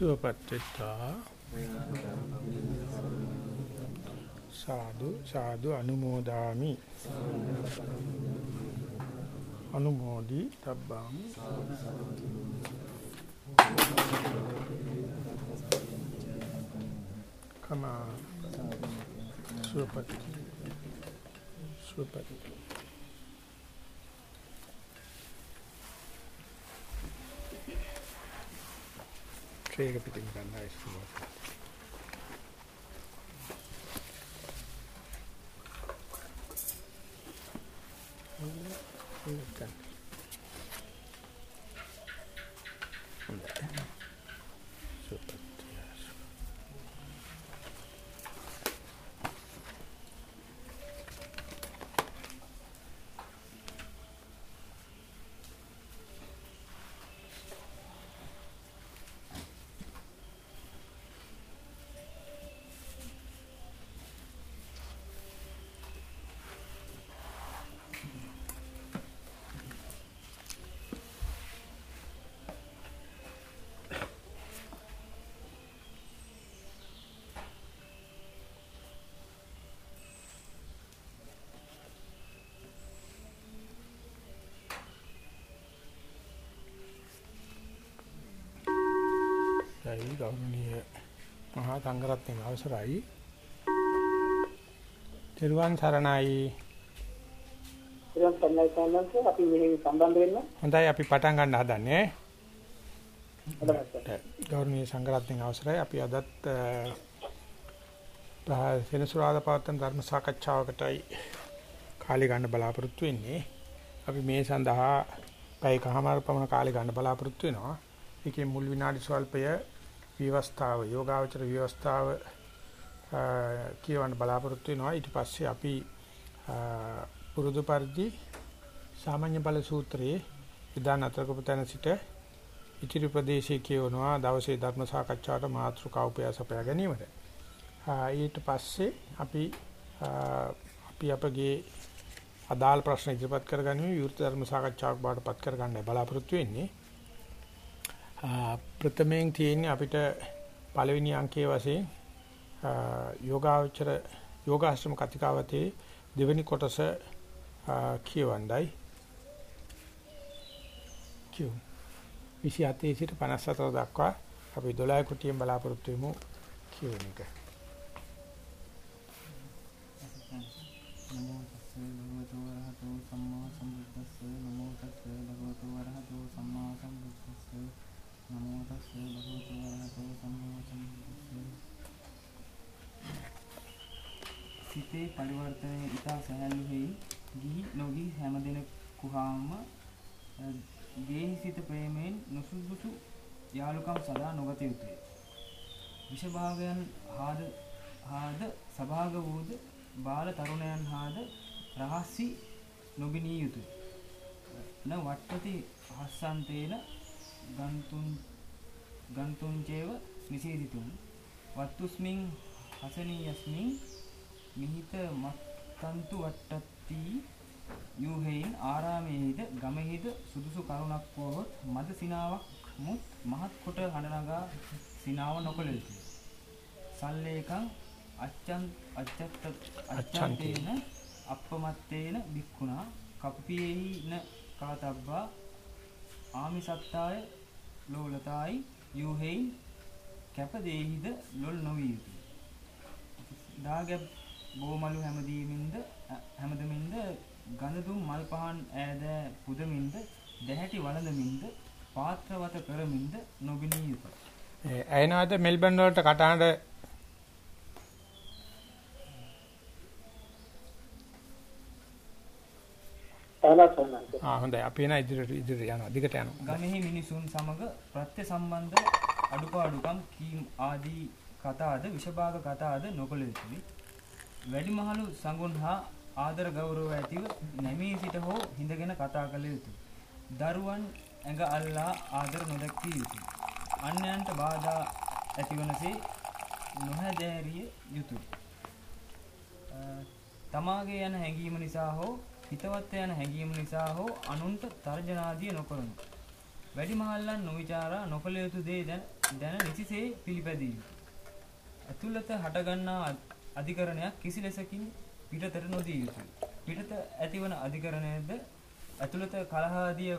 සුවපත්ත්‍තා සාදු සාදු අනුමෝදාමි. අනුමෝදි තබ්බං කම. සුවපත්. සුවපත්. ට්‍රේක පිටින් ගන්නයි සුවපත් යයි ගෞරවනීය මහා සංඝරත්නයේ අවසරයි. තිරුවන් සරණයි. ඉතින් සම්මයි සම්මන්ත අපි මෙහි සම්බන්ධ වෙන්න හොඳයි අපි පටන් ගන්න හදන්නේ. ගෞරවනීය සංඝරත්නයේ අවසරයි. අපි අදත් සෙනසුරාදා පවත්වන ධර්ම සාකච්ඡාවකටයි කාලය ගන්න බලාපොරොත්තු වෙන්නේ. අපි මේ සඳහා පැයකමාර පමණ කාලය ගන්න බලාපොරොත්තු වෙනවා. ඒකේ මුල් විනාඩි ස්වල්පය විවස්ථාව යෝගාවචර විවස්ථාව කියවන්න බලාපොරොත්තු වෙනවා. ඊට පස්සේ අපි පුරුදු පරිදි සාමාන්‍ය බල සූත්‍රයේ විදාන අතරකපු තැන සිට ඉතිරි ප්‍රදේශයේ කියවනවා දවසේ ධර්ම සාකච්ඡාවට මාතෘකා උපයාසපයා ගැනීමට. ඊට පස්සේ අපි අපි අපගේ අදාළ ප්‍රශ්න ඉදිරිපත් කරගනිමු. විවෘත ධර්ම සාකච්ඡාවක් බවට පත් කරගන්න බලාපොරොත්තු වෙන්නේ. ප්‍රථමයෙන් තියෙන්නේ අපිට පළවෙනි අංකයේ වශයෙන් යෝගාචර යෝගාශ්‍රම කතිකාවතේ දෙවෙනි කොටස කියවන්නයි. කියමු. 27 සිට 54 දක්වා අපි 12 කුටියෙන් බලාපොරොත්තු වෙමු කියවන එක නමෝ තස්සේ භගවතු වරහතෝ සම්මා සම්බුද්දස්සේ නමෝ තස්සේ භගවතු වරහතෝ සම්මා සම්බුද්දස්සේ නමෝ තස්සේ භගවතු වරහතෝ සම්මා සම්බුද්දස්සේ සිතේ පරිවර්තනයේ ඊට සහැල්ලු හේයි ගිහි නොගිහි හැම දිනකුහාම ගේහි සිත ප්‍රේමයෙන් නුසුසුසු යාලුකම් සදා නොගත යුතුය. විෂභාගයන් හාද හාද සභාග වූද බාල තරුණයන් හාද රහස්සි නොබිනිය යුතුය. න වට්ටති හස්සන්තේන ගන්තුන් ගන්තුන්චේව නිසීදිතුන් වත්තුස්මින් හසනීයස්මින් මිහිත මත්තන්තු වට්ටති යූහෙයින් ආරාමයේද ගමෙහිද සුදුසු කරුණක් වුවහොත් මද සිනාවක් මුත් මහත් කොට හඬනගා සිනාව නොකළ යුතුය. සල්ලේකං අච්චන් අච්චත්ත අච්චන්තේන අප්පමත්තේන බික්කුණා කප්පියෙහි න කාතබ්බා ආමිසත්තාය ලෝලතායි යූහෙයින් කැප දේහිද ලොල් නොවිය යුතුය. දාගැබ් බෝමලු හැමදීමින්ද හැමදමින්ද ගඳදුම් මල් පහන් ඈදෑ පුදමින්ද දැහැටි වළඳමින්ද පාත්‍රවත කරමින්ද නොබිනිය යුතුය. ඇයනවාද මෙල්බන් වලට කටහඬ. ආ හොඳයි අපි එන ඉදිරියට ඉදිරියට යනවා දිගට යනවා ගමෙහි මිනිසුන් සමග ප්‍රත්‍ය සම්බන්ධ අඩුපාඩුකම් කීම් ආදී කතාද විෂභාග කතාද නොකළ යුතුයි. වැඩිමහලු සඟුන් හා ආදර ගෞරව ඇතිව නැමී සිට හෝ හිඳගෙන කතා කළ යුතුය. දරුවන් ඇඟ අල්ලා ආදර නොදැක්විය යුතුය. අන්‍යයන්ට බාධා ඇතිවනසේ නොහැදෑරිය යුතුය. තමාගේ යන හැඟීම නිසා හෝ හිතවත් යන හැඟීම නිසා හෝ අනුන්ට තර්ජනාදිය නොකරනු. වැඩිමහල්ලන් නොවිචාරා නොකළ යුතු දේ දැන දැන නිසිසේ පිළිපැදිය යුතුය. ඇතුළත හටගන්නා අධ- අධිකරණයක් කිසි ලෙසකින් පිටතට නොදිය යුතුය. පිටත ඇතිවන අධිකරණයද ඇතුළත කලහාදිය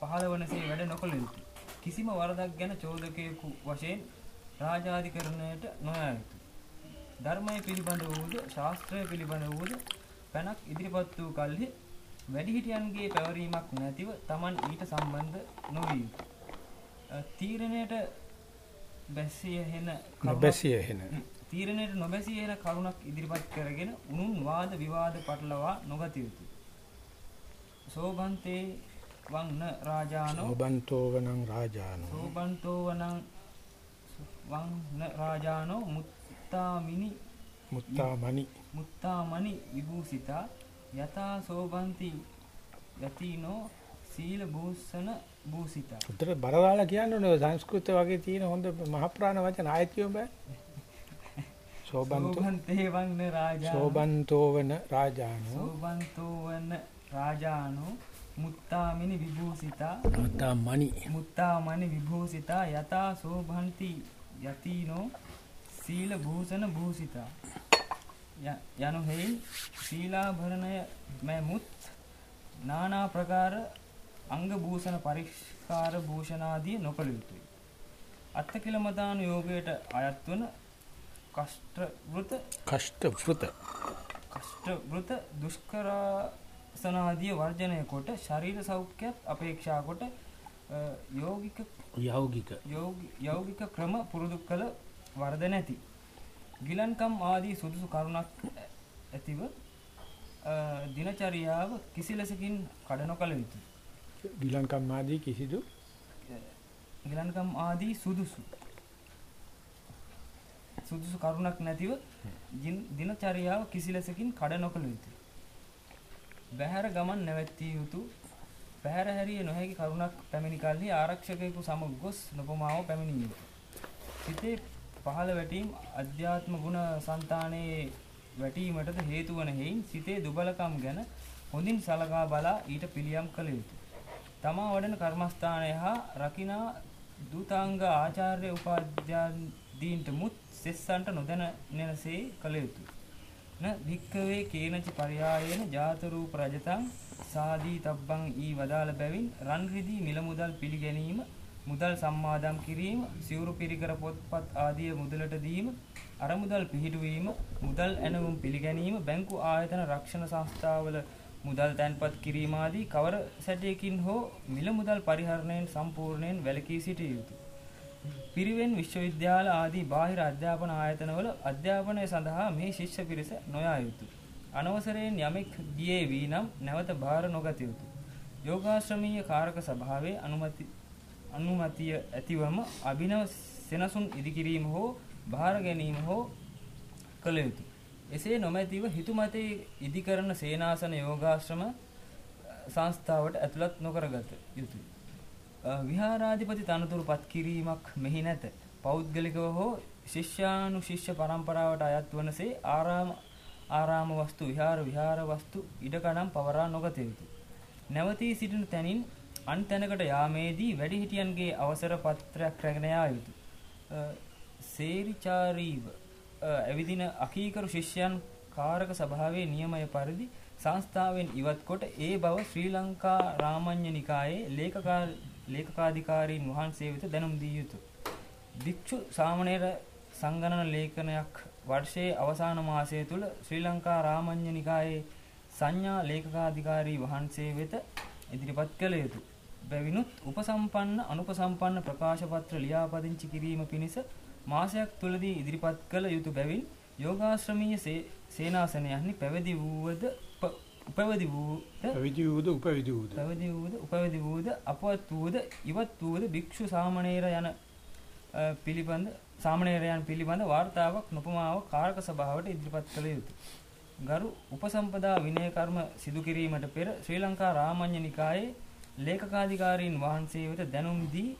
පහළ වනසේ වැඩ නොකළ යුතුය. කිසිම වරදක් ගැන චෝදකයෙකු වශයෙන් රාජාධිකරණයට නොයා යුතුය. ධර්මය පිළිබඳ වූද ශාස්ත්‍රය පිළිබඳ වූද පැනක් ඉදිරිපත් වූ කල්හි වැඩිහිටියන්ගේ පැවරීමක් නැතිව Taman ඊට සම්බන්ධ නොවිය යුතුය. තීරණයට බැසිය හෙන නොබැසිය එහෙන. තීරණයට නොබැසිය හෙන කරුණක් ඉදිරිපත් කරගෙන උනුන් වාද විවාද පටලවා නොගත යුතුය. සෝබන්තේ වන්න රාජානෝ ඔබන්තෝවනං රාජානෝ. සෝබන්තෝවනං වන්න රාජානෝ මුත්තාමිනි මුත්තාමණි. මුත්තාමණි විභූසිතා යතා සෝබන්ති යතිනෝ සීල භූෂණ භූසිතා උතර බරවාලා කියන්න සංස්කෘත වගේ තියෙන හොඳ මහ ප්‍රාණ වචන ආයෙත් කියමු බෑ. සෝබන්තෝ සෝබන්තේ වන්න රාජානෝ සෝබන්තෝවන රාජානෝ. සෝබන්තෝවන රාජානෝ මුත්තාමිනි විභූසිතා මුත්තාමණි. මුත්තාමණි විභූසිතා යතා සෝභන්ති යතිනෝ සීල භූෂණ භූසිතා යනු හේයි සීලාභරණය මැමුත් නානා ප්‍රකාර අංග භූෂණ පරිස්කාර භූෂණාදී නොකළ යුතුයි. අත්තකිලමතාන යෝගයට අයත් වන කෂ්ඨවෘත කෂ්ට වෘත. කෂ්ඨවෘත දුෂ්කරාසනාදිය වර්ජනය කොට ශරීර සෞඛ්‍යත් අපේක්ෂා කොට යෝගික යෞගික. යෝගි- යෞගික ක්‍රම පුරුදු කළ වර්ධ නැති. ගිලන්කම් ආදී සුදුසු කරුණක් ඇතිව දිනචරියාව කිසි ලෙසකින් කඩ නොකළ යුතුය. ගිලන්කම් ආදී කිසිදු ගිලන්කම් ආදී සුදුසු සුදුසු කරුණක් නැතිව ජින්- දිනචරියාව කිසි ලෙසකින් කඩ නොකළ යුතුය. බැහැර ගමන් නැවැත්තිය යුතු පැහැර හැරිය නොහැකි කරුණක් පැමිණි කල්හි ආරක්ෂකයෙකු සමග ගොස් නොපමාව පැමිණිය යුතුය. සිතේ පහළ වැටීම් අධ්‍යාත්ම ගුණ సంతානයේ වැටීමටද හේතු වන හේයින් සිතේ දුබලකම් ගැන හොඳින් සලකා බලා ඊට පිළියම් කළ යුතුය. තමා වඩන කර්මස්ථානය හා රකිනා දූතාංග ආචාර්ය උපාධ්‍යාදීන්ට මුත් සෙස්සන්ට නොදැනෙනසේ කළ යුතුය. න භික්කවේ කේනච පරියායන ජාතරූප රජතං සාදී තබ්බං ඊ වදාළ බැවින් රන් රිදී මිල මුදල් පිළිගැනීම මුදල් සම්මාදම් කිරීම සිවුරු පිරිකර පොත්පත් ආදිය මුදලට දීම අරමුදල් පිහිටුවීම මුදල් ඇනවුම් පිළිගැනීම බැංකු ආයතන රක්ෂණ සංස්ථාවල මුදල් තැන්පත් කිරීම ආදී කවර සැටයකින් හෝ මිල මුදල් පරිහරණයෙන් සම්පූර්ණයෙන් වැළකී සිටිය යුතුය. පිරිවෙන් විශ්වවිද්‍යාල ආදී බාහිර අධ්‍යාපන ආයතනවල අධ්‍යාපනය සඳහා මේ ශිෂ්‍ය පිරිස නොයා යුතුය. අනවසරයෙන් යමෙක් ගියේ වී නම් නැවත භාර නොගත යුතුය. යෝගාශ්‍රමීය කාරක සභාවේ අනුමැති අනුමැතිය ඇතිවම අභිනව සෙනසුන් ඉදිකිරීම හෝ භාර ගැනීම හෝ කළ යුතුය. එසේ නොමැතිව හිතුමතේ ඉදිකරන සේනාසන යෝගාශ්‍රම අ, සංස්ථාවට ඇතුළත් නොකරගත යුතුය. අ, විහාරාධිපති තනතුරු පත් කිරීමක් මෙහි නැත. පෞද්ගලිකව හෝ ශිෂ්‍යානු ශිෂ්‍ය පරම්පරාවට අයත් වනසේ ආරාම ආරාම වස්තු විහාර විහාර වස්තු ඉඩකඩම් පවරා නොගත යුතුය. නැවතී සිටින තැනින් අන් තැනකට යාමේදී වැඩිහිටියන්ගේ අවසර පත්‍රයක් රැගෙන යා යුතුය. අ, සේරිචාරීව අ, ඇවිදින අකීකරු ශිෂ්‍යයන් කාරක සභාවේ නියමය පරිදි සංස්ථාවෙන් ඉවත් කොට ඒ බව ශ්‍රී ලංකා රාමඤ්ඤ නිකායේ ලේකකා ලේකකාධිකාරීන් වහන්සේ වෙත දැනුම් දී යුතුය. භික්ෂු සාමණේර සංගණන ලේඛනයක් වර්ෂයේ අවසාන මාසය තුල ශ්‍රී ලංකා රාමඤ්ඤ නිකායේ සංඥා ලේකකාධිකාරී වහන්සේ වෙත ඉදිරිපත් කළ යුතුය. බැවිනුත් උපසම්පන්න අනුපසම්පන්න ප්‍රකාශ පත්‍ර ලියාපදිංචි කිරීම පිණිස මාසයක් තුලදී ඉදිරිපත් කළ යුතු බැවින් යෝගාශ්‍රමීය සේ- සේනාසනයන්හි පැවිදි වූවද උප- උපැවිදි වූද පැවිදි වූද උපවිදි වූද. පැවිදි වූද උපවිදි වූද අපවත් වූද ඉවත් වූද භික්ෂු සාමණේර යන පිළිබඳ සාමණේරයන් පිළිබඳ වාර්තාවක් නොපමාව කාරක සභාවට ඉදිරිපත් කළ යුතුය. ගරු උපසම්පදා විනය කර්ම සිදු කිරීමට පෙර ශ්‍රී ලංකා රාමඤ්ඤ නිකායේ ලේකකාධිකාරීන් වහන්සේ වෙත දැනුම් දී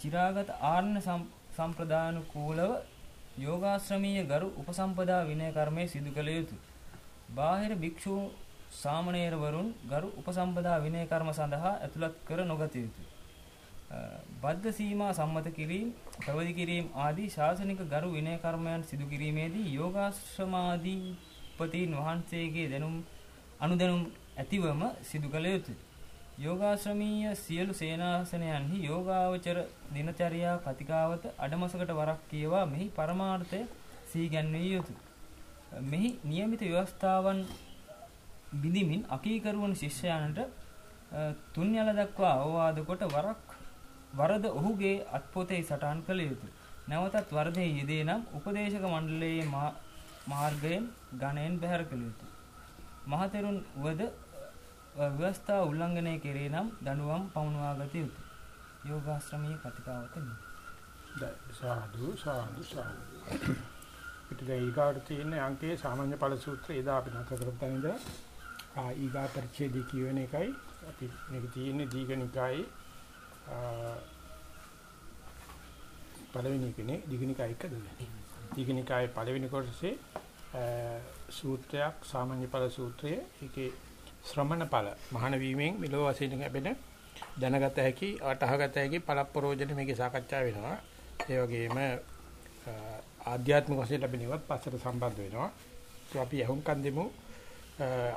චිරාගත ආර්ණ සම්- සම්ප්‍රදානුකූලව යෝගාශ්‍රමීය ගරු උපසම්පදා විනය කර්මය සිදු කළ යුතුය. බාහිර භික්ෂු සාමණේරවරුන් ගරු උපසම්පදා විනය කර්ම සඳහා ඇතුළත් කර නොගත යුතුය. බද්ධ සීමා සම්මත කිරීම, ප්‍රවදි කිරීම ආදී ශාසනික ගරු විනය කර්මයන් සිදු කිරීමේදී යෝගාශ්‍රමාධිපතීන් වහන්සේගේ දැනුම් අනුදැනුම් ඇතිවම සිදු කළ යුතුය. යෝගාශ්‍රමීය සියලු සේනාසනයන්හි යෝගාවචර දිනචර්යා කතිකාවත අඩමසකට වරක් කියවා මෙහි පරමාර්ථය සීගැන්විය යුතුය. මෙහි નિયમિત ව්‍යවස්ථාවන් බිඳිමින් අකීකරුවන් ශිෂ්‍යයන්ට තුන් යල දක්වා අවවාද කොට වරක් වරද ඔහුගේ අත්පොතේ සටහන් කළ යුතුය. නැවතත් වරදෙහි යෙදේ නම් උපදේශක මණ්ඩලයේ මාර්ගයෙන් ගණයෙන් බැහැර කළ යුතුය. මහතෙරුන් වද ව්‍යවස්ථා උල්ලංඝනය කෙරේ නම් දඬුවම් පමුණවා ගත යුතුය. යෝගාශ්‍රමීය කතිකාවත සාදු සාදු සාදු. පිට දැන් ඊගාට තියෙන අංකයේ සාමාන්‍ය ඵල සූත්‍රය එදා අපි නැතර කරපු තැන ඉඳලා ආ ඊගා පරිච්ඡේදය කියවෙන එකයි අපි මේක තියෙන්නේ දීඝනිකායේ පළවෙනි එකනේ දීඝනිකාය එකද දීඝනිකායේ පළවෙනි කොටසේ සූත්‍රයක් සාමාන්‍ය ඵල සූත්‍රය ඒකේ ශ්‍රමණ ඵල මහාන වීමෙන් මෙලොව වශයෙන් ලැබෙන දැනගත හැකි අටහගත හැකි පළප්‍රෝජන මේකේ සාකච්ඡා වෙනවා. ඒ වගේම ආධ්‍යාත්මික වශයෙන් ලැබෙන ඒවාත් පස්සට සම්බන්ධ වෙනවා ඒ අපි අහුම්කන් දෙමු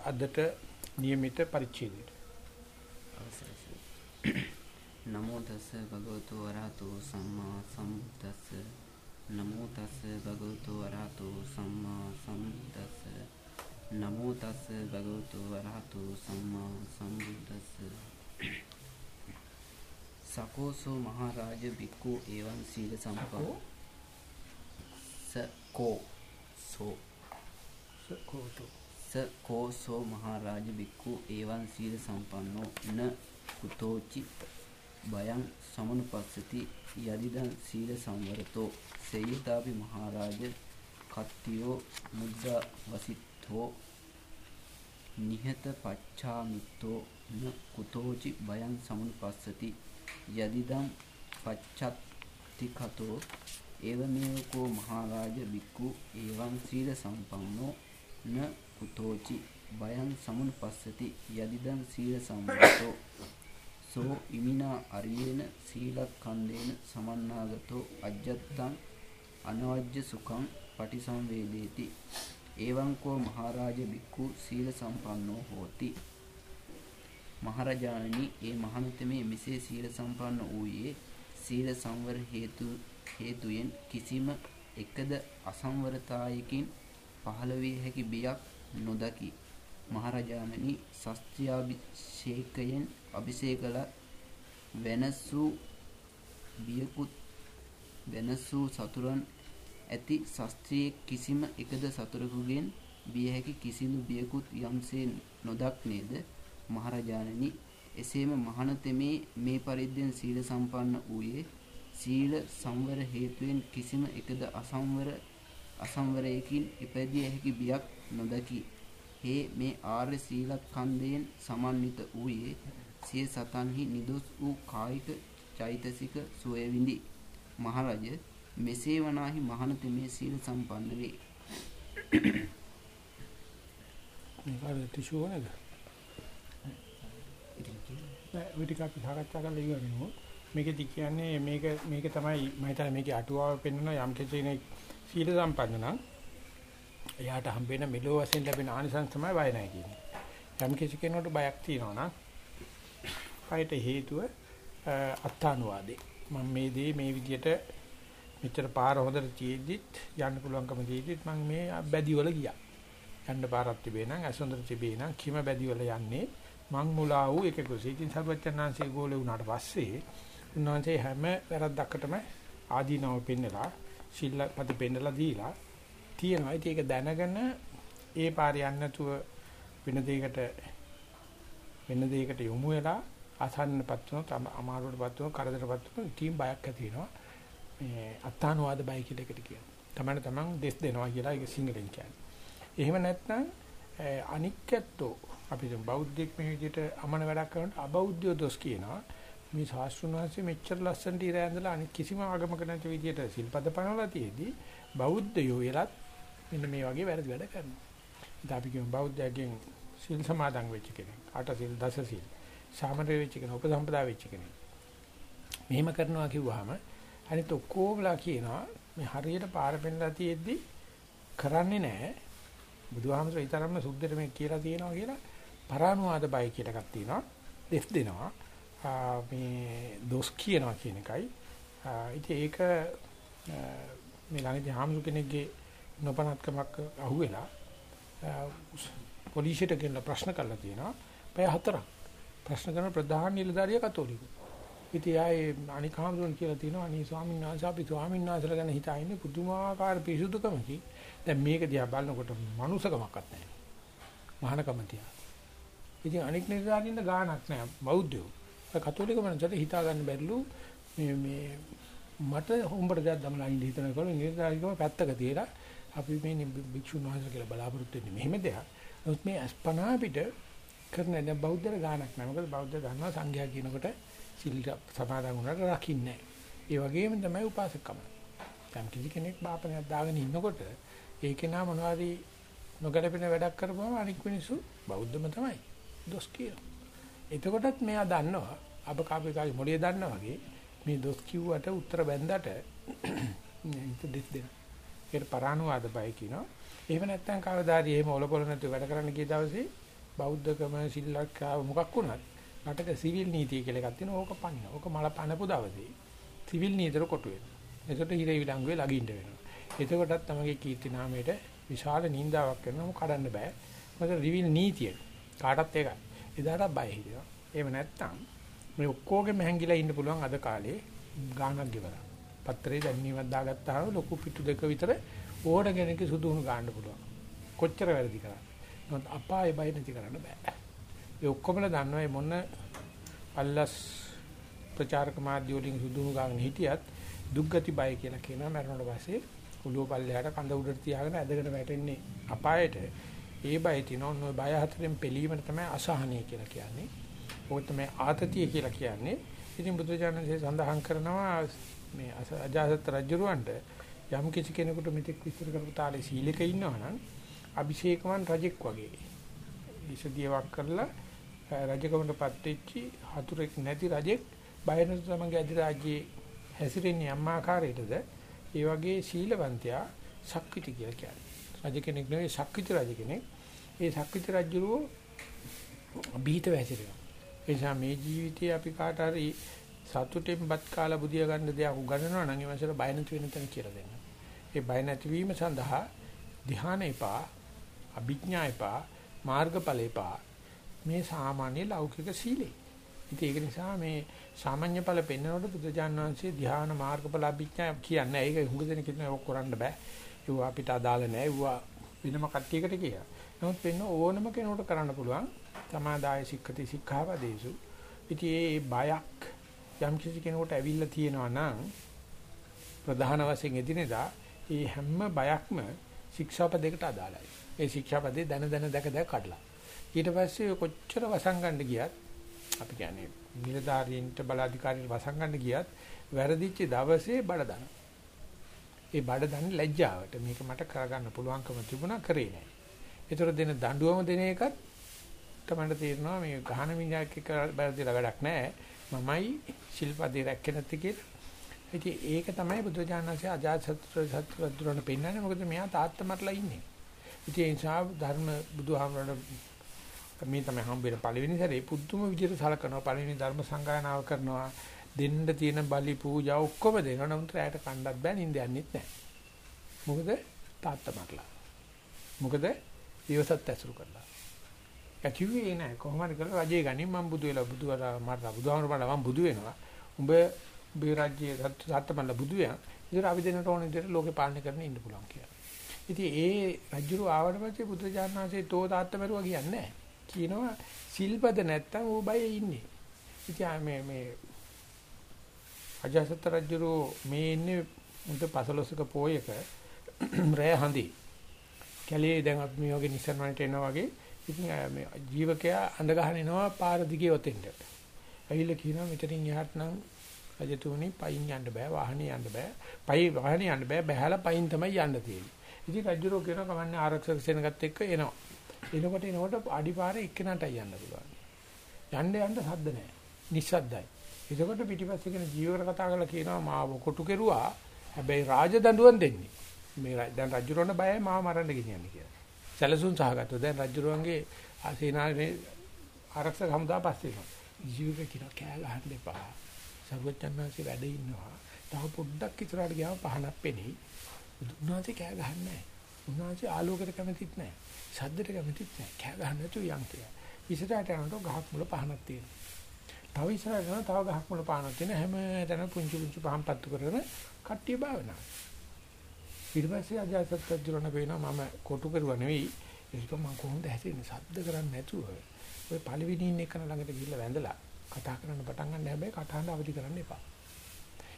අදට નિયમિત පරිච්ඡේදයට නමෝ තස්ස භගවතු වරහතු සම්මා සම්බුද්දස්ස නමෝ තස්ස භගවතු වරහතු සම්මා සම්බුද්දස්ස නමෝ තස්ස භගවතු වරහතු සම්මා සම්බුද්දස්ස සකෝසෝ මහරජ බික්කු එවං සීල සම්පන්න සකෝ සෝ සකෝතෝ සකෝසෝ මහරජ බික්කු එවං සීල සම්පන්නෝ න කුතෝචි බයං සමනුපස්සති යදිදං සීල සංවරතෝ සේයතාපි මහරජ කත්තියෝ මුද්දා වසිත්තෝ නිහත පච්චාමිත්තෝ න කුතෝචි බයං සමනුපස්සති යදිදං පච්චත්ති කතෝ ඒවමේවකෝ මහරජ බික්කු ඒවං සීල සම්පන්නෝ න කුතෝචි බයං සමනුපස්සති යදිදං සීල සම්පන්නෝ සෝ ඉමිනා අරියේන සීලක්ඛන්දේන සමන්නාගතෝ. අජ්ජත්තං අනවජ්‍ය සුඛං පටිසංවේදේති. එවං කෝ මහරජ බික්කු සීල සම්පන්නෝ හෝති. මහරජාණනි ඒ මහණතමේ මෙසේ සීල සම්පන්න වූයේ සීල සංවර හේතු හේතුයෙන් කිසිම එකද අසංවරතායකින් පහළ විය හැකි බියක් නොදකි. මහරජාණනි ශස්ත්‍යාභිෂේකයෙන් අභිෂේකල වෙනසු බියකුත් වෙනසු සතුරන් ඇති ශස්ත්‍රයේ කිසිම එකද සතුරකුගෙන් බිය හැකි කිසිදු බියකුත් යම්සේ නොදක්නේද මහරජාණනි එසේම මහණතෙමේ මේ පරිද්දෙන් සීල සම්පන්න වූයේ සීල සංවර හේතුවෙන් කිසිම එකද අසංවර අසංවරයකින් ඉපැදිය හැකි බියක් නොදකි. හේ මේ ආර්ය සීලකන්දයෙන් සමන්විත වූයේ සිය සතන්හි නිදොස් වූ කායික චෛතසික සුවය විඳි. මහරජ මෙසේ වනාහි මහණතෙමේ සීල සම්පන්න වේ. මේකට ටිෂු නේද? නෑ ඔය ටික අපි සාකච්ඡා කරලා ඉවරනමු. මේකෙදි කියන්නේ මේක මේක තමයි මම හිතන්නේ මේකේ අටුවාව පෙන්වන යම් කෙනෙක් සීල සම්පන්න නම් එයාට හම්බෙන මෙලෝ වශයෙන් ලැබෙන ආනිසංස තමයි බය නැහැ කියන්නේ. යම් කිසි කෙනෙකුට බයක් තියෙනවා නම් බයට හේතුව අත්තානුවාදේ. මම මේ දේ මේ විදියට මෙච්චර පාර හොඳට තියෙද්දිත් යන්න පුළුවන්කම තියෙද්දිත් මම මේ බැදිවල ගියා. යන්න පාරක් තිබේ නම් අසොඳර තිබේ නම් කිම බැදිවල යන්නේ මං මුලා වූ එකකුස. ඉතින් සර්වඥාන්සේ ගෝලේ වුණාට පස්සේ උන්වහන්සේ හැම වැරද්දකටම ආදීනව පෙන්නලා ශිල්පති පෙන්නලා දීලා තියෙනවා. ඉතින් ඒක දැනගෙන ඒ පාරේ යන්න නැතුව වෙන දෙයකට වෙන දෙයකට යොමු වෙලා අසන්නපත් වුණොත් අමාරුවටපත් වුණොත් කරදරපත් වුණොත් ඉතින් බයක් ඇති වෙනවා. මේ අත්තානුවාද බය කියලා එකට කියනවා. තමන්න තමන් දෙස් දෙනවා කියලා ඒක සිංහලෙන් කියන්නේ. එහෙම නැත්නම් අනික්කත්ෝ අපි දැන් බෞද්ධෙක් මේ විදිහට අමන වැඩක් කරනකොට අබෞද්ධයෝ දොස් කියනවා. මේ ශාස්ත්‍රුන් වහන්සේ මෙච්චර ලස්සනට ඉර ඇඳලා අනිත් කිසිම ආගමක නැති විදිහට සිල්පද පනවලා තියේදී බෞද්ධයෝ වෙලත් මෙන්න මේ වගේ වැරදි වැඩ කරනවා. ඉතින් අපි කියමු බෞද්ධයන්ගෙන් සිල් සමාදන් වෙච්ච කෙනෙක්. අට සිල් දස සිල්. සාමරේ වෙච්ච කෙනෙක්, උපසම්පදා වෙච්ච කෙනෙක්. මෙහෙම කරනවා කිව්වහම අනිත් ඔක්කොමලා කියනවා මේ හරියට පාර පෙන්නලා තියෙද්දි කරන්නේ නැහැ. බුදුහාමසෝ ඊතරම්ම සුද්ධට මේ කියලා තියෙනවා කියලා පරානුවාද බය කියලා එකක් තියෙනවා. දෙස් දෙනවා. මේ දොස් කියනවා කියන එකයි. ඉතින් ඒක මේ ළඟදී හාමුදුර කෙනෙක්ගේ නොපනත්කමක් අහුවෙලා පොලිසියට ගෙනලා ප්‍රශ්න කරලා තියෙනවා. පැය හතරක්. ප්‍රශ්න කරන ප්‍රධාන නිලධාරියා කතෝලිකයි. ඉතින් ආයේ අනික හාමුදුරන් කියලා තියෙනවා අනේ ස්වාමීන් වහන්සේ අපි ස්වාමීන් වහන්සේලා ගැන හිතා ඉන්නේ පුදුමාකාර පිසුදුකමකි. දැන් මේක දිහා බලනකොට මනුසකමක්වත් නැහැ. මහානකම තියා. ඉතින් අනික් නිලධාරියින්ද ගාණක් නැහැ බෞද්ධයෝ. කතෝලික මනසට හිතා ගන්න බැරිලු මේ මේ මට හොම්බට දෙයක් දමලා ඉඳ හිතනකොට නිලධාරිකම පැත්තක තියලා අපි මේ භික්ෂුන් වහන්සේ කියලා බලාපොරොත්තු වෙන්නේ මෙහෙම දෙයක්. නමුත් මේ අස්පනා පිට කරන දැන් බෞද්ධර ගාණක් නැහැ. මොකද බෞද්ධ දන්නවා සංඝයා කියනකොට සිල් සමාදන් වුණාට රකින්නේ ඒ වගේම තමයි උපාසකකම. දැන් කිසි කෙනෙක් බාපණයක් දාගෙන ඉන්නකොට ඒකේ නා මොනවාරි නොගැලපෙන වැඩක් කරපුවම අනික් මිනිස්සු බෞද්ධම තමයි. දොස් කියනවා. එතකොටත් මෙයා දන්නවා අබ කාපේ කාගේ මොළිය දන්නා වගේ මේ දොස් කිව්වට උත්තර බැන්දට හිත දෙස් දෙන. ඒකට පරානුවාද බය කියනවා. එහෙම නැත්නම් කවදාරි එහෙම ඔලකොල නැතුව වැඩ කරන්න ගිය දවසේ බෞද්ධකම සිල්ලක් මොකක් වුණත් රටක සිවිල් නීතිය කියලා එකක් තියෙනවා. ඕක පන්න. ඕක මල පනපු දවසේ සිවිල් නීතියට කොටු වෙනවා. එතකොට හිරේ විලංගුවේ ලගින්න වෙනවා. එතකොටත් තමගේ කීර්ති නාමයට විශාල නින්දාවක් කරනවා. මොක කඩන්න බෑ. මොකද රිවිල් නීතිය කාටත් ඒකයි. එදාට බය හිතෙනවා. එහෙම නැත්නම් මේ ඔක්කොගෙම හැංගිලා ඉන්න පුළුවන් අද කාලේ ගානක් ගෙවලා. පත්‍රේ දැන්නීමක් දාගත්තාම ලොකු පිටු දෙක විතර ඕන කෙනෙක් සුදුහුණු ගන්න පුළුවන්. කොච්චර වැරදි කරා. නමුත් අපාය බය නැති කරන්න බෑ. ඒ ඔක්කොමලා දන්නවා මේ මොන අල්ලස් ප්‍රචාරක මාධ්‍ය වලින් සුදුහුණු ගන්න හිටියත් දුක්ගති බය කියලා කියනවා මරණයට පස්සේ ඔළුව පල්ලෙහාට කඳ උඩට තියාගෙන ඇදගෙන වැටෙන්නේ අපායට. ඒ බය තිනොත් ඔය බය හතරෙන් පිළීමට තමයි අසහනය කියලා කියන්නේ. ඕක තමයි ආතතිය කියලා කියන්නේ. ඉතින් බුදුජානකසේ සඳහන් කරනවා මේ අජාසත් රජුරවන්ට යම් කිසි කෙනෙකුට මෙතෙක් විස්තර කරපු තාලේ සීලක ඉන්නවා නම් අභිෂේකවන් රජෙක් වගේ. ඉසදියාවක් කරලා රජකමටපත් වෙච්චි හතුරෙක් නැති රජෙක් බය නැති තමන්ගේ අධිරාජ්‍යයේ හැසිරෙන්නේ යම් ආකාරයකටද ඒ වගේ සීලවන්තයා සක්විති කියලා කියන්නේ. රජ කෙනෙක් නෙවෙයි සක්විති රජ කෙනෙක්. ඒ සක්විති රජුරෝ බීත වැසිරෙනවා. ඒ නිසා මේ ජීවිතේ අපි කාට හරි සතුටෙන්පත් කාලා බුදිය ගන්න දෙයක් උගන්වනවා නම් ඒ මාසෙට බය නැති වෙන තැන කියලා දෙන්න. ඒ බය නැතිවීම සඳහා ධ්‍යාන එපා, අභිඥා එපා, මාර්ගඵල එපා. මේ සාමාන්‍ය ලෞකික සීලේ. ඉතින් ඒක නිසා මේ සාමාන්‍ය ඵල පෙන්වනකොට බුදුජාණන් වහන්සේ ධ්‍යාන මාර්ගඵල අභිඥා කියන්නේ ඒක හුඟ දෙනෙක් කියන ඔක් කරන්න බෑ. ඒවා අපිට අදාළ නෑ. ඒවා වෙනම කට්ටියකට කියලා. නමුත් වෙන ඕනම කෙනෙකුට කරන්න පුළුවන්. සමාදාය සික්ඛති සික්ඛාපදේසු. ඉතින් මේ බයක් යම් කිසි කෙනෙකුට ඇවිල්ලා තියෙනවා නම් ප්‍රධාන වශයෙන් එදිනෙදා ඒ හැම බයක්ම ශික්ෂාපදයකට අදාළයි. ඒ ශික්ෂාපදේ දන දන දැක දැක කඩලා. ඊට පස්සේ කොච්චර වසංගන්න ගියත් අපි කියන්නේ නිලධාරීන්ට බලාධිකාරීන්ට වසංගන්න ගියත් වැරදිච්ච දවසේ බඩ දාන. ඒ බඩ දාන්නේ ලැජ්ජාවට. මේක මට කරගන්න පුළුවන්කම තිබුණා කරේ නැහැ. ඒතර දෙන දඬුවම දෙන එකත් තමයි තේරෙනවා මේ ගහන මිනිහක් එක්ක බැලදිලා වැඩක් නැහැ. මමයි ශිල්පදී රැක්කේ නැති කියලා. ඉතින් ඒක තමයි බුදුජානකසේ අජාසත්‍ර සත්‍වදුරණ පෙන්නන්නේ මොකද මෙයා තාත්තමట్లా ඉන්නේ. ඉතින් ඒ නිසා ධර්ම බුදුහාමරණ මේ තමයි හම්බෙන පළවෙනි සැරේ පුදුම විදිහට සලකනවා පළවෙනි ධර්ම සංගායනාව කරනවා දෙන්න තියෙන බලි පූජා ඔක්කොම දෙනවා නමුත් රැයට කණ්ඩත් බෑ නින්ද යන්නෙත් නැහැ. මොකද තාත්තමట్లా. මොකද ඊවසත් ඇසුරු කරලා. කිව්වේ නෑ කොහොම හරි කරලා රජේ ගනින් මම බුදු වෙලා බුදු වලා මට බුදුහාමර බලලා මම බුදු වෙනවා. උඹ උඹේ රාජ්‍යයේ සත්‍යමල්ල බුදු වෙන. ඉතින් අපි දෙන්නට ඕන විදිහට ලෝකේ පාලනය කරන්න ඉන්න පුළුවන් කියලා. ඉතින් ඒ රජුරු ආවට පස්සේ බුදුජානනාංශේ තෝ තාත්ත මරුවා කියන්නේ නෑ. කියනවා සිල්පද නැත්තම් ඌ බයේ ඉන්නේ. ඉතින් මේ මේ අජාසත් රජුරු මේ ඉන්නේ උන්ට පසලොසක පෝයක රෑ හඳි. කැලේ දැන් අපි මේ වගේ නිසරණට එනවා වගේ ඉතින් මේ ජීවකයා අඳ ගහන එනවා පාර දිගේ ඔතෙන්ට. ඇවිල්ලා කියනවා මෙතනින් එහාට නම් රජතුමනි පයින් යන්න බෑ වාහනේ යන්න බෑ. පයි වාහනේ යන්න බෑ බහැලා පයින් තමයි යන්න තියෙන්නේ. ඉතින් රජුරෝ කියනවා කමන්නේ ආරක්ෂක සෙනගත් එක්ක එනවා. එනකොට එනකොට අඩිපාරේ එක්කනටයි යන්න පුළුවන්. යන්න යන්න සද්ද නැහැ. නිස්සද්දයි. එතකොට පිටිපස්සේ කෙන ජීවර කතා කරලා කියනවා මාව කොටු කෙරුවා. හැබැයි රාජ දඬුවම් දෙන්නේ. මේ දැන් රජුරවන්න බයයි මාව මරන්න ගෙනියන්නේ කියලා. සැලසුම් සහගතව දැන් රජුරවන්ගේ ආසේනාවේ ආරක්ෂක හමුදා පස්සේ ඉන්නවා. ජීවිත කියන කෑ ගහන්න එපා. සර්වඥාන්සේ වැඩ ඉන්නවා. තව පොඩ්ඩක් ඉස්සරහට ගියාම පහනක් පෙනී. උන්වහන්සේ කෑ ගහන්නේ නැහැ. උන්වහන්සේ ආලෝකයට කැමතිත් නැහැ. ශබ්දයට කැමතිත් නැහැ. කෑ ගහන්න නැතුව යන් කියලා. ඉස්සරහට යනකොට ගහක් මුල පහනක් තියෙනවා. තව ඉස්සරහට යනවා තව ගහක් මුල පහනක් තියෙන හැම තැනම පුංචි පුංචි පහන් පත්තු කරගෙන කට්ටිය භාවනා. ඊට පස්සේ අජාසත් රජුරණ වෙනවා මම කොටු කරුවා නෙවෙයි. ඒක මම කොහොමද හැදෙන්නේ සද්ද කරන්නේ නැතුව. ඔය පළවෙනි ඉන්න එකන ළඟට ගිහිල්ලා වැඳලා කතා කරන්න පටන් ගන්න හැබැයි කතාන්න අවදි කරන්න එපා.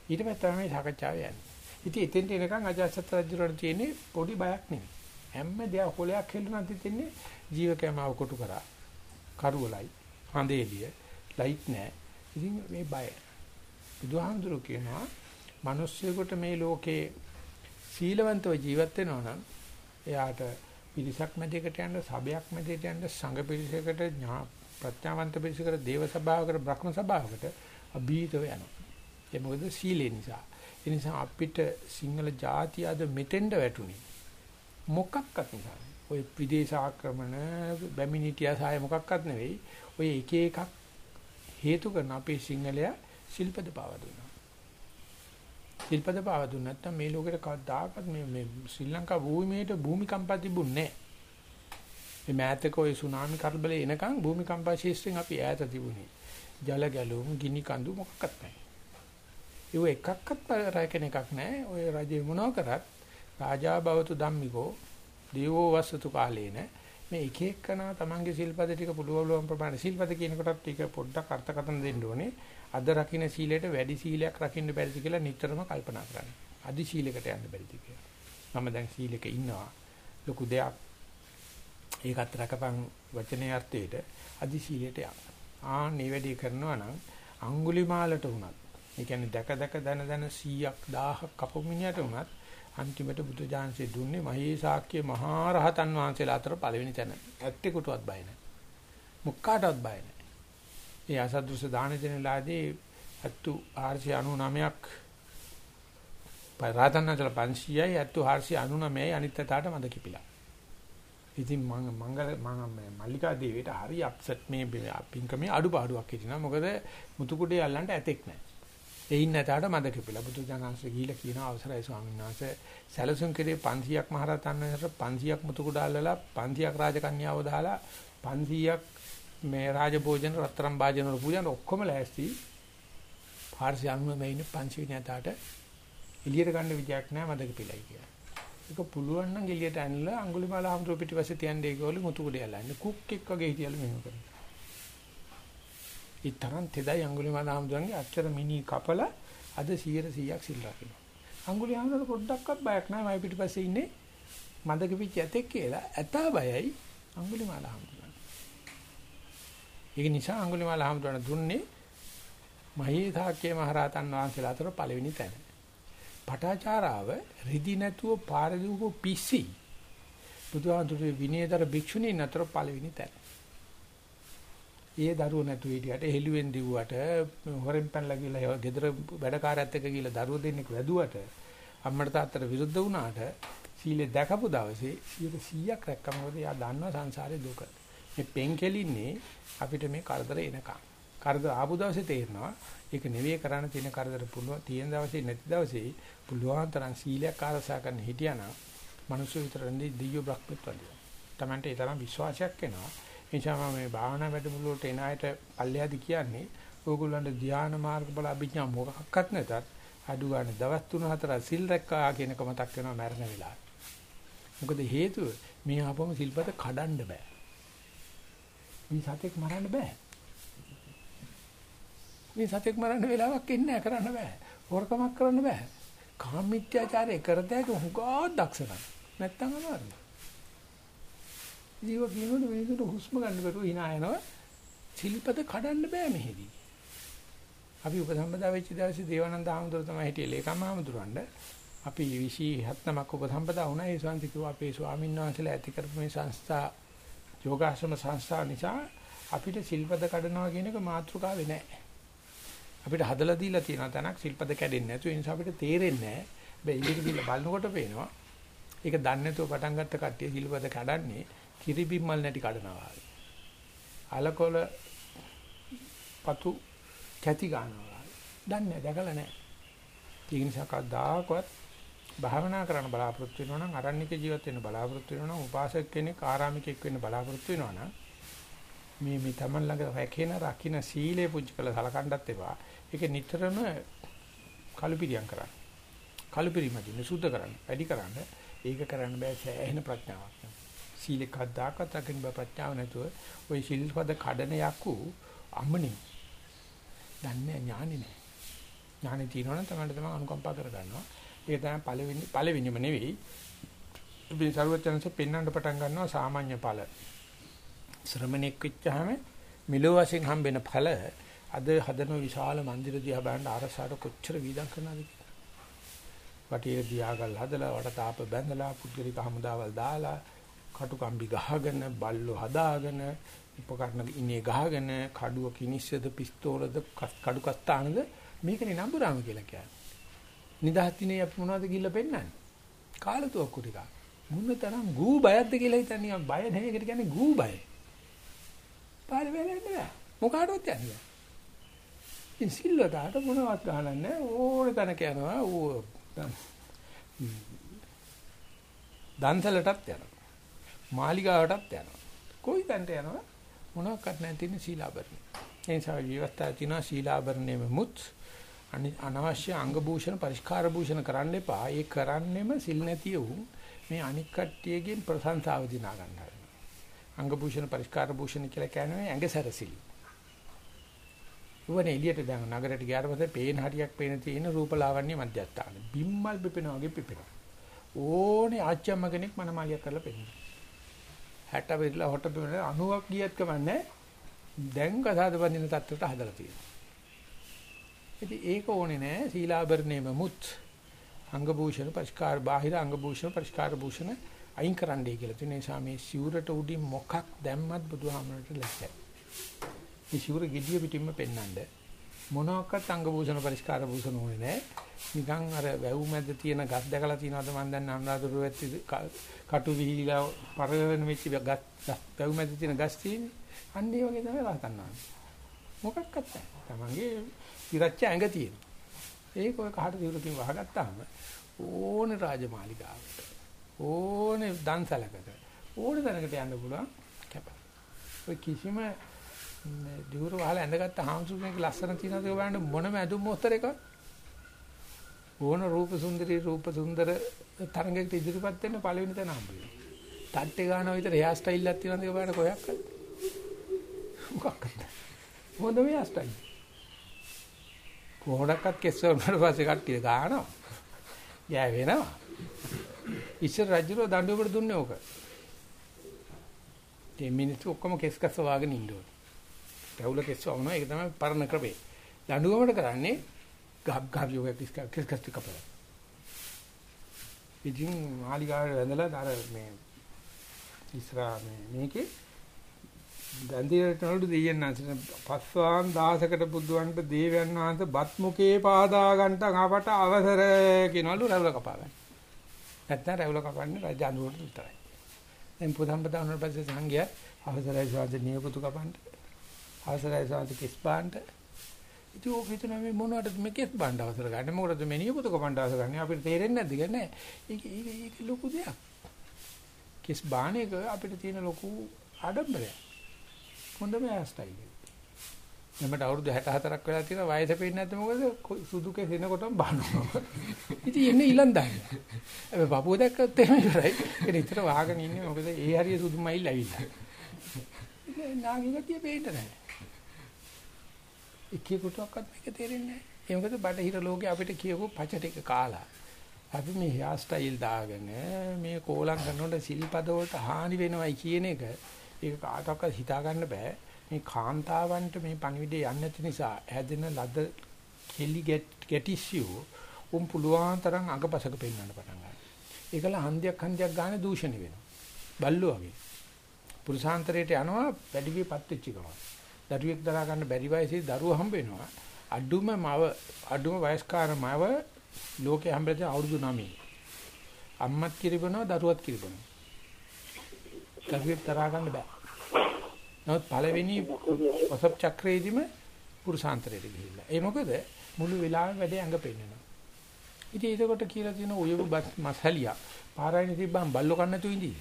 ඊට පස්සේ තමයි සාකච්ඡාව යන්නේ. ඉතින් එතෙන්ට එනකන් අජාසත් රජුරණ තියෙන්නේ පොඩි බයක් නෙවෙයි. හැම දෙයක් කොලයක් හෙල්ලුණත් තින්නේ ජීවකයමව කොටු කරා. කරුවලයි හඳේලිය. ලයිට් නැහැ ඉතින් මේ බය බුදුහාමුදුරු කියනවා මිනිස්සුෙකුට මේ ලෝකේ සීලවන්තව ජීවත් වෙනවා නම් එයාට පිරිසක් මැදයකට යන්න, සබයක් මැදයට යන්න, සංඝ පිරිසකට, ප්‍රඥාවන්ත පිරිසකට, දේව සභාවකට, බ්‍රහ්ම සභාවකට අභීතව යනවා. ඒ මොකද සීලේ නිසා. ඒ නිසා අපිට සිංහල ජාතිය අද මෙතෙන්ද වැටුනේ. මොකක්වත් නිසා. ඔය විදේශ ආක්‍රමණ, බැමිණිටියා සාය මොකක්වත් නෙවෙයි. ඔය එක එකක් හේතු කරන අපේ සිංහලයා ශිල්පද පාවා දුන්නා. ශිල්පද පාව දුන්නේ නැත්නම් මේ ලෝකෙට කවදාකවත් මේ මේ ශ්‍රී ලංකා භූමියේට භූමිකම්පා තිබුණේ නැහැ. මේ මෑතක ওই සුනාමි කරබලේ එනකන් භූමිකම්පා ශේෂ්ත්‍රයෙන් අපි ඈත තිබුණේ. ජල ගැලුම්, ගිනි කඳු මොකක්වත් නැහැ. ඒව එකක්වත් රැකෙන එකක් නැහැ. ඔය රජේ මොනව කරත් රාජා භවතු ධම්මිකෝ දේවෝ වස්සතු කාලේන මේ එක එකනා තමන්ගේ සිල්පද ටික පුළුවන් ප්‍රමාණය සිල්පද කියන කොටත් ටික පොඩ්ඩක් අර්ථකථන දෙන්න ඕනේ. අද රකින්න සීලයට වැඩි සීලයක් රකින්න බැරිද කියලා නිතරම කල්පනා කරන්න. අදි සීලයකට යන්න බැරිද කියලා. මම දැන් සීලෙක ඉන්නවා. ලොකු දෙයක්. ඒකත් රකපන් වචනේ අර්ථයට අදි සීලයට යන්න. ආ මේ වැඩි කරනවා නම් අඟුලිමාලට වුණත්. ඒ කියන්නේ දැක දැක දන දන 100ක් 1000ක් කපු මිනිහට වුණත් අන්තිමට බුදු ජානසේ දුන්නේ මහේ ශාක්‍ය මහා රහතන් වහන්සේලා අතර පළවෙනි තැන. ඇත්තෙකුටවත් බය නැහැ. මුක්කාටවත් බය නැහැ. ඒ අසද්දෘස දාන දෙනලාදී අත්තු 499ක් පරාතනතල 500යි අත්තු 499යි අනිත්‍යතාවට මද කිපිලා. ඉතින් මම මංගල මම මල්ලිකා දේවියට හරි අප්සෙට් මේ පින්කමේ අඩුපාඩුවක් හිටිනවා. මොකද මුතුකුඩේ අල්ලන්න ඇතෙක් නැහැ. ඒ ඉන්න ඇතාට මද කිපිලා. බුදු දහමසේ ගිහිලා කියන අවසරයි ස්වාමීන් වහන්සේ සැලසුම් කෙරේ 500ක් මහරතන් වහන්සේට 500ක් මුතුකුඩ අල්ලලා 500ක් රාජකන්‍යාව දාලා 500ක් මේ රාජභෝජන රත්තරන් භාජන වල පූජන ඔක්කොම ලෑස්ති. පාර්සි අනුම මේ ඉන්නේ පංච විඤ්ඤාතයට එළියට ගන්න විදියක් නැහැ මදක පිළයි කියලා. ඒක පුළුවන් නම් එළියට ඇනලා අඟුලිමාල හම්තුව පිටිපස්සේ තියන්නේ ඒගොල්ලෝ මුතු කුඩේ යලන්නේ. කුක් එක් වගේ හිටියලු මෙහෙම කරනවා. ඊතරම් තෙදයි අඟුලිමාල හම්තුවන්ගේ අච්චර මිනි කපල අද 100%ක් සිල් රකින්න. අඟුලිමාල පොඩ්ඩක්වත් බයක් නැහැ මයි පිටිපස්සේ ඉන්නේ මදක පිට ඇතෙක් කියලා. ඇතා බයයි අඟුලිමාල හම්තුව. ඒක නිසා අඟුලිමාල හාමුදුරන දුන්නේ මහේසාක්‍ය මහරහතන් වහන්සේලා අතර පළවෙනි තැන. පටාචාරාව රිදි නැතුව පාරදීව පිස්සි. බුදුහාමුදුරේ විනයදර භික්ෂුණීන් අතර පළවෙනි තැන. ඒ දරුවෝ නැතු හිටියට හෙළුවෙන් දිව්වට හොරෙන් පැනලා ගිහලා ගෙදර වැඩකාරයත් එක්ක ගිහලා දරුවෝ දෙන්නෙක් වැදුවට අම්මට තාත්තට විරුද්ධ වුණාට සීලේ දැකපු දවසේ 100ක් රැක්කම මොකද එයා දන්නවා සංසාරේ දුක. මේ පෙන් කෙලින්නේ අපිට මේ කරදර එනකම්. කරදර ආපු දවසේ තේරෙනවා ඒක නෙවෙයි කරන්න තියෙන කරදර පුළුවන් තියෙන දවසේ නැති දවසේ පුළුවන් තරම් සීලයක් ආරසා කරන්න හිටියානම් මනුස්ස විතරන්නේ දියෝ බ්‍රහ්මත් වගේ. Tamante ඒ තරම් විශ්වාසයක් එනවා. ඒ නිසා මම මේ භාවනා වැඩමුළුවට එන අයට පල්ලෙහාදී කියන්නේ ඕගොල්ලන්ට ධ්‍යාන මාර්ගඵල අභිඥා මොකක්වත් නැතත් අඩු ගන්න දවස් 3-4 සිල් රැක්කා කියනක මතක් වෙනවා මරණ වෙලාවට. මොකද හේතුව මේ ආපම සිල්පද කඩන්න බෑ. මේ සතෙක් මරන්න බෑ. මේ සතෙක් මරන්න වෙලාවක් ඉන්නේ කරන්න බෑ. හොරකමක් කරන්න බෑ. කාමීත්‍යාචාරය කරදැක හුඟා දක්ෂණයි. නැත්තම් අමාරුයි. ජීව කියනකොට මිනිසුන්ට හුස්ම ගන්න බැරුව hina යනවා. සිල්පද කඩන්න බෑ මෙහෙදි. අපි උපසම්පදා වෙච්ච දවසේ දේවානන්ද ආමතුරු තමයි හිටියේ ලේකම් ආමතුරුන්ට. අපි 27 නමක් උපසම්පදා වුණා. ඒ ස්වාමීන් වහන්සේ අපේ ස්වාමීන් වහන්සේලා ඇති කරපු මේ සංස්ථා යෝගාශ්‍රම සංස්ථාව නිසා අපිට සිල්පද කඩනවා කියන එක මාතෘකාවේ නැහැ. අපිට හදලා දීලා තියෙන තැනක් ශිල්පද කැඩෙන්නේ නැතු ඒ නිසා අපිට තේරෙන්නේ නැහැ. හැබැයි ඉලිට ගිහලා බලනකොට පේනවා. ඒක දන්නේ නැතුව පටන් ගත්ත කට්ටිය ශිල්පද කඩන්නේ කිරිබිම්මල් නැටි කඩනවා වගේ. අලකොල පතු කැටි ගන්නවා. දන්නේ දැකලා නැහැ. ඒ නිසා කවදාකවත් භාවනා කරන්න බලාපොරොත්තු වෙනවා නම් අරණ්‍යක ජීවත් වෙන්න බලාපොරොත්තු වෙනවා නම් උපාසක කෙනෙක් ආරාමිකෙක් වෙන්න බලාපොරොත්තු වෙනවා නම් මේ මේ Taman ළඟ රැකෙන රකින්න සීලේ පුංචි කළ සලකන්නත් එපා. ඒක නිතරම කලුපිරියම් කරන්න. කලුපිරිමදී සුද්ධ කරන්න, වැඩි කරන්න. ඒක කරන්න බෑ සෑහෙන ප්‍රඥාවක්. සීලේ කද්දාකත් රකින්න බෑ ප්‍රඥාව නැතුව ওই සිල්පද කඩන යකු අමනේ. දන්නේ ඥානෙ නෑ. ඥානෙ තියෙනවනම් තමයි තමයි අනුකම්පා කර ගන්නවා. ඒක තමයි පළවෙනි පළවෙනිම නෙවෙයි. ඉතින් සර්වඥාන්සේ පෙන්වන්න පටන් ගන්නවා සාමාන්‍ය ඵල. ශ්‍රමණෙක් වෙච්චාම මිලෝ වශයෙන් හම්බෙන ඵල අද හදන විශාල මන්දිර දිහා බලන්න අරසාට කොච්චර වීදම් කරනවද කියලා. වටියේ දියාගල් හදලා වට තාප බැඳලා පුද්ගලික හමුදාවල් දාලා කටුකම්බි ගහගෙන බල්ලෝ හදාගෙන උපකරණ ඉන්නේ ගහගෙන කඩුව කිනිස්සද පිස්තෝලද කඩු කස්තානද මේකනේ නම්බුරාම කියලා කියන්නේ. නිදහස් දිනේ අපි මොනවද ගිහිල්ලා පෙන්නන්නේ? කාලතුවක්කු ටික. මුන්න තරම් ගූ බයක්ද කියලා හිතන්නේ බය නැහැ ඒකට කියන්නේ ගූ බය. පාරේ වෙලෙන්නේ නැහැ. මොකාටවත් යන්නේ. ඉතින් සිල්වතාවට මොනවත් ගහන්න නැහැ. ඕන තැනක යනවා. ඌ දන්සලටත් යනවා. මාලිගාවටත් යනවා. කොයි තැනට යනවා? මොනවත් නැහැ තියෙන සීලාභරණ. ඒ නිසා විවස්ථා තියෙනවා සීලාභරණයෙම මුත් අනවශ්‍ය අංග භූෂණ පරිස්කාර භූෂණ කරන්න එපා. ඒ කරන්නෙම සිල් නැතිව මේ අනික් කට්ටියගෙන් ප්‍රශංසාව දිනා ගන්නවා. අංග භූෂණ පරිස්කාර භූෂණ කියලා කියන්නේ ඇඟ සැරසිලි. උවනේ එළියට දැන් නගරයට ගියාට පස්සේ පේන හරියක් පේන තියෙන රූපලාවන්‍ය මධ්‍යස්ථාන. බිම්මල් පිපෙනා වගේ පිපෙනවා. ඕනේ ආච්චම්ම කෙනෙක් මනමාලියක් කරලා පෙන්නනවා. 60 වෙරිලා හොට පිපෙන 90ක් ගියත් කමන්නේ දැන් කසාද බඳින තත්ත්වයට හදලා තියෙනවා. ඉතින් ඒක ඕනේ නෑ සීලාභරණයම මුත් අංග භූෂණ පරිස්කාර බාහිර අංග භූෂණ පරිස්කාර භූෂණ අයින් කරන්නයි කියලා තියෙන නිසා මේ සිවුරට උඩින් මොකක් දැම්මත් බුදුහාමරට ලැස්සයි. මේ සිවුර gediya පිටින්ම පෙන්වන්න මොනවාක්වත් අංග භූෂණ පරිස්කාර භූෂණ ඕනේ නෑ. නිකන් අර වැව් මැද තියෙන ගස් දැකලා තියෙනවද මන් දැන් අනුරාධපුර වැත්ති කටු විහිලා පරවෙන වෙච්ච ගස් වැව් මැද තියෙන ගස් තියෙන්නේ. අන්න ඒ වගේ තමයි රහතන් වහන්සේ. මොකක්වත් නැහැ. තමන්ගේ ඉරච්ච ඇඟ තියෙනවා. ඒක ඔය කහට දිවුරකින් වහගත්තාම ඕනේ රාජමාලිගාවට ඕනේ දන්සලකට ඕනේ තැනකට යන්න පුළුවන් කැප. ඔය කිසිම දිවුර වහලා ඇඳගත්ත හාමුදුරුවෝගේ ලස්සන තියනද බලන්න මොනම ඇඳුම් මොස්තර එකක් ඕන රූප සුන්දරී රූප සුන්දර තරංගයකට ඉදිරිපත් වෙන්න පළවෙනි තැන හම්බ වෙනවා. ටට්ටේ ගන්නවා විතර හෙයා ස්ටයිල් එකක් තියෙනවද බලන්න කොහොක්ද? මොකක්ද? හොඳ මේ ස්ටයිල්. කොහොඩක්වත් කෙස් වුණාට පස්සේ කට්ටිය ගන්නවා. ගෑ වෙනවා. ඉස්සර රජුරෝ දඬුවමට දුන්නේ ඕක. මේ මිනිස්සු ඔක්කොම කෙස් කස්ස වාගෙන ඉන්න ඕනේ. පැවුල කෙස් වවනවා ඒක තමයි පරණ ක්‍රමේ. දඬුවමට කරන්නේ ගබ් ගබ් යෝග කෙස් කෙස් කස් කපලා. ඉතින් මාලිගාවේ වැඳලා අර මේ ඉස්රා මේ මේකේ ගන්ධිරට නළු දෙයයන් නැසන පස්වාන් දහසකට බුදුන්ට දේවයන් වහන්සේ බත් මුකේ පාදා ගන්නට අපට අවසර කියනවලු රැවුල කපා ගන්න. නැත්නම් රැවුල කපන්නේ රජ අනුරට විතරයි. දැන් පුදම් බදාන පස්සේ සංඝයා අවසරයි ස්වාමීන් නියපොතු කපන්න. අවසරයි ස්වාමීන් කිස් බාන්න. ඉතින් ඔක හිතන මේ මොනවටද මේ කිස් බාන්න අවසර ගන්න. මොකටද මේ නියපොතු කපන්න අවසර ගන්න. අපිට තේරෙන්නේ නැද්ද කියන්නේ? ඒක ඒක ලොකු දෙයක්. කිස් බාන එක අපිට තියෙන ලොකු ආඩම්බරයක්. හොඳම ඇස්ටයිල්. මමට අවුරුදු 64ක් වෙලා තියෙනවා වයස පේන්නේ නැත්නම් මොකද සුදු කෙස් එනකොටම බානවා. ඉතින් එන්නේ ඊලන්දායි. හැබැයි බබුව දැක්කත් එහෙම ඉවරයි. ඒ නිතර වහගෙන ඉන්නේ මොකද ඒ හරිය සුදුමයිල් ඇවිල්ලා. ඉතින් නාගි ගතිය පේන්න නැහැ. එක්කෙකුටවත් මේක තේරෙන්නේ නැහැ. ඒ මොකද බටහිර ලෝකේ අපිට කියපු පච ටික කාලා. අපි මේ හෙයාර් ස්ටයිල් දාගෙන මේ කෝලම් කරනකොට සිල්පද වලට හානි වෙනවයි කියන එක ඒක කාටවත් හිතා ගන්න බෑ. මේ කාන්තාවන්ට මේ පණිවිඩය යන්නේ නැති නිසා හැදෙන ලද කෙලි ගැටිසියෝ උන් පුළුවන් තරම් අඟපසක පෙන්වන්න පටන් ගන්නවා. ඒකල හන්දියක් හන්දියක් ගන්න දූෂණය වෙනවා. බල්ලෝ වගේ. පුරුෂාන්තරයට යනවා වැඩි විපත් වෙච්ච ගමන්. දරුවෙක් දරා ගන්න බැරි වයසේ දරුවා හම්බ වෙනවා. අඩුම මව අඩුම වයස්කාර මව ලෝකේ හැම්බෙලා තියෙන අවුරුදු 9. අම්මත් කිරිබනවා දරුවත් කිරිබනවා. කවුරුත් තරහා ගන්න බෑ. නමුත් පළවෙනි වසප් චක්‍රයේදීම පුරුෂාන්තරයට ගිහිල්ලා. ඒ මොකද මුළු වෙලාවෙම වැඩේ ඇඟ පෙන්නනවා. ඉතින් ඒකට කියලා තියෙන ඔයව මසලියා පාරායින තිබ්බම බල්ලෝ කන්න තු ඉඳී.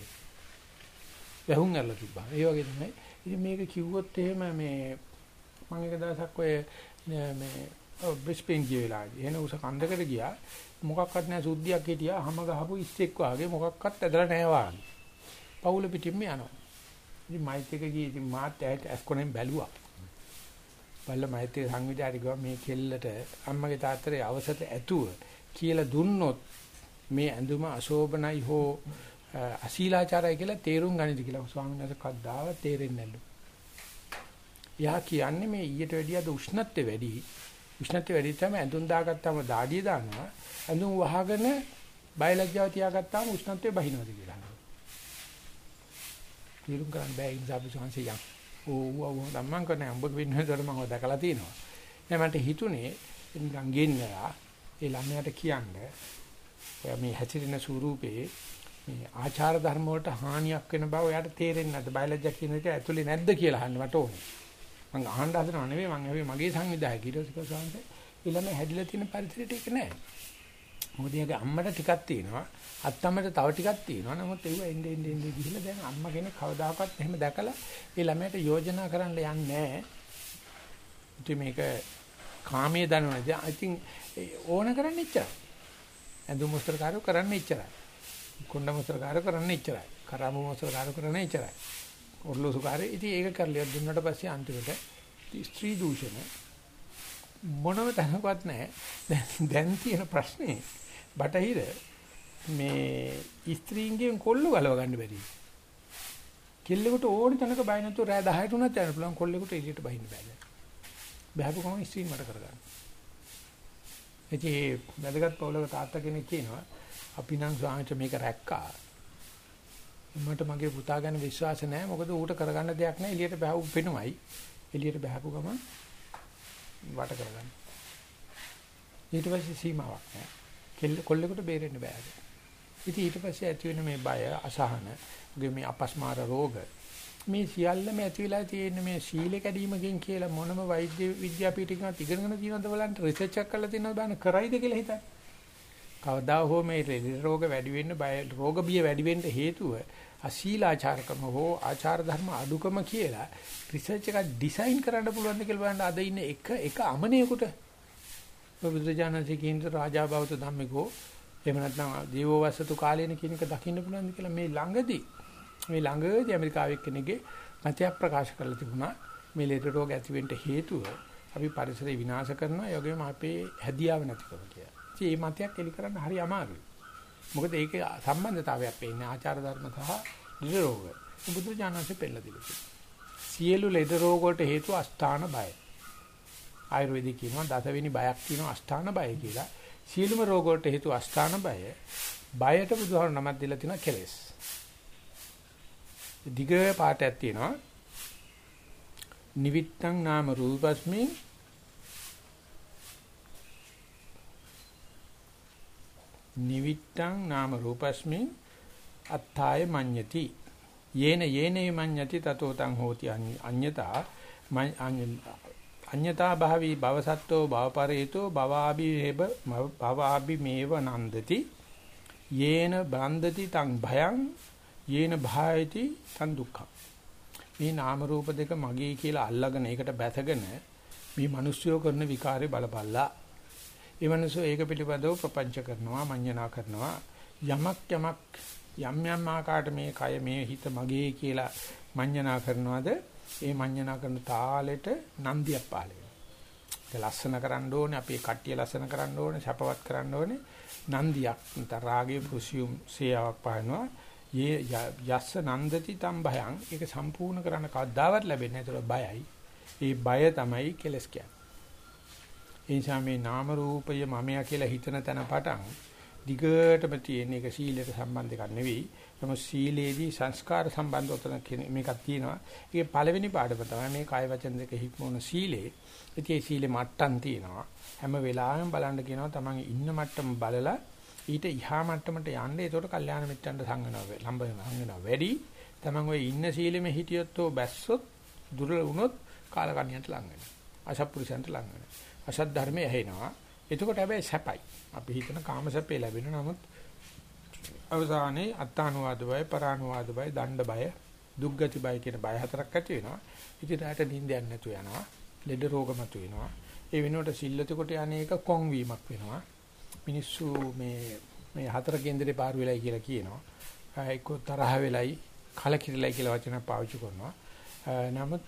වැහුම් ඇරලා තිබ්බා. ඒ වගේ තමයි. ඉතින් මේක කිව්වොත් එහෙම මේ මම එක දවසක් ඔය මේ බ්‍රිස්බේන් ගිය වෙලාවේ එන උස කන්දකට ගියා මොකක්වත් නැහැ සුද්ධියක් හිටියා හැම ගහපු ඉස්සෙක් වාගේ මොකක්වත් ඇදලා නැහැ වාගේ. පවුල පිටින්ම යනවා. ඉතින් මයිත් එක ගියේ ඉතින් මාත් ඇයට ඇස්කොනෙන් බැලුවා. බල්ල මයිත් එක සංවිධායක ගියා මේ කෙල්ලට අම්මගේ තාත්තගේ අවසත ඇතුව කියලා දුන්නොත් මේ ඇඳුම අශෝභනයි හෝ අශීලාචාරයි කියලා තේරුම් ගනිද කියලා ස්වාමීන් වහන්සේ කද්දාව තේරෙන්නේ නැලු. යා කියන්නේ මේ ඊට වැඩිය අද උෂ්ණත්වය වැඩි. උෂ්ණත්වය වැඩි තමයි ඇඳුම් දාගත්තාම දාඩිය දානවා. ඇඳුම් වහගෙන බයලජ්ජාව තියාගත්තාම උෂ්ණත්වය බහිනවද කියලා. තේරුම් ගන්න බෑ ඉන්සාව සංසය යම්. ඕ ඕ ධම්මං කරන්නේ උඹ වෙන්නේතර මම දැකලා තියෙනවා. දැන් මට හිතුනේ නිකන් ගෙන්නලා ඒ ළමයාට කියන්නේ මේ හැසිරෙන ස්වරූපේ මේ ආචාර ධර්ම වලට හානියක් වෙන බව එයාට තේරෙන්නේ නැද්ද? බයලජ්ජා කියන එක ඇතුලේ නැද්ද කියලා අහන්න මට ඕනේ. මම අහන්න හදනව නෙවෙයි මම හැබැයි මගේ සංවිධායක ඊටසික සාන්තේ ඊළඟ හැදිලා තියෙන පරිසරයට ඒක නෑ. මොකද එයාගේ අම්මට ටිකක් තියෙනවා අත්තම්මට තව ටිකක් තියෙනවා. නමුත් ඒව එන්නේ එන්නේ එන්නේ ගිහිල්ලා දැන් අම්මා කෙනෙක් කවදාකවත් එහෙම දැකලා ඒ ළමයට යෝජනා කරන්න යන්නේ නෑ. ඉතින් මේක කාමයේ දනවනද? ඉතින් ඕන කරන්නේ ඉච්චරයි. ඇඳුම් මොස්තරකාරයෝ කරන්නේ ඉච්චරයි. කොණ්ඩ මොස්තරකාරයෝ කරන්නේ ඉච්චරයි. කරාමු මොස්තරකාරයෝ කරන්නේ ඉච්චරයි. ඔර්ලෝසුකාරයෝ ඉතින් ඒක කරලියක් දුන්නට පස්සේ අන්තිමට ස්ත්‍රී දූෂණ මොනම තැනකවත් නැහැ. දැන් දැන් තියෙන ප්‍රශ්නේ බටහිර මේ ස්ත්‍රීන්ගෙන් කොල්ල ගලව ගන්න බැරි. කෙල්ලෙකුට ඕනි තැනක බය නැතුව රෑ 10ට උනත් යන්න පුළුවන් කොල්ලෙකුට එළියට බහින්න බෑ. බෑපු ගමන් ස්ත්‍රීන් මට කරගන්න. ඉතින් වැදගත් පොලක තාත්තා කෙනෙක් කියනවා අපි නම් ස්වාමීන් මේක රැක්කා. මට මගේ පුතා ගැන විශ්වාස නැහැ. මොකද ඌට කරගන්න දෙයක් නැහැ. එළියට බහව පෙනුමයි. එළියට බහපු ගමන් වට කරගන්න. ඊට පස්සේ සීමාවක් නැහැ. කෙල්ල කොල්ලෙකුට බේරෙන්න බෑ. ඉතින් ඊට පස්සේ ඇති වෙන මේ බය, අසහන, මේ අපස්මාර රෝග මේ සියල්ලම ඇති වෙලා තියෙන මේ සීල කැඩීමකින් කියලා මොනම වෛද්‍ය විද්‍යාපීඨයකවත් ඉගෙනගෙන තියෙනවද බලන්න රිසර්ච් එකක් කරලා තියෙනවද බලන්න කරයිද කියලා හිතන්න. කවදා හෝ මේ රෝග වැඩි වෙන්න බය රෝග බිය වැඩි වෙන්න හේතුව අශීලාචාරකම හෝ ආචාර ධර්ම අඩුකම කියලා රිසර්ච් එකක් ඩිසයින් කරන්න පුළුවන්ද කියලා බලන්න. අද ඉන්න එක එක අමනේකට. බුදුරජාණන්සේ කියන රාජා බෞද්ධ ධම්මිකෝ එහෙම නැත්නම් දේවෝ වසතු කාලේන කියන එක දකින්න පුළුවන්ද කියලා මේ ළඟදී මේ ළඟදී ඇමරිකාවේ කෙනෙක්ගේ මතයක් ප්‍රකාශ කරලා තිබුණා. මේ ලෙඩ රෝග ඇති වෙන්න හේතුව අපි පරිසරය විනාශ කරනවා. ඒ වගේම අපේ හැදියාව නැතිකම කියලා. ඉතින් මේ මතයක් එලි කරන්න හරි අමාරුයි. මොකද ඒකේ සම්බන්ධතාවයක් පේන්නේ ආචාර ධර්ම සහ ලෙඩ රෝග. බුදුරජාණන්සේ පෙන්නලා තිබුණා. සියලු ලෙඩ රෝග වලට හේතුව අස්ථාන බය. ආයුර්වේදයේ කියනවා දසවෙනි බයක් කියනවා අස්ථාන බය කියලා. සියලුම රෝග වලට හේතුව අස්ථාන බය. බයට බුදුහාර නමක් දීලා තියෙනවා කෙලෙස්. දිග පාඩයක් තියෙනවා. නිවිත්තං නාම රූපස්මින් නිවිත්තං නාම රූපස්මින් අත්ථාය මඤ්ඤති. යේන යේනේ මඤ්ඤති තතෝ තං හෝති අඤ්ඤතා. අඤ්ඤතා භාවී භවසත්තෝ භවපරේතෝ භවාභි හේබ භවාභි මේව නන්දති. යේන බන්දති තං භයං යේන භායති තං දුක්ඛං. මේ නාම රූප දෙක මගේ කියලා අල්ලගෙන ඒකට බැසගෙන මේ මිනිස්සුયો කරන විකාරේ බලපල්ලා. ඒ මිනිස්සු ඒක පිළිබඳව ප්‍රපංච කරනවා මඤ්ඤණා කරනවා. යමක් යමක් යම් යම් ආකාරයට මේ කය මේ හිත මගේ කියලා මඤ්ඤණා කරනවාද ඒ මඤ්ඤණා කරන තාලෙට නන්දියක් පාල වෙනවා. ලස්සන කරන්න ඕනේ අපේ කට්ටිය ලස්සන කරන්න ඕනේ සැපවත් කරන්න ඕනේ. නන්දියක් නැත්නම් රාගයේ පුසියුම් සේයාවක් පානවා. යේ යස්ස නන්දති තම් භයං. ඒක සම්පූර්ණ කරන්න කවදාවත් ලැබෙන්නේ නැහැ. ඒක බයයි. ඒ බය තමයි කෙලස් කියන්නේ. ඒ නිසා මේ නාම රූපය මමයා කියලා හිතන තැන පටන් දිගටම තියෙන එක සීලයට සම්බන්ධ එකක් නෙවෙයි. නමුත් සීලේදී සංස්කාර සම්බන්ධ උතන මේකක් තියෙනවා. ඒකේ පළවෙනි පාඩම තමයි මේ කාය වචන දෙක හික්මවන සීලේ. ඉතින් ඒ සීලේ මට්ටම් තියෙනවා. හැම වෙලාවෙම බලන්න කියනවා තමන් ඉන්න මට්ටම බලලා ඊට ඉහා මට්ටමට යන්න ඒතකොට කල්යාණ මිත්‍රන්ට සංගනවා ලම්බ සංගනවා වැඩි තමන් ওই ඉන්න සීලෙම හිටියොත් ඕ බැස්සොත් දුර්වල වුණොත් කාලකන්‍යන්ට ලං වෙනවා අසත්පුරුෂයන්ට ලං වෙනවා අසත් ධර්මයේ ඇහෙනවා. එතකොට හැබැයි සැපයි. අපි හිතන කාම සැපේ ලැබෙන නමුත් අවසානයේ අත්තානුවාද බය පරානුවාද බය දණ්ඩ බය දුක්ගති බය කියන බය හතරක් ඇති වෙනවා. ඉතින් රැට නිින්දයක් නැතු වෙනවා ලෙඩ රෝග මතු වෙනවා. ඒ වෙනුවට සිල්ලති කොට යන්නේක කොන් වීමක් වෙනවා. මිනිස්සු මේ මේ හතර කේන්දරේ පාරු වෙලයි කියලා කියනවා. ඒක තරහ වෙලයි කලකිරලයි කියලා වචන පාවිච්චි කරනවා. නමුත්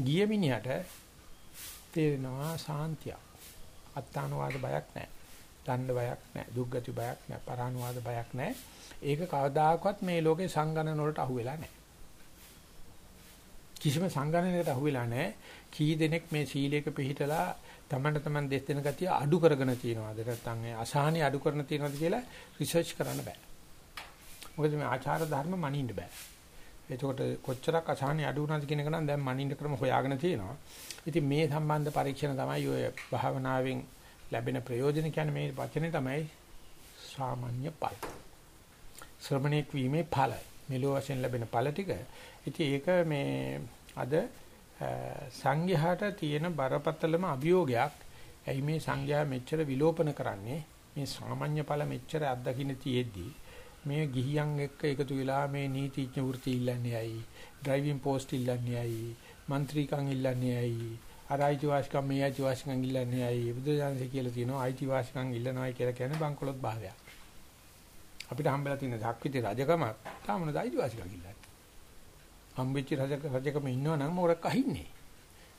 ගිය මිනිහට තේරෙනවා සාන්තිය. අත්තානුවාද බයක් නැහැ. දණ්ඩ බයක් නැහැ. දුක්ගති බයක් නැහැ. පරානුවාද බයක් නැහැ. ඒක කවදාකවත් මේ ලෝකේ සංගණන වලට අහු වෙලා නැහැ. කිසිම සංගණනයකට අහු වෙලා නැහැ. කී දෙනෙක් මේ සීලයක පිළිහිටලා තමන්ට තමන් දෙස් දෙන ගතිය අඩු කරගෙන තියනවාද නැත්නම් ඒ අසහනිය අඩු කරන තියනවාද කියලා රිසර්ච් කරන්න බෑ. මොකද මේ ආචාර ධර්ම මනින්න බෑ. එතකොට කොච්චරක් අසහනිය අඩු වුණාද කියන එක නම් දැන් මනින්න ක්‍රම හොයාගෙන තියෙනවා. ඉතින් මේ සම්බන්ධ පරීක්ෂණ තමයි ඔය භාවනාවෙන් ලැබෙන ප්‍රයෝජන කියන්නේ මේ වචනේ තමයි සාමාන්‍ය ඵල. ශ්‍රමණේක් වීමේ ඵලයි. මෙලෝ වශයෙන් ලැබෙන ඵල ටික. ඉතින් ඒක මේ අද සංඝයාට තියෙන බරපතලම අභියෝගයක් ඇයි මේ සංඝයා මෙච්චර විලෝපන කරන්නේ මේ සාමාන්‍ය ඵල මෙච්චර අත්දකින්න තියෙද්දී මේ ගිහියන් එක්ක එකතු වෙලා මේ නීතිඥ වෘත්ති ඉල්ලන්නේ ඇයි? ඩ්‍රයිවිං පෝස්ට් ඉල්ලන්නේ ඇයි? മന്ത്രിකම් ඉල්ලන්නේ ඇයි? අර අයිතිවාසිකම් මේ අයිතිවාසිකම් ඉල්ලන්නේ ඇයි? බුදුසසුනේ කියලා තියෙනවා අයිතිවාසිකම් ඉල්ලනවායි කියලා කියන්නේ බංකොලොත් භාවයක්. අපිට හම්බෙලා තියෙන ධක්විති රජකම තාමන අයිතිවාසිකම් ඉල්ලන්නේ. හම්බෙච්ච රජක රජකම ඉන්නවනම් මොකක් අහින්නේ?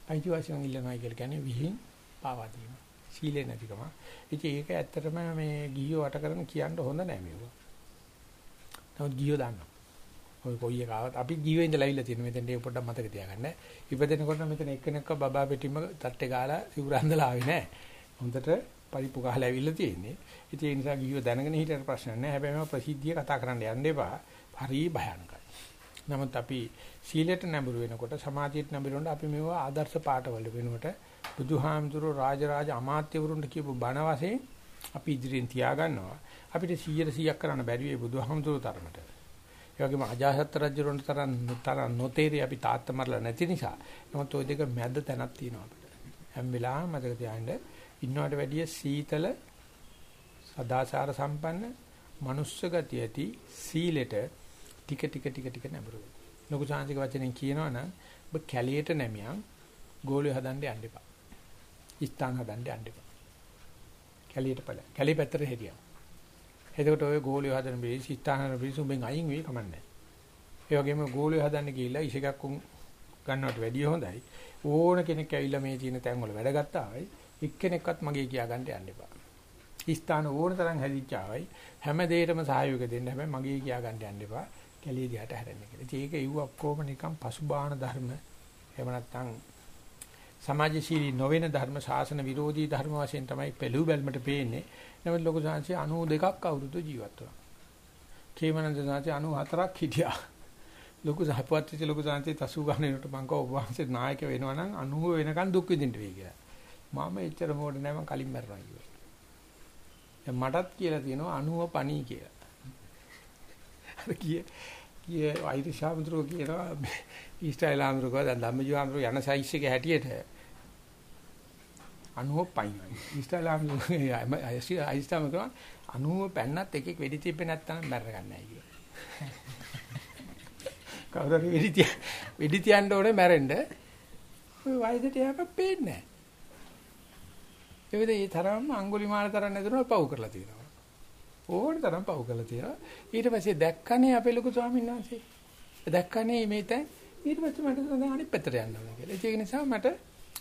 අයිතිවාසිකම් ඉල්ලනවායි කියලා කියන්නේ විහිං පාවා දීම. සීලේ නැතිකම. ඉතින් ඒක ඇත්තටම මේ ගිහියෝ වට කරන කියන්න හොඳ නැහැ මේක. නමුත් ගිහියෝ දන්නවා. ඔය කොයි එකාවත් අපි ජීවේ ඉඳලා ඇවිල්ලා තියෙන මෙතෙන් ඒක පොඩ්ඩක් මතක තියාගන්න. ඉපදෙනකොට මෙතන එක්කෙනෙක්ව බබා පිටින්ම තට්ටේ ගාලා සිවුරන්දලා ආවේ නෑ. හොඳට පරිප්පු ගහලා ඇවිල්ලා තියෙන්නේ. ඉතින් ඒ නිසා ගිහියෝ දැනගෙන හිටියට ප්‍රශ්න නෑ. හැබැයි මම ප්‍රසිද්ධිය කතා කරන්න යන්න එපා. හරි භයානකයි. නමුත් අපි සීලයට නැඹුරු වෙනකොට සමාධියට නැඹුරු වෙනකොට අපි මේවා ආදර්ශ පාඩවල වෙනකොට බුදුහාමුදුරුවෝ රාජරාජ අමාත්‍යවරුන්ට කියපු බණ වශයෙන් අපි ඉදිරියෙන් තියාගන්නවා. අපිට 100 100ක් කරන්න බැරි වෙයි බුදුහාමුදුරුවෝ තරමට. ඒ වගේම අජාසත් රජුරන්ට තරම් තරම් නොතේරි අපි තාත්තා මරලා නැති නිසා. නමුත් ওই දෙක මැද තැනක් තියෙනවා අපිට. හැම වෙලාවෙම මතක තියාගන්න ඉන්නවට වැඩිය සීතල සදාචාර සම්පන්න මනුස්ස ගතිය ඇති සීලෙට ටික ටික ටික ටික නැඹුරු වෙනවා. ලොකු සාංශික වචනෙන් කියනවනම් ඔබ කැලියට නැමියන් ගෝලිය හදන්න යන්න එපා. ස්ථාන හදන්න යන්න එපා. කැලියට පළ. කැලිය පැත්තට හෙරියම්. එතකොට ඔය ගෝලිය හදන බේස් ස්ථාන හදන බේස් උඹෙන් අයින් වෙයි කමන්නේ. ඒ වගේම ගෝලිය හදන්න ගිහිල්ලා ඉෂකක් උන් ගන්නවට වැඩිය හොඳයි. ඕන කෙනෙක් ඇවිල්ලා මේ තියෙන තැන් වල වැඩ ගත්තා වෙයි. එක්කෙනෙක්වත් මගේ කියා ගන්න යන්න එපා. ස්ථාන ඕන තරම් හැදිච්ච ආවයි හැම දෙයකටම සහයෝගය දෙන්න හැබැයි මගේ කියා ගන්න යන්න එපා. කැලිය දිහාට හැරෙන්න කියලා. ඉතින් ඒක ඉව ඔක්කොම නිකන් පසුබාහන ධර්ම එහෙම නැත්නම් සමාජශීලී නොවන ධර්ම ශාසන විරෝධී ධර්ම වශයෙන් තමයි පෙළු බැල්මට පේන්නේ. නමුත් ලොකු සංහසේ 92ක් අවුරුදු ජීවත් වුණා. කේමනන්ද සංහසේ 94ක් හිටියා. ලොකු සහපවත්ටි ලොකු සංහසේ 80 ගණනකට මං කව ඔබ වහන්සේ නායක වෙනවා නම් 90 වෙනකන් දුක් විඳින්න වෙයි කියලා. මම එච්චර මොකට නෑ මං කලින් මැරෙනවා කිව්වා. දැන් මටත් කියලා තියෙනවා 90 පණී කියලා. අර කිය කිය අයිතිශාමතුරු කියනවා ඊස්ටයිල් ආමරුකෝ දැන් ධම්මජීව ආමරු යන සයිස් එක හැටියට 90 පයින් ඊස්ටයිල් ආමරු අයිස්ටාම කරනවා 90 පෙන්නත් එකෙක් වෙඩි තිබ්බේ නැත්තම් මැර ගන්නයි කියලා. කවුරුහරි වෙඩි තිය වෙඩි තියන්න ඕනේ මැරෙන්න. ඔය වයසට යෑම පේන්නේ නැහැ. ඒ විදිහේ ඒ තරම්ම අඟුලිමාල තරම් නැතුනම පව් කරලා තියෙනවා. ඕන තරම් පව් කරලා තියෙනවා. ඊට පස්සේ දැක්කනේ අපේ ලොකු ස්වාමීන් වහන්සේ. දැක්කනේ මේ තැන් ඊට පස්සේ මට දැන් අනිත් පැත්තට යන්න ඕනේ කියලා. ඒක නිසා මට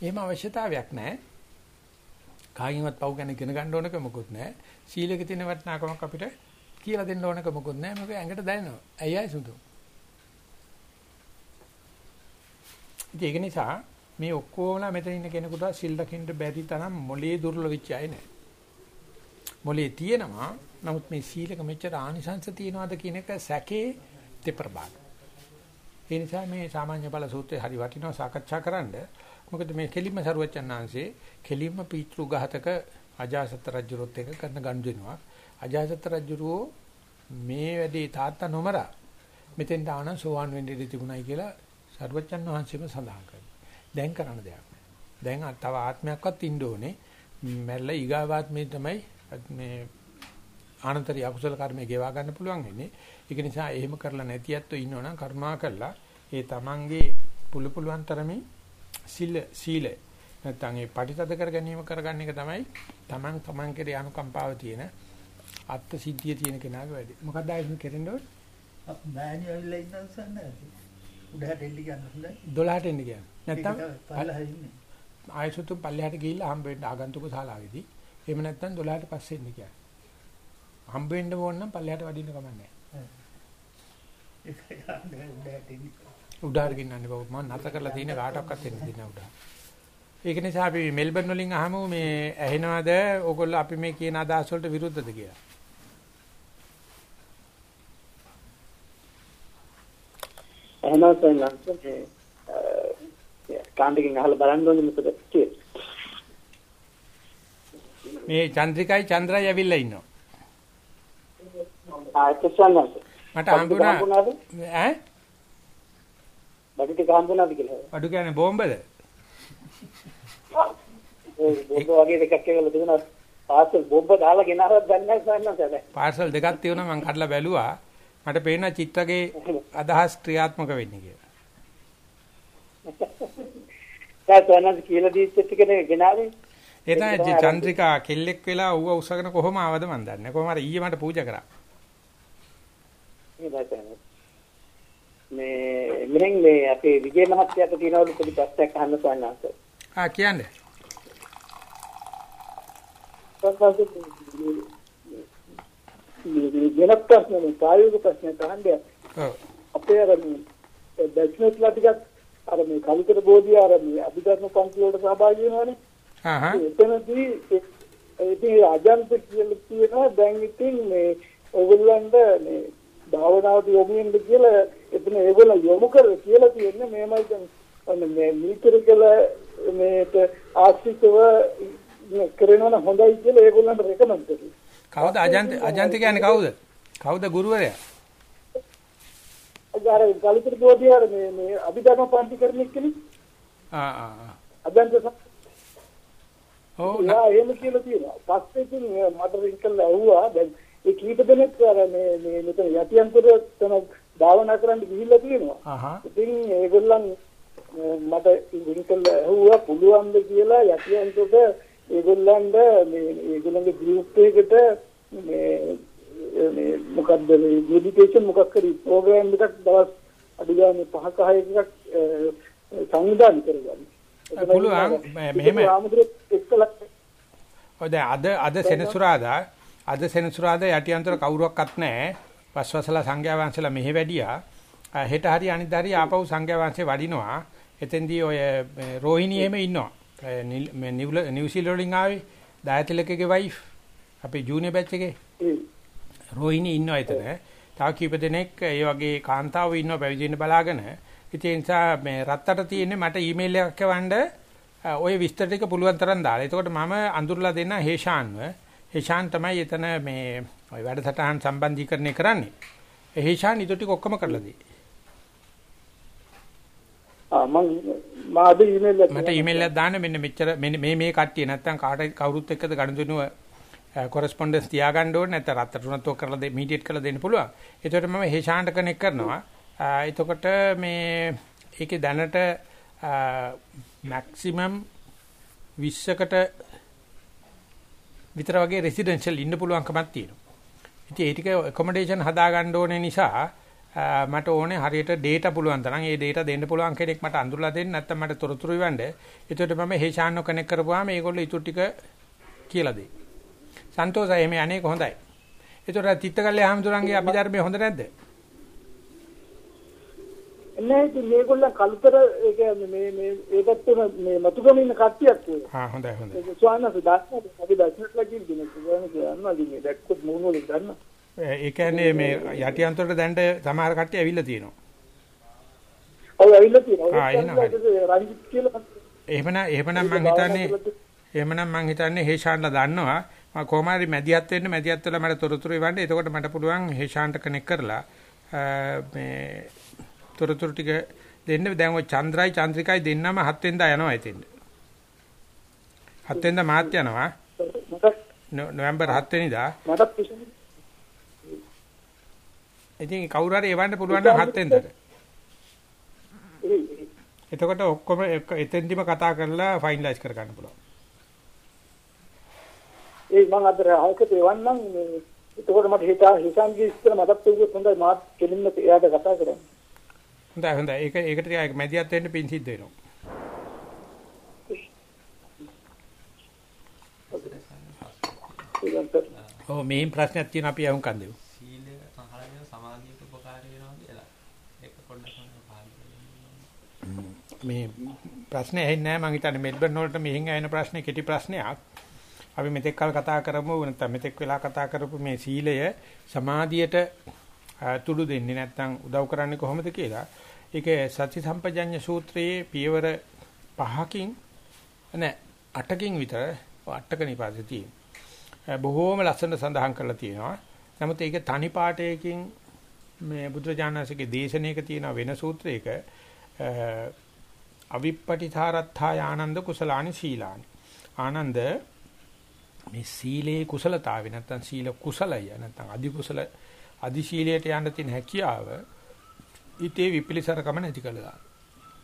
එහෙම අවශ්‍යතාවයක් නැහැ. කායින්වත් පව් ගැන ඉගෙන ගන්න ඕනක මොකුත් නැහැ. සීලක තියෙන වටිනාකමක් අපිට කියලා දෙන්න ඕනක මොකුත් නැහැ. මොකද ඇඟට දැනෙනවා. ඇයි ආයි සුදු. ඒක නිසා මේ ඔක්කොමලා මෙතන ඉන්න කෙනෙකුට සිල් දකින්න බැරි තරම් මොලේ දුර්වල වෙච්ච අය නැහැ. මොලේ තියෙනවා. නමුත් මේ සීලක මෙච්චර ආනිසංස තියනවාද කියන එක සැකේ දෙපරබාග. ඒ නිසා මේ සාමාන්‍ය බල සූත්‍රය හරි වටිනවා සාකච්ඡා කරන්න. මොකද මේ කෙලින්ම සරුවචනාංශේ කෙලින්ම පීතෘ ඝාතක අජාසත් රජුරොත් එක කරන ගනුදෙනුවක්. අජාසත් රජුරෝ මේ වැඩේ තාත්තා නොමරා මෙතෙන් දාන සෝවන් වෙන්න ඉඩ තිබුණයි කියලා සරුවචන් වහන්සේම සඳහන් කරනවා. දැන් කරන්න දෙයක් නැහැ. දැන් තව ආත්මයක්වත් ඉන්න ඕනේ. මැරලා ඊගාවාත්මේ තමයි මේ ආනන්තරී අකුසල කර්මය ගෙවා ගන්න පුළුවන් වෙන්නේ. ඒක නිසා එහෙම කරලා නැති ඇත්තෝ ඉන්නවනම් කර්මා කළා ඒ තමන්ගේ පුළු පුළුවන් තරමේ සීල සීල නැත්නම් ඒ පටිතද කර ගැනීම කරගන්න එක තමයි තමන් තමන් කෙරේ අනුකම්පාව තියෙන අත්ත් සිද්ධිය තියෙන කෙනාගේ වැඩි. මොකක්ද ආයෙත් කෙරෙන්න ඕනේ? මෑණි ඇවිල්ලා ඉන්න උසන්නේ. උඩහට එල්ලි ගන්න හොඳයි. 12ට එන්න කියන්නේ. නැත්නම් පල්ලහ ඉන්නේ. ආයසුතු පල්ලෙහාට ගිහිල්ලා හම්බ වෙන්න ආගන්තුක ශාලාවේදී. එහෙම නැත්නම් 12ට පස්සේ එන්න කියන්නේ. හම්බ වෙන්න ඕන නම් පල්ලෙහාට වඩින්න කමක් නැහැ. ඒක උඩහට එන්නේ. උඩාර ගින්නන්නේ බව මම නැත කරලා තියෙන කාටවත් එන්න දෙන්න උඩා. ඒක නිසා අපි මෙල්බන් වලින් අහමු මේ ඇහෙනවද ඕගොල්ලෝ අපි මේ කියන අදහස් වලට විරුද්ධද කියලා. එහෙනම් මේ කාණ්ඩකින් අහලා බලන්න ඕනේ මොකද කියලා. මේ චන්ද්‍රිකයි චන්ද්‍රයි ඇවිල්ලා ඉන්නවා. මට හම්බුණා ඈ බඩු ටික හම්බුණාද කියලා. අඩු කියන්නේ බෝම්බද? ඒ බොම්බ වගේ දෙකක් කියලා දුන්නා. පාසල් බොම්බ දාලා ගෙනාවත් දන්නේ නැහැ. පාර්සල් දෙකක් තියෙනවා මම කඩලා බැලුවා. මට පේනවා චිත්තගේ අදහස් ක්‍රියාත්මක වෙන්නේ කියලා. සෙන්ලන්ස් කියලා දීච්ච ටිකනේ ගෙනාවේ. ඒ තමයි චන්ද්‍රිකා කෙල්ලෙක් වෙලා ඌව උසගෙන කොහොම ආවද මන් දන්නේ. කොහොම හරි ඊයේ මට පූජා කරා. මේ මෙහෙන් මේ අපේ විජේ මහත්තයාට තියෙනවලු පොඩි ප්‍රශ්නයක් අහන්න සවන්නාස. ආ කියන්නේ. වෙනත් ප්‍රශ්න ප්‍රායෝගික ප්‍රශ්න තහන්නේ ඔව්. අපේ අර මේ දැක්නස්ලා ටිකක් අර මේ කලිතර බෝධිය අර මේ අභිධර්ම පන්ති වලට සහභාගී වෙනවානේ. හා හා. එතනදී ඉතින් අජන්ත කියලා කියනවා දැන් ඉතින් මේ ඕගොල්ලන්ට මේ භාවනාවට යොමු වෙන්න කියලා එතන ඒගොල්ලෝ යොමු කර කියලා තියෙන්නේ මේමයි දැන් මේ මීටර කියලා මේට ආශ්‍රිතව කරනවා හොඳයි කියලා ඒගොල්ලන්ට රෙකමන්ඩ් කරනවා. කවුද අජන්ත අජන්ත කියන්නේ කවුද? කවුද ගුරුවරයා? අර ගලිතර අර මේ මේ අභිධර්ම පන්ති කරන එක්කනේ ආ ආ ආ. අජන්ත ඔව් යා එහෙම කියලා තියෙනවා. පස්සේ ඉතින් මට රින් කරලා ඇහුවා දැන් ඒ කීප දෙනෙක් අර මේ මේ මෙතන යටියන්තර තන භාවනා කරන්න ගිහිල්ලා තියෙනවා. ඉතින් ඒගොල්ලන් මට රින් කරලා ඇහුවා පුළුවන්ද කියලා යටියන්තර ඒගොල්ලන්ට මේ ඒගොල්ලන්ගේ ගෲප් එකකට මේ මේ මොකද්ද මේ මෙඩිටේෂන් මොකක් හරි ප්‍රෝග්‍රෑම් එකක් දවස් අඩු ගානේ පහක හයකක් අ, සංවිධානය කරගන්න. පුළුවන්. මෙහෙම. ආමුද්‍රෙත් එක්කලා ඔය දැන් අද අද සෙනසුරාදා අද සෙනසුරාදා යටිඅන්තර කවුරුවක්වත් නැහැ. පස්වසලා සංඝයා වහන්සේලා මෙහෙ වැඩියා. හෙට හරි අනිත් හරි ආපහු සංඝයා වහන්සේ වඩිනවා. එතෙන්දී ඔය රෝහිණී එහෙම ඉන්නවා. මේ නිව්ල- නිව්සීලන්ත වලින් ආවේ දායතිලකගේ වයිෆ් අපේ ජූනියර් බැච් එකේ රෝහිණී ඉන්නවා එතන. තව කීප දෙනෙක් ඒ වගේ කාන්තාවෝ ඉන්නවා පැවිදි වෙන්න බලාගෙන. ඉතින් ඒ නිසා මේ රත්තට තියෙන්නේ මට ඊමේල් එකක් එවන්න ওই විස්තර ටික පුළුවන් තරම් දාලා. එතකොට මම අඳුරලා දෙන්න හේෂාන්ව. හේෂාන් තමයි එතන මේ ওই වැඩසටහන් සම්බන්ධීකරණය කරන්නේ. ඒ හේෂාන් ඊට ටික ඔක්කොම කරලා දෙයි. ආ මම මාද ඊමේල් එක මට ඊමේල් එකක් දාන්න මෙන්න මෙච්චර මේ මේ කට්ටිය නැත්තම් කාට කවුරුත් එක්කද ගනුදෙනුව කොරස්පොන්ඩන්ස් තියාගන්න ඕනේ නැත්නම් රත්තට උනත් ඔක් කරලා දෙ මීඩියේට් කරලා දෙන්න පුළුවන්. ඒකට මම හේෂාන්ට කනෙක්ට් කරනවා. එතකොට මේ ඒකේ දැනට මැක්සිමම් 20කට විතර වගේ රෙසිඩෙන්ෂල් ඉන්න පුළුවන්කමක් තියෙනවා. ඉතින් ඒ ටික ඇකොමඩේෂන් හදාගන්න ඕනේ නිසා ආ, මට ඕනේ හරියට data පුළුවන් තරම් ඒ data දෙන්න පුළුවන් කෙනෙක් මට අඳුරලා දෙන්න නැත්නම් මට තොරතුරු ඉවන්න. ඒකට මම හේෂාන්ව කනෙක්ට් කරපුවාම ඒගොල්ලෝ ඊටු ටික කියලා දෙයි. සන්තෝෂයි මේ අනේක හොඳයි. ඒතර තිත්තකල්ලේ ආමතුරන්ගේ අභිධර්මයේ හොඳ නැද්ද? නෑ ඉතින් මේගොල්ලන් කල්තර ඒ කියන්නේ මේ මේ ඒ පැත්තේ මේ මතුගම ඉන්න කට්ටියක් ඔය. ආ හොඳයි හොඳයි. ස්වාමීන් වහන්සේ දන්නවා අපි දැක්කලා කියන්නේ ස්වාමීන් දන්නවා ඉතින් මේ දැක්කොත් මූණ වලින් දන්නවා. ඒ කියන්නේ මේ යටි අන්තරට දැන්ට සමහර කට්ටිය ඇවිල්ලා තියෙනවා. ඔය ඇවිල්ලා තියෙනවා. ආ, එහෙනම්. රංජිත් කියලා එහෙමනම් එහෙමනම් මං හිතන්නේ එහෙමනම් මං හිතන්නේ හේෂාන්ලා දන්නවා. මම කොහොම හරි මැදිහත් වෙන්න මැදිහත් වෙලා මට තොරතුරු එවන්න. එතකොට මට පුළුවන් හේෂාන්ට කනෙක්ට් කරලා මේ තොරතුරු ටික දෙන්න. දැන් ඔය චන්ද්‍රයි චන්ද්‍රිකයි දෙන්නම හත් වෙනිදා යනවා එතෙන්ට. හත් වෙනිදා මාත් යනවා. නොවැම්බර් 7 වෙනිදා. මට පිටින් ඉතින් කවුරු හරි එවන්න පුළුවන් නම් හත් වෙනිදාට. එතකොට ඔක්කොම එතෙන්දිම කතා කරලා ෆයිනලයිස් කර ගන්න පුළුවන්. ඒ මම අද රාහකට එවන්නම් එතකොට මට හිතා හිසන්ගේ ඉස්සර මතක් වෙන්නේ හොඳයි මාත් කෙලින්ම එයාට කතා කරන්න. හොඳයි හොඳයි. ඒක ඒකට ටිකක් මැදිහත් වෙන්න පින් සිද්ධ වෙනවා. ඔව් මේන් ප්‍රශ්නයක් තියෙනවා අපි අහුම්කන් දෙමු. සීලය අහලා සමාධියට උපකාර වෙනවා කියලා. ඒක පොඩ්ඩක් මම මේ ප්‍රශ්නේ ඇහෙන්නේ නැහැ මං හිතන්නේ මෙල්බර්න් වලට මෙහෙන් ඇහෙන ප්‍රශ්නේ කෙටි ප්‍රශ්නයක්. අපි මෙතෙක් කල් කතා කරමු නැත්නම් මෙතෙක් වෙලා කතා කරපු මේ සීලය සමාධියට තුඩු දෙන්නේ නැත්නම් උදව් කරන්නේ කොහොමද කියලා. ඒක සති සම්පජඤ්ඤ සූත්‍රයේ පියවර පහකින් නෑ අටකින් විතර අටක නිපාතේ තියෙනවා. බොහෝම ලස්සන සඳහන් කරලා තියෙනවා. නමුත් ඒක තනි පාඨයකින් මේ බුදුරජාණන්සේගේ දේශනාවක තියෙන වෙන සූත්‍රයක අ, අවිප්පටිථාරත්ථා ආනන්ද කුසලානි සීලානි. ආනන්ද මේ සීලේ කුසලතාවය නැත්නම් සීල කුසලය නැත්නම් අධි කුසල අධි ශීලයට යන්න තියෙන හැකියාව හිතේ විපිලිසරකම නැති කළා.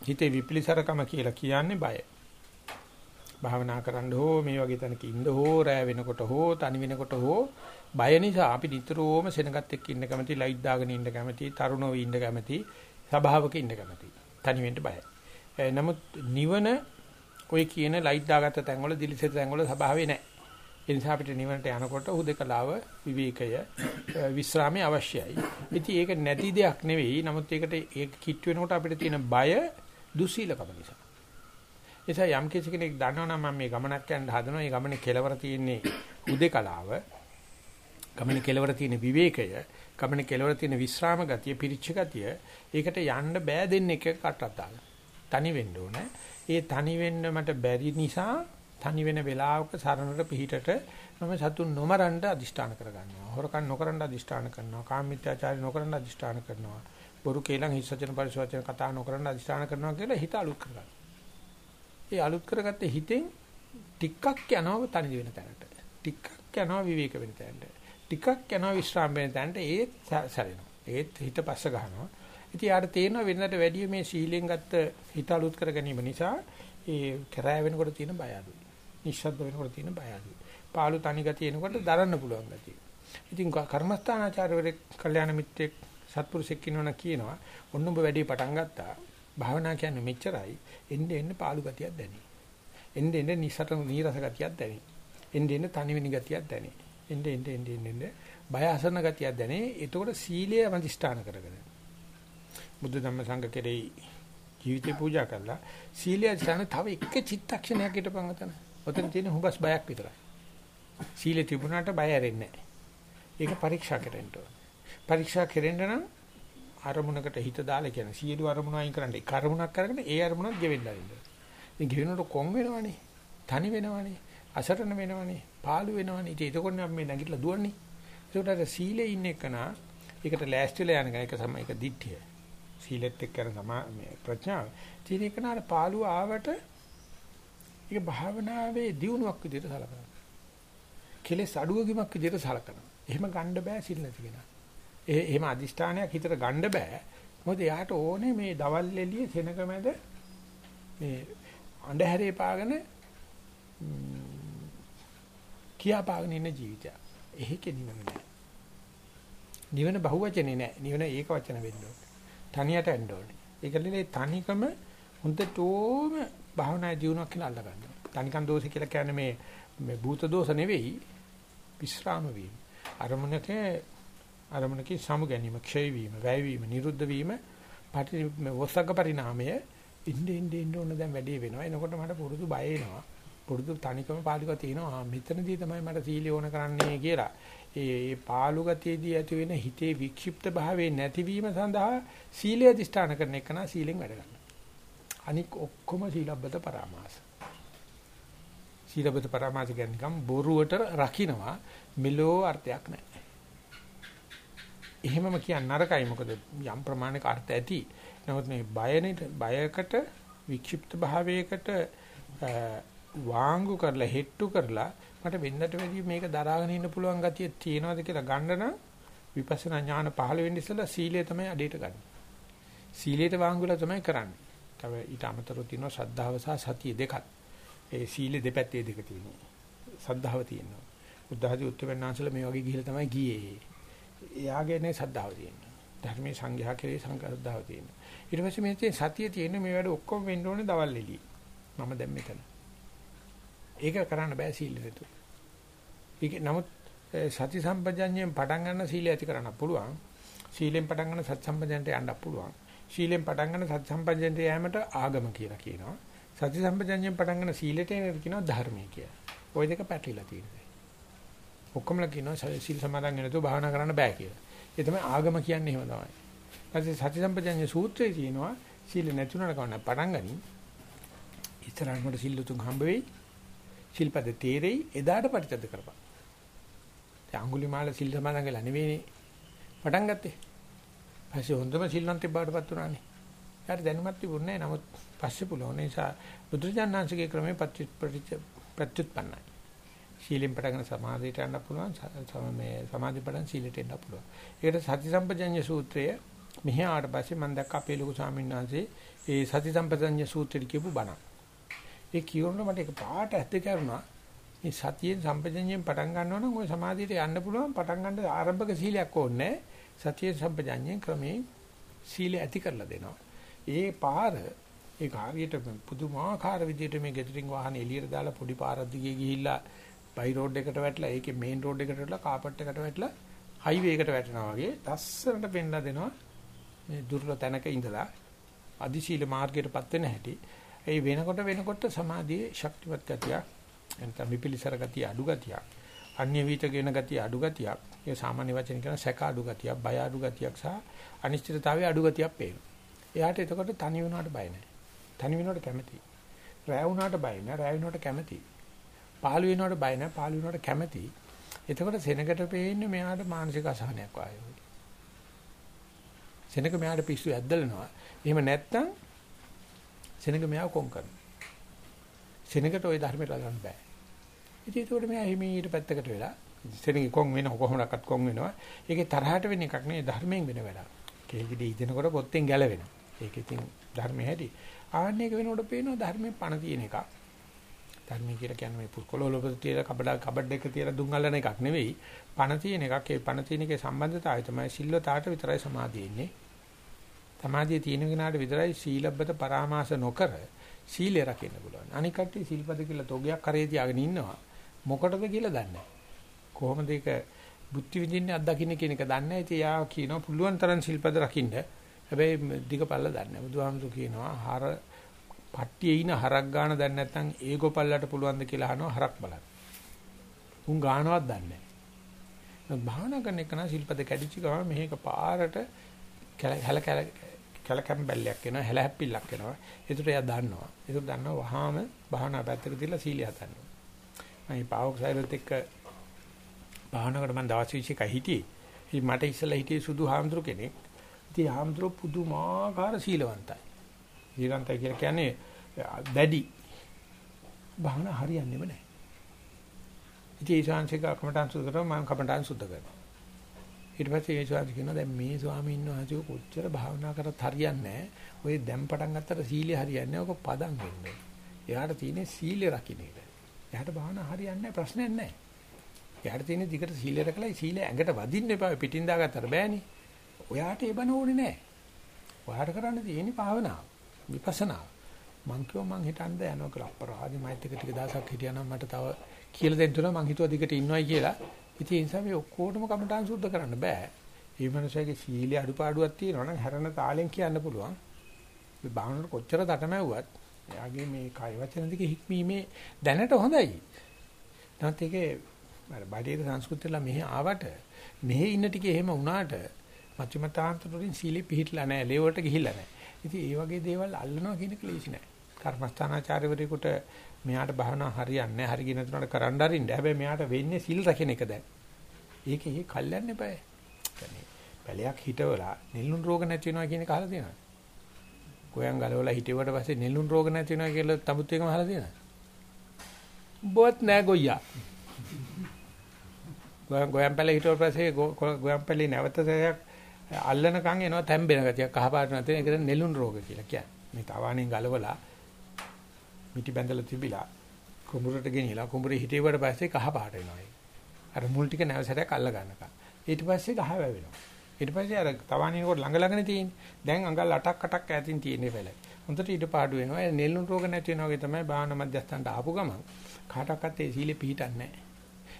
හිතේ විපිලිසරකම කියලා කියන්නේ බය. භාවනා කරන්න හෝ මේ වගේ තැනක ඉන්න හෝ රෑ වෙනකොට හෝ තනි වෙනකොට හෝ බය නිසා අපි නිතරම සෙනගත් එක්ක ඉන්න කැමති ලයිට් දාගෙන ඉන්න කැමති තරුණව ඉන්න කැමති සබාවක ඉන්න කැමති තනි වෙන්න බයයි. ඒ නමුත් නිවන ඔය කියන ලයිට් දාගත්ත තැන්වල දිලිසෙත තැන්වල සබාවේ නැහැ. ඒ නිසා අපිට නිවනට යනකොට හුදකලාව විවේකය අ, විශ්‍රාමය අවශ්‍යයි. ඉතින් ඒක නැති දෙයක් නෙවෙයි. නමුත් ඒකට ඒක කිට් වෙනකොට අපිට තියෙන බය දුස්සීලකම නිසා. නිසා යම් කිසි කෙනෙක් දන්නවනම් මම මේ ගමනක් යන්න හදනවා. මේ ගමනේ කෙලවර තියෙන්නේ හුදකලාව. ගමනේ කෙලවර තියෙන විවේකය, ගමනේ කෙලවර තියෙන විශ්‍රාම ගතිය, පිරිච්ච ගතිය. ඒකට යන්න බෑ දෙන්නේ එක කටක් දාලා. තනි වෙන්න ඕනේ. ඒ තනි වෙන්න මට බැරි නිසා තනි වෙන වෙලාවක සරණට පිහිටට මම සතුන් නොමරන්න අදිෂ්ඨාන කරගන්නවා. හොරකම් නොකරන්න අදිෂ්ඨාන කරනවා. කාමීත්‍යාචාරය නොකරන්න අදිෂ්ඨාන කරනවා. බොරු කේලම් හිස් වචන පරිසවචන කතා නොකරන්න අදිෂ්ඨාන කරනවා කියලා හිත අලුත් කරගන්නවා. ඒ අලුත් කරගත්ත හිතෙන් ටිකක් යනවා තනි වෙන තැනට. ටිකක් යනවා විවේක වෙන තැනට. ටිකක් යනවා විශ්‍රාම වෙන තැනට ඒත් සැ- සැරෙනවා. ඒත් හිත පස්ස ගන්නවා. ඉතින් යාට තේරෙනවා වෙනදට වැඩිය මේ සීලෙන් ගත්ත හිත අලුත් කර ගැනීම නිසා ඒ කරෑ වෙනකොට තියෙන බය අඩුයි. නිශ්ශබ්ද වෙනකොට තියෙන බය අඩුයි. පාළු තනි ගතිය එනකොට දරන්න පුළුවන් ගතිය. ඉතින් ක- කර්මස්ථානාචාර්යවරයෙක්, කල්යාණ මිත්‍රෙක්, සත්පුරුෂෙක් ඉන්නවනම් කියනවා ඔන්න ඔබ වැඩේ පටන් ගත්තා. භාවනා කියන්නේ මෙච්චරයි. එන්න එන්න පාළු ගතියක් දැනේ. එන්න එන්න නිසත නීරස ගතියක් දැනේ. එන්න එන්න තනිවෙනි ගතියක් දැනේ. එන්න එන්න එන්න එන්න එන්න බය අසරණ ගතියක් දැනේ. එතකොට සීලය අධිෂ්ඨාන කරගෙන. බුද්ධ ධම්ම සංඝ කෙරෙහි ජීවිතේ පූජා කළා. සීලය අධිෂ්ඨාන තව එක චිත්තක්ෂණයක් හිටපන් අතන. ඔතන තියෙන හුඟස් බයක් විතරයි. සීලෙ තිබුණාට බය ඇරෙන්නේ නැහැ. ඒක පරීක්ෂා කරන්න ඕන. පරීක්ෂා කරෙන්න නම් අරමුණකට හිත දාලා කියන සියලු අරමුණු අයින් කරන්න. ඒක අරමුණක් කරගෙන ඒ අරමුණක් ගෙවෙන්න අරින්න. ඉතින් ගෙවෙනකොට කොන් වෙනවනේ. තනි වෙනවනේ. අසරණ වෙනවනේ. පාළු වෙනවනේ. ඉතින් එතකොට අපි මේ නැගිටලා දුවන්නේ. ඒකට අර සීලේ ඉන්න එකනා ඒකට ලෑස්තිලා යන එක තමයි ඒක දිට්ඨිය. සීලෙත් එක්ක කරන සමා මේ ප්‍රඥාව. තියෙන එක නාර පාළුව ආවට ඒක භාවනාවේ දියුණුවක් විදිහට සලකනවා. කෙලෙස් අඩුවීමක් විදිහට සලකනවා. එහෙම ගන්න බෑ සිල් නැති කෙනා. ඒ එහෙම අදිෂ්ඨානයක් හිතට ගන්න බෑ. මොකද එයාට ඕනේ මේ දවල් එළියේ සෙනග මැද මේ අඳුරේ පාගෙන කියා පාගෙන ඉන්න ජීවිතය. එහෙකේ නිවන නෑ. නිවන බහුවචනේ නෑ. නිවන ඒක වචන වෙන්න ඕනේ. තනියට එන්න ඕනේ. ඒකලේ තනිකම හොඳටම භාවනා ජීවනයක් කියලා අල්ල ගන්න. තනිකන් දෝෂ කියලා කියන්නේ මේ මේ භූත දෝෂ නෙවෙයි විස්්‍රාම වීම. අරමුණක අරමුණකේ සමු ගැනීම, ක්ෂය වීම, වැය වීම, නිරුද්ධ වීම, පටි වොස්සග්ග පරිණාමය ඉන්න ඉන්න ඉන්න ඕන දැන් වැඩි වෙනවා. එනකොට මට පුරුදු බය එනවා. පුරුදු තනිකම පාලුක තියෙනවා. මෙතනදී තමයි මට සීලිය ඕන කරන්නේ කියලා. ඒ පාලු ගතියේදී ඇති වෙන හිතේ වික්ෂිප්ත භාවයේ නැතිවීම සඳහා සීලය අධිෂ්ඨාන කරන එක නා සීලෙන් වැඩ ගන්නවා. අනික ඔක්කොම සීලබ්බත පරාමාස. සීලබ්බත පරාමාස කියන්නේ නිකම් බොරුවට රකින්නවා මෙලෝ අර්ථයක් නැහැ. එහෙමම කියන්න නරකයි මොකද යම් ප්‍රමාණයක අර්ථ ඇති. නමුත් මේ බයනෙට බයකට වික්ෂිප්ත භාවයකට වාංගු කරලා හෙට්ටු කරලා මට වෙන්නට වැඩි මේක දරාගෙන ඉන්න පුළුවන් ගතිය තියෙනවද කියලා ගන්න නම් විපස්සනා ඥාන පහළ වෙන්න ඉස්සෙල්ලා සීලය තමයි අඩේට ගන්න. සීලයට වාංගුලා තමයි කරන්නේ. තව ඊට අමතරව තියෙනවා ශ්‍රද්ධාව සහ සතිය දෙකක්. ඒ සීලේ දෙපැත්තේ දෙක තියෙනවා. ශ්‍රද්ධාව තියෙනවා. බුද්ධහදී උත්තරවන්නාංශල මේ වගේ ගිහිල්ලා තමයි ගියේ. එයාගේනේ ශ්‍රද්ධාව තියෙනවා. ධර්මයේ සංඝයා කෙරේ සංකල්පතාව තියෙනවා. ඊට පස්සේ මේ සතිය තියෙන මේ වැඩ ඔක්කොම වෙන්න ඕනේ දවල් එළියේ. මම දැන් මෙතන. ඒක කරන්න බෑ සීලෙට. ඒක නමුත් සති සම්පජඤ්ඤයෙන් පටන් ගන්න සීලය ඇති කරන්න පුළුවන්. සීලෙන් පටන් ගන්න සති සම්පජඤ්ඤයට යන්න පුළුවන්. සීලෙන් පටන් ගන්න සති සම්පජඤ්ඤයට යෑමට ආගම කියලා කියනවා. සති සම්පජඤ්ඤයෙන් පටන් ගන්න සීලයට එන කියනවා ධර්මය කියලා. ওই දෙක පැටලිලා තියෙනවා. ඔක්කොමලා කියනවා සීල් සමාදන් වෙන නැතුව භාවනා කරන්න බෑ කියලා. ඒ තමයි ආගම කියන්නේ එහෙම තමයි. ඊපස්සේ සති සම්පජඤ්ඤ සූත්‍රයේ තියෙනවා සීල නැතුණට කවන්න පටන් ගනින්. ඉතරන් වල සීල තුන් හම්බ වෙයි. සිල්පද තේරෙයි එදාට පරිත්‍යාග කරපන්. දැන් අඟුලිමාල සිල් සමාදන් වෙලා නෙවෙයිනේ පටන් ගත්තේ. පස්සේ හොඳම සිල්වන්තෙක් බාටපත් උනානේ. යාට දැනුමක් තිබුණේ නැහැ. නමුත් පස්සේ පුළුවන් නිසා බුදුරජාණන්සේගේ ක්‍රමේ ප්‍රත්‍යুৎපන්නයි. සීලෙන් පටගෙන සමාධියට යන්න පුළුවන්. මේ සමාධි පටන් සීලයට යන්න පුළුවන්. ඒකට සති සම්පජඤ්ඤ සූත්‍රය මෙහි ආවට පස්සේ මම දැක්ක අපේ ලොකු ස්වාමීන් වහන්සේ ඒ සති සම්පජඤ්ඤ සූත්‍රය කියපු බණ. ඒ කියනකොට මට එක පාට ඇත්ත කරුණා මේ සතියෙන් සම්පජඤ්ඤයෙන් පටන් ගන්නවා නම් ওই සමාධියට යන්න පුළුවන් පටන් ගන්න ආරම්භක සීලයක් ඕනේ නැහැ. සතියෙන් සම්පජඤ්ඤයෙන් ක්‍රමයෙන් සීලය ඇති කරලා දෙනවා. ඒ පාර ඒ කාර්යයට පුදුමාකාර විදිහට මේ ගෙදරින් වාහනේ එළියට දාලා පොඩි පාරක් දිගේ ගිහිල්ලා බයි රෝඩ් එකට වැටලා ඒකේ මේන් රෝඩ් එකට වැටලා කාපට් එකට වැටලා හයිවේ එකට වැටෙනවා වගේ ලස්සනට පෙන්ලා දෙනවා මේ දුර්ල තැනක ඉඳලා අදිශීල මාර්ගයටපත් වෙන හැටි ඒ වෙනකොට වෙනකොට සමාධියේ ශක්තිවත් ගතියක් එතන විපිලිසර ගතිය අඩු ගතියක් අන්‍ය විත කියන ගතිය අඩු ගතියක් ඒ සාමාන්‍ය වචන කියන සැක අඩු ගතියක් බය අඩු ගතියක් සහ අනිශ්චිතතාවයේ අඩු ගතියක් පේනවා. එයාට එතකොට තනි වෙනවට බය නැහැ. තනි වෙනවට කැමති. රැ වුණාට බය නැහැ. රැ වෙනවට කැමති. පාළු වෙනවට බය නැහැ. පාළු වෙනවට කැමති. එතකොට සෙනගට පේන්නේ මෙයාට මානසික අසහනයක් ආයෙ. සෙනග මෙයාට පිස්සු ඇද්දලනවා. එහෙම නැත්තම් සෙනඟ මෙයාව කොම් කරනවා. සෙනඟට ওই ධර්මයට ගන්න බෑ. ඉතින් ඒකට මෙයා හිමීට පැත්තකට වෙලා සෙනඟ කොම් වෙන කොහොමඩක්වත් කොම් වෙනවා. ඒකේ තරහට වෙන එකක් නෙවෙයි ධර්මයෙන් වෙන වැඩක්. කේල්ගිඩි ඉදෙනකොට පොත්තෙන් ගැලවෙනවා. ඒක ඉතින් ධර්මයේ හැටි. ආන්නේක වෙනකොට පේනවා ධර්මයේ පණ තියෙන එකක්. ධර්මයේ කියලා කියන්නේ මේ පුස්කොළොලොපත තියලා කබඩ කබඩ එක තියලා දුම් අල්ලන එකක් නෙවෙයි. පණ තියෙන එකක්. ඒ පණ තියෙන එකේ සම්බන්ධතාවය තමයි සිල්වතාවට විතරයි සමාධිය ඉන්නේ. සමාධිය තියෙන කෙනාට විතරයි සීලබ්බත පරාමාස නොකර සීලය රකින්න පුළුවන්. අනික කට්ටිය සිල්පද කියලා තෝගයක් කරේ තියාගෙන ඉන්නවා. මොකටද කියලා දන්නේ නැහැ. කොහොමද ඒක බුද්ධි විදින්නේ අත්දකින්න කියන එක දන්නේ නැහැ. ඉතින් යා කියනවා පුළුවන් තරම් සිල්පද රකින්න. හැබැයි දිගපල්ල දන්නේ නැහැ. බුදුහාමුදුරු කියනවා හර පට්ටියේ ඉන හරක් ගාන දන්නේ නැත්නම් ඒගොපල්ලට පුළුවන්ද කියලා අහනවා හරක් බලන්න. උන් ගානවත් දන්නේ නැහැ. භාවනා කරන එක නම් සිල්පද කැඩිච්ච ගමන් මේක පාරට හැල කැලකම් බැල්ලයක් එනවා හැල හැප්පිල්ලක් එනවා ඒකට එයා දන්නවා ඒක දන්නවා වහාම භාවනා පැත්තක තියලා සීලිය හදනවා මම පාවොක් සයිලත් එක්ක භාවනාවකට මම දවස් 21 හිටියේ ඉතින් මට ඉස්සෙල්ලා හිටියේ සුදු හාමුදුරු කෙනෙක් ඉතින් හාමුදුරු පුදුමාකාර සීලවන්තයි සීලවන්තයි කියලා කියන්නේ දැඩි භාවනා හරියන්නේම නැහැ ඉතින් ඒ ශාන්සික කමටහන් සුද්ධ කරනවා මම කමටහන් සුද්ධ කරනවා ඊට පස්සේ ඒ ස්වාමීන් කියනවා දැන් මේ ස්වාමීන් වහන්සේ කොච්චර භාවනා කරත් හරියන්නේ නැහැ. ඔය දැන් පටන් ගත්තට සීලය හරියන්නේ නැහැ. ඔක පදම් වෙන්නේ. එයාට තියෙන්නේ සීලය රකින්න එක. එයාට භාවනා හරියන්නේ නැහැ ප්‍රශ්නයක් නැහැ. එයාට තියෙන්නේ දිගට සීලය රැකලා සීලය ඇඟට වදින්න එපා පිටින් දාගත්තට බෑනේ. ඔයාට ඒ බන ඕනේ නැහැ. ඔයාට කරන්න තියෙන්නේ භාවනාව. විපස්සනා. මං කිව්වා මං හිතන්ද යනවා කියලා අපරාධි මයිත් එක ටික දවසක් හිටියනම් මට තව කියලා දෙන්න තුන මං හිතුවා දිගට ඉන්නවයි කියලා. ඉතින් ඒ නිසා මේ ඔක්කොටම කමටහන් සුද්ධ කරන්න බෑ. ඒ මනුස්සයාගේ සීලේ අඩුපාඩුවක් තියෙනවා නම් හැරෙන තාලෙන් කියන්න පුළුවන්. මේ භාවනාවට කොච්චර තටමැව්වත් එයාගේ මේ කය වචන දෙක හික්මීමේ දැනට හොඳයි. නැත්නම් ඒකේ අර බඩේට සංස්කෘතියලා මෙහි ආවට මෙහි ඉන්න ටිකේ එහෙම වුණාට මච්චමතාන්තර වලින් සීලෙ පිහිටලා නැහැ, ලේවලට ගිහිල්ලා නැහැ. ඉතින් ඒ වගේ දේවල් අල්ලනවා කියන එක ලේසි නෑ. කර්මස්ථානාචාර්යවරයෙකුට මෙයාට භාවනා හරියන්නේ නැහැ. හරියගෙන තුනට කරන්න අරින්න. හැබැයි මෙයාට වෙන්නේ සිල් රකින්න එක දැන්. ඒකේ කල්යන්න එපා. يعني පැලයක් හිටවලා නිල්ුන් රෝග නැති වෙනවා කියන එක අහලා තියෙනවා. ගෝයන් ගලවලා හිටෙවට පස්සේ නිල්ුන් රෝග නැති වෙනවා කියලා තමුත් එකම අහලා තියෙනවා. බොත් නෑ ගොයියා. ගෝයන් ගෝයන් පැල හිටවට පස්සේ ගෝයන් පැලේ නැවත සැරයක් අල්ලනකන් එනවා තැම්බෙන ගතියක් කහපාට නැති ඒකට නෙළුම් රෝග කියලා කියන්නේ. මේ තවාණෙන් ගලවලා මිටි බැඳලා තිබිලා කුඹුරට ගෙනියලා කුඹුරේ හිටේවට පස්සේ කහපාට වෙනවා. අර මුල් ටික නැවසරයක් අල්ල ගන්නකම්. ඊට පස්සේ ගහ වැවෙනවා. ඊට පස්සේ අර තවාණිනකොට ළඟ ළඟනේ තියෙන්නේ. දැන් අඟල් 8ක් 8ක් ඈතින් තියෙන්නේ වෙලයි. හොඳට ඊට පාඩු වෙනවා. ඒ නෙළුම් රෝග නැති වෙනවා වගේ තමයි භාවනා මධ්‍යස්ථානට ආපු ගමන් කාටවත් ඒ සීලෙ පිහිටන්නේ නැහැ.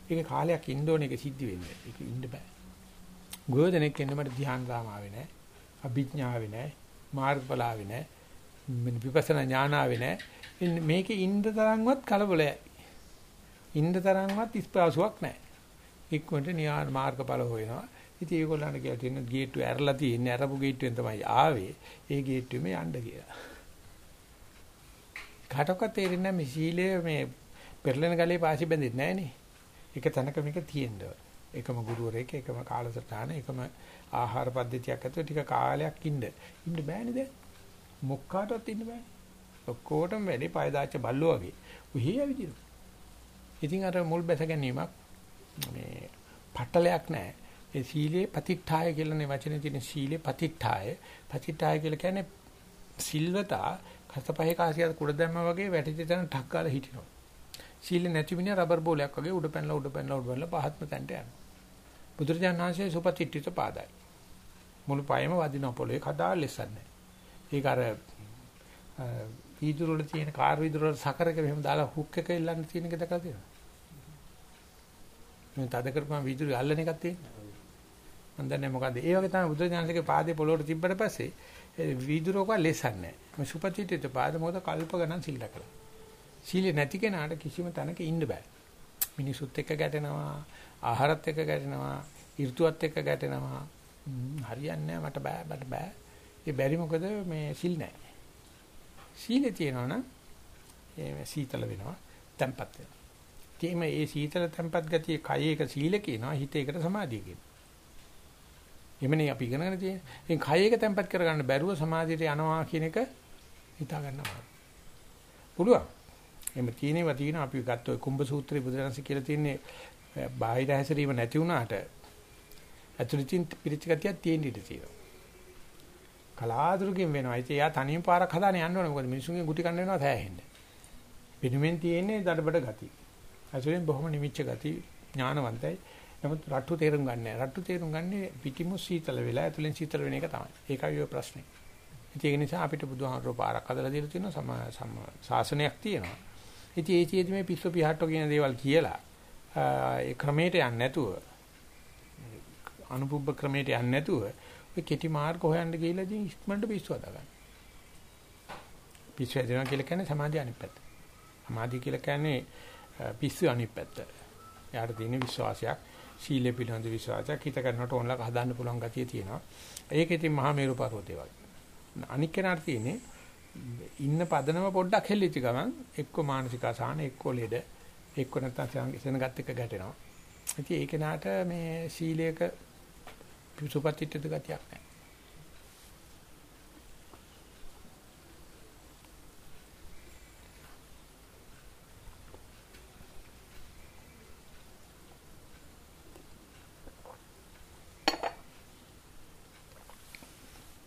ඒක කාලයක් ඉන්න ඕනේ ඒක සිද්ධ වෙන්නේ. ඒක ඉන්න බෑ. ගෝධනෙක් එන්න මට ධ්‍යාන රාමාවේ නැහැ. අභිඥාවේ නැහැ. මාර්ගඵලාවේ නැහැ. මෙන්න විපස්සනා ඥානාවේ නැහැ. මේකේ ඉන්න තරම්වත් කලබලයි. ඉන්න තරම්වත් ඉස්පාසුවක් නැහැ. ඉක්මනට න්‍යාය මාර්ගඵල හොයනවා. ඉතින් ඒගොල්ලන්ට කියලා තියෙන ගේට්ටුව ඇරලා තියෙන්නේ අරපු ගේට්ටුවෙන් තමයි ආවේ. ඒ ගේට්ටුවෙම යන්න කියලා. කාටවත් තේරෙන්නේ නැහැ මේ සීලය මේ පෙරලෙන ගලේ පාසි බැඳෙන්නේ නැහනේ. එක තැනක මේක තියෙන්න එකම ගුරුවරයෙක් එකම කාලසටහන එකම ආහාර පද්ධතියක් ඇතුළේ ටික කාලයක් ඉන්න. ඉන්න බෑනේ දැන්. මොක්කාටවත් ඉන්න බෑ. ඔක්කොටම වැඩි පය දාච්ච බල්ලෝ වගේ. උහි ඇවිදිනවා. ඉතින් අර මුල් බැස ගැනීමක් මේ පටලයක් නැහැ. ඒ සීලේ පතිට්ඨාය කියලානේ වචනේ තියෙන සීලේ පතිට්ඨාය. පතිට්ඨාය කියලා කියන්නේ සිල්වතා කසපහේ කාසියක් කුඩ දැම්මා වගේ වැටිච්ච තැන ටක් ගාලා හිටිනවා. සීල නැති මිනිහ රබර් බෝලයක් වගේ උඩ පැනලා උඩ පැනලා උඩ පැනලා පහත්ම තැනට යනවා. බුදුරජාණන් වහන්සේ සුපතිට්ඨිත පාදයි. මුළු පයම වදින පොළවේ කදා ලෙසන්නේ. ඒක අර වීදුරු වල තියෙන කාර් වීදුරු වල සකරක මෙහෙම දාලා හුක් එක ඉල්ලන්න තියෙන එක දැකලා තියෙනවා. මේ තද කරපුවම වීදුරු අල්ලන එකක් තියෙනවා. මම දන්නේ මොකද්ද? ඒ වගේ තමයි බුදුරජාණන්සේගේ පාදේ පොළොවට තිබ්බට පස්සේ වීදුරුවක ලෙසන්නේ නැහැ. මේ සුපතිට්ඨිත පාද මොකද කල්ප ගණන් සිල් දැකලා. සීල නැති කෙනාට කිසිම තැනක ඉන්න බෑ. මිනිසුත් එක්ක ගැටෙනවා, ආහාරත් එක්ක ගැටෙනවා, ඍතුවත් එක්ක ගැටෙනවා. හරියන්නේ මට බෑ, මට බෑ. ඒ බැරි මොකද මේ සිල් නැහැ. සීලේ තියෙනවා නම් ඒ සීතල වෙනවා, තැම්පත් වෙනවා. ඒකම ඒ සීතල තැම්පත් ගතිය කය එක සීල කියනවා, හිත එකට සමාධිය කියනවා. එමනේ අපි ඉගෙනගෙන තියෙන්නේ. ඉතින් කය එක තැම්පත් කරගන්න බැරුව සමාධියට යනවා කියන එක හිතා ගන්නවා. පුළුවන්. එහෙම තියෙනවා තියෙනවා අපි ගත්ත ඔය කුම්භ සූත්‍රයේ බුදුරජාණන් කියලා තියෙන්නේ බාහිර හැසිරීම නැති වුණාට ඇතුළතින් පිරිච්ච ගතියක් තියෙන්න ඉඩ තියෙනවා. කලාතුරකින් වෙනවා. ඉතින් එයා තනියම පාරක් හදාන යන්න ඕනේ. මොකද මිනිසුන්ගේ ගුටි කන්න වෙනවා සෑහෙන්න. පිටුමෙන් තියෙන්නේ දඩබඩ ගති. ඇතුළෙන් බොහොම නිමිච්ච ගති ඥානවන්තයි. නමුත් රට්ටු තේරුම් ගන්න නැහැ. රට්ටු තේරුම් ගන්නේ පිටිමු සීතල වෙලා ඇතුළෙන් සීතල වෙන එක තමයි. ඒකයි ඔය ප්‍රශ්නේ. ඒක නිසා අපිට බුදුහාමරෝ පාරක් හදලා දීලා තියෙනවා සම ශාසනයක් තියෙනවා. ඉතින් ඒ චේති මේ පිස්සු පිහට්ටෝ කියන දේවල් කියලා ඒ ක්‍රමයට යන්නේ නැතුව අනුපුබ්බ ක්‍රමයට යන්නේ නැතුව ඔය කෙටි මාර්ග හොයන්න ගිහිල්ලා ඉතින් ඉක්මනට පිස්සු හදාගන්න. පිස්සු හදනවා කියලා කියන්නේ සමාධිය අනිත් පැත්ත. සමාධිය කියලා කියන්නේ පිස්සු අනිත් පැත්ත. එයාට තියෙන විශ්වාසයක්, සීලෙ පිළිබඳ විශ්වාසයක්, හිත කරනකොට ඕනලක හදාන්න පුළුවන් ගතිය තියෙනවා. ඒක ඉතින් මහා මේරු පර්වතය වගේ. අනික් කෙනාට තියෙන්නේ ඉන්න පදනම පොඩ්ඩක් හෙල්ලිච්ච ගමන් එක්ක මානසික අසහන එක්ක ලෙඩ එක්ක නැත්නම් සෙනගත් එක ගැටෙනවා. ඉතින් ඒ කෙනාට මේ සීලයක සුපතිත්ත්ව ගතියක් නැහැ.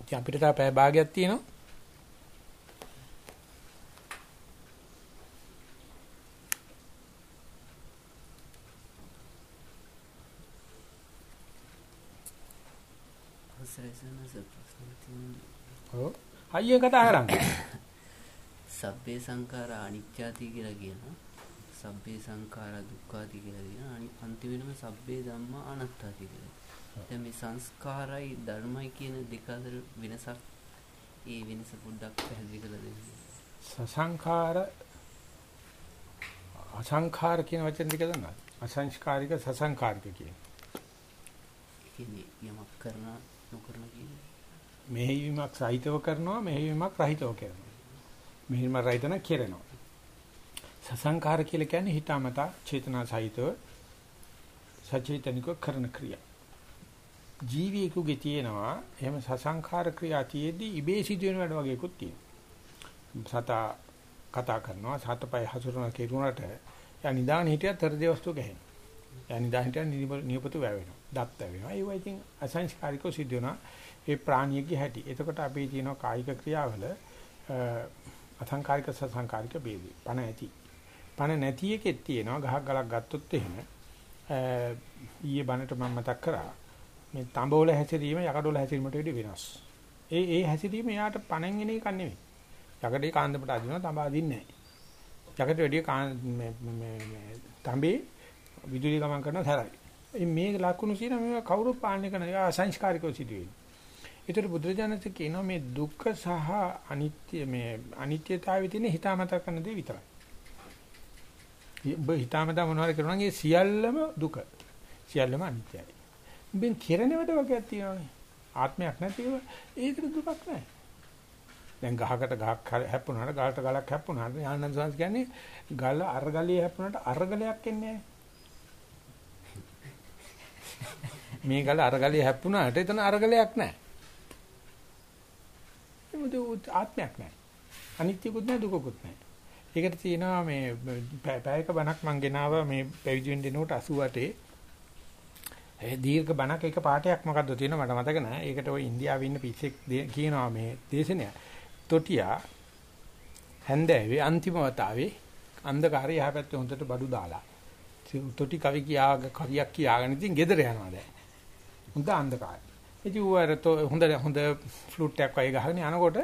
ඉතින් අපිට තව පැය භාගයක් තියෙනවා. ඔව්. හයියෙන් කතා කරන්නේ. සබ්බේ සංඛාරා අනිත්‍යාති කියලා කියනවා. සබ්බේ සංඛාරා දුක්ඛාති කියලා කියනවා. අනිත් අන්තිමේටම සබ්බේ ධම්මා අනාත්තාති කියලා. දැන් මේ සංස්කාරයි ධර්මයි කියන දෙක අතර වෙනසක් ඒ වෙනස පොඩ්ඩක් පැහැදිලි කරලා දෙන්න. සසංඛාර අසංඛාර කියන වචන දෙක දන්නවද? අසංස්කාරික සසංඛාරික කියන. කියන්නේ යමක් කරන නොකරන කියන්නේ. මෙහෙයවීමක් සහිතව කරනවා මෙහෙයවීමක් රහිතව කරනවා. මෙහෙයවීම රහිතන කෙරෙනවා. සසංඛාර කියලා කියන්නේ හිතාමතා චේතනා සහිතව සචේතනිකව කරන ක්‍රියා. ජීවියෙකුගේ තියෙනවා එහෙම සසංඛාර ක්‍රියා තියේදී ඉබේ සිදුවෙන වැඩ වගේකුත් තියෙනවා. සතා කතා කරනවා සතපය හසුරන කෙරුණාට යා නිදාගෙන හිටියත් හෘද වස්තු ගහනවා. යා නිදාගෙන හිටියත් නියපොතු වැවෙනවා. දත් වැවෙනවා. ඒවා ඉතින් අසංස්කාරිකව සිද්ධ වෙනවා. ඒ ප්‍රාණියගේ හැටි. එතකොට අපි තියෙනවා කායික ක්‍රියාවල අසංකාරික සසංකාරික ભેදේ. පණ ඇති. පණ නැති එකෙත් තියෙනවා ගහක් ගලක් ගත්තොත් එහෙම ඊයේ බණට මම මතක් කරා මේ තඹවල හැසිරීම යකඩවල හැසිරීමට වඩා වෙනස්. ඒ ඒ හැසිරීම යාට පණෙන් එන එකක් නෙවෙයි. යකඩේ කාන්දමට අදිනවා තඹ අදින්නේ නැහැ. යකඩ වැඩි මේ මේ තඹේ විදුලි ගමන් කරන සැරයි. මේ ලකුණු කියන මේවා කවුරු පාලනය කරන ඒවා සංස්කාරිකව සිදුවෙන්නේ. ඒතර බුදුරජාණන් කියනවා මේ දුක්ඛ සහ අනිත්‍ය මේ අනිත්‍යතාවය තියෙන හිතාමතා කරන දේ විතරයි. ඔබ හිතාමතා මොනවාරි කරනවා නම් ඒ සියල්ලම දුක. සියල්ලම අනිත්‍යයි. උඹෙන් කෙරෙනවට වගේක් තියෙනවානේ. ආත්මයක් නැතිව ඒකට දුකක් නැහැ. දැන් ගහකට ගහක් හැප්පුණාට ගලට ගලක් හැප්පුණාට ඥානන්ද සංස් කියන්නේ ගල අරගලිය හැප්පුණාට අරගලයක් එන්නේ මේ ගල අරගලිය හැප්පුණාට එතන අරගලයක් නැහැ. මොකද ආත්මයක් නැහැ. අනිත්‍යකුත් නැහැ දුකකුත් නැහැ. ඒකට තියෙනවා මේ පැයක බණක් මං ගෙනාව මේ පැවිදි වෙන්න දෙනකොට 88 ඒ දීර්ඝ බණක් එක පාඩයක් මොකද්ද තියෙනවා මට මතක නැහැ. ඒකට ওই ඉන්දියාවේ ඉන්න පිස්සෙක් කියනවා මේ දේශනය. තොටියා හැන්දෑවේ අන්තිම වතාවේ අන්ධකාරය යහ පැත්තේ හොඳට බඩු දාලා. තොටි කවි කියා කවියක් කියාගෙන ඉතින් ගෙදර යනවා දැන්. හොඳ අන්ධකාරය. ඉතින් ඌ හොඳ හොඳ ෆ්ලූට් එකක් වගේ ගහගෙන යනකොට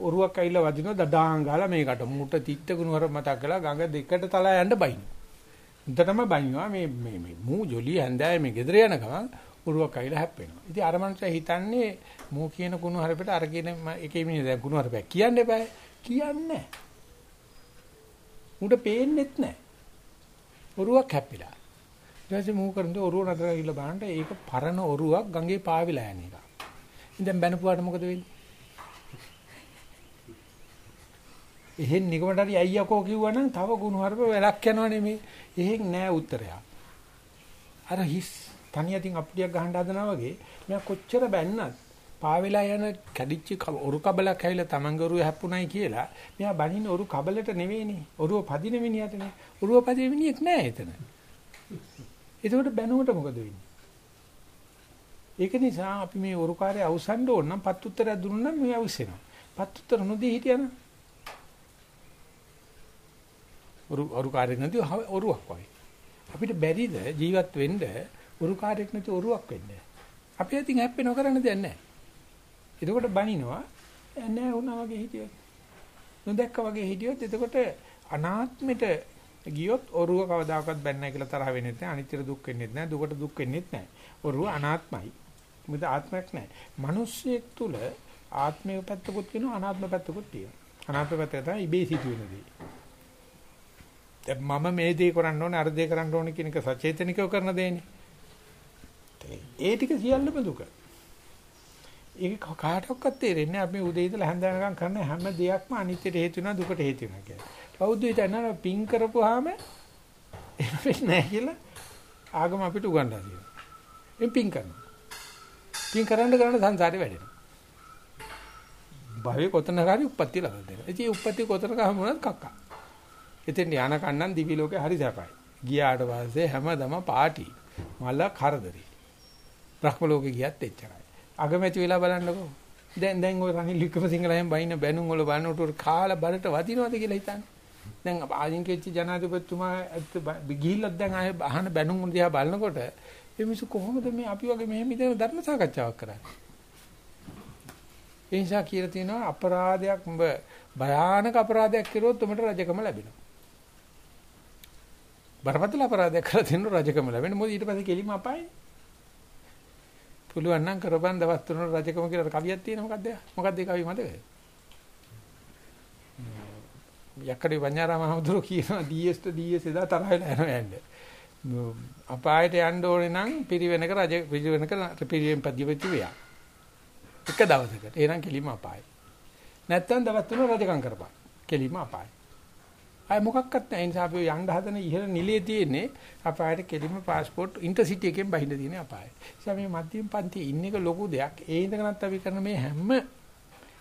ඔරුවක් ඇවිල්ලා වදිනවා දඩාන් ගාලා මේකට මූට තිත්තකුණු හර මතක් කළා ගඟ දෙකට තලා යන්න බයින්. උන්ටම බයින්නවා මේ මේ මේ මූ ජොලිය හැන්දෑවේ මේ ගෙදර යන ගමන් ඔරුවක් ඇවිල්ලා හැප්පෙනවා. ඉතින් අර මනුස්සයා හිතන්නේ මූ කියන කුණු හරපෙට අර කියන එකේ මිනිහ දැන් කුණු හරපයක් කියන්න එපා. කියන්නේ උඩ පේන්නෙත් නැහැ. ඔරුවක් හැප්පිලා. ඊට පස්සේ මූ කරන්නේ ඔරුව නතර ගිහලා බලන්න ඒක පරණ ඔරුවක් ගඟේ පාවිලා යන එක. ඉතින් බැනපුවාට මොකද වෙන්නේ? එහෙන් නිකමට හරි අයියකෝ කිව්වනම් තව ගුණහරප වැලක් යනවා නෙමේ. එහෙන් නෑ උත්තරයක්. අර හිස් තනියකින් අප්පියක් ගහන්න හදනවා වගේ මෙයා කොච්චර බැන්නත් පාවෙලා යන කැඩිච්ච ඔරු කබලක් ඇවිල්ලා තමන්ගේ ඔරුව හැප්පුණයි කියලා මෙයා බනින්න ඔරු කබලට නෙවෙයිනේ. ඔරුව පදින මිනිහටනේ. ඔරුව පදින මිනිහෙක් නෑ එතන. එතකොට බැනුවට මොකද වෙන්නේ? ඒක නිසා අපි මේ ඔරුකාරය අවසන් ඕන නම් පත් උත්තරයක් දුන්නා නම් මේ අවශ්‍යනවා. පත් උත්තර නොදී හිටියනම් ඔරු ඔරුකාරයෙක් නැති ඔරුවක් වගේ. අපිට බැරිද ජීවත් වෙන්න ඔරුකාරයෙක් නැති ඔරුවක් වෙන්න. අපි අතින් හැප්පෙනව කරන්න දෙයක් නැහැ. එතකොට බනිනවා නැහැ වුණා වගේ හිටියොත්. නොදැක්ක වගේ හිටියොත් එතකොට අනාත්මෙට ගියොත් ඔරුව කවදාකවත් බැන්නයි කියලා තරහ වෙන්නේ නැහැ. අනිත්‍ය දුක් වෙන්නේ නැහැ. දුකට දුක් වෙන්නේ නැහැ. ඔරුව අනාත්මයි. මොකද ආත්මයක් නැහැ. මිනිස්සෙක් තුල ආත්මය පැත්තකුත් කියනවා අනාත්ම පැත්තකුත් තියෙනවා. අනාත්ම පැත්ත තමයි ඉබේ සිදුවෙන දේ. දැන් මම මේ දේ කරන්න ඕනේ අර දේ කරන්න ඕනේ කියන එක සචේතනිකව කරන දෙන්නේ. ඒ ටික සියල්ලම දුක. ඒක කාටවත් තේරෙන්නේ අපි උදේ ඉඳලා හැන්ද වෙනකම් කරන හැම දෙයක්ම අනිත්‍යට හේතු වෙනවා දුකට හේතු වෙනවා කියලා. බෞද්ධ හිතනවා පින් කරපුවාම එහෙම නැහැ කියලා ආගම අපිට උගන්වලා තියෙනවා. මේ පින් කරනවා. පින් කරන්න කරන්න සංසාරේ වැඩෙනවා. භවයේ කොතනක හරි උප්පත්ති ලබා දෙනවා. ඉතින් උප්පත්ති කොතනක හමුනත් කක්කා. එතෙන් යන කන්නම් දිවි ලෝකේ හරි සැපයි. ගියාට පස්සේ හැමදම පාටි. මල කරදරේ. බ්‍රහ්ම ලෝකේ ගියත් එච්චරයි. අගමැති වෙලා බලන්නකෝ. දැන් දැන් ඔය රනිල් වික්‍රමසිංහලයන් බයින බැනුම් වල බලනකොට කාලා බරට වදිනවද කියලා හිතන්නේ. දැන් ආජින්කෙච්ච ජනාධිපතිතුමා ගිහිල්ලත් දැන් ආයේ අහන බැනුම් දිහා බලනකොට මේ මිනිස්සු කොහොමද මේ අපි වගේ මෙහෙම ඉඳන් ධර්ම සාකච්ඡාවක් කරන්නේ? ඒ නිසා කියලා තියෙනවා අපරාධයක් උඹ භයානක අපරාධයක් කරුවොත් උඹට රජකම ලැබෙනවා. බරපතල අපරාධයක් කරලා තියෙන රජකම ලැබෙන්නේ මොකද ඊට පස්සේ කෙලිම අපායනේ. පුළුවන් නම් කරපන් දවස් තුනක් රජකම කියලා කවියක් තියෙන මොකද්ද? මොකද්ද ඒ කවිය මතකද? යක්කඩේ වඤ්ඤාරාම හමුදුර කියනවා DS ට DS එදා තරහ වෙලා යනවා යන්නේ. අපායට යන්න ඕනේ නම් පිරිවෙනක රජ පිරිවෙනක පිරිවෙන් පදිවෙච්ච වෙයා. එක දවසකට. එහෙනම් කෙලිම අපායයි. නැත්තම් දවස් තුන රජකම් කරපන්. කෙලිම අපායයි. අය මොකක්වත් නැහැ. ඒ නිසා අපි යන්න හදන ඉහළ නිලයේ තියෙන්නේ අපායට කෙලිම પાස්පෝර්ට් ඉන්ටර්සිටි එකෙන් බහිඳ තියෙන අපායයි. ඒ නිසා මේ මධ්‍යම පන්තියේ ඉන්න එක ලොකු දෙයක්. ඒ ඉඳගෙනත් අපි කරන මේ හැම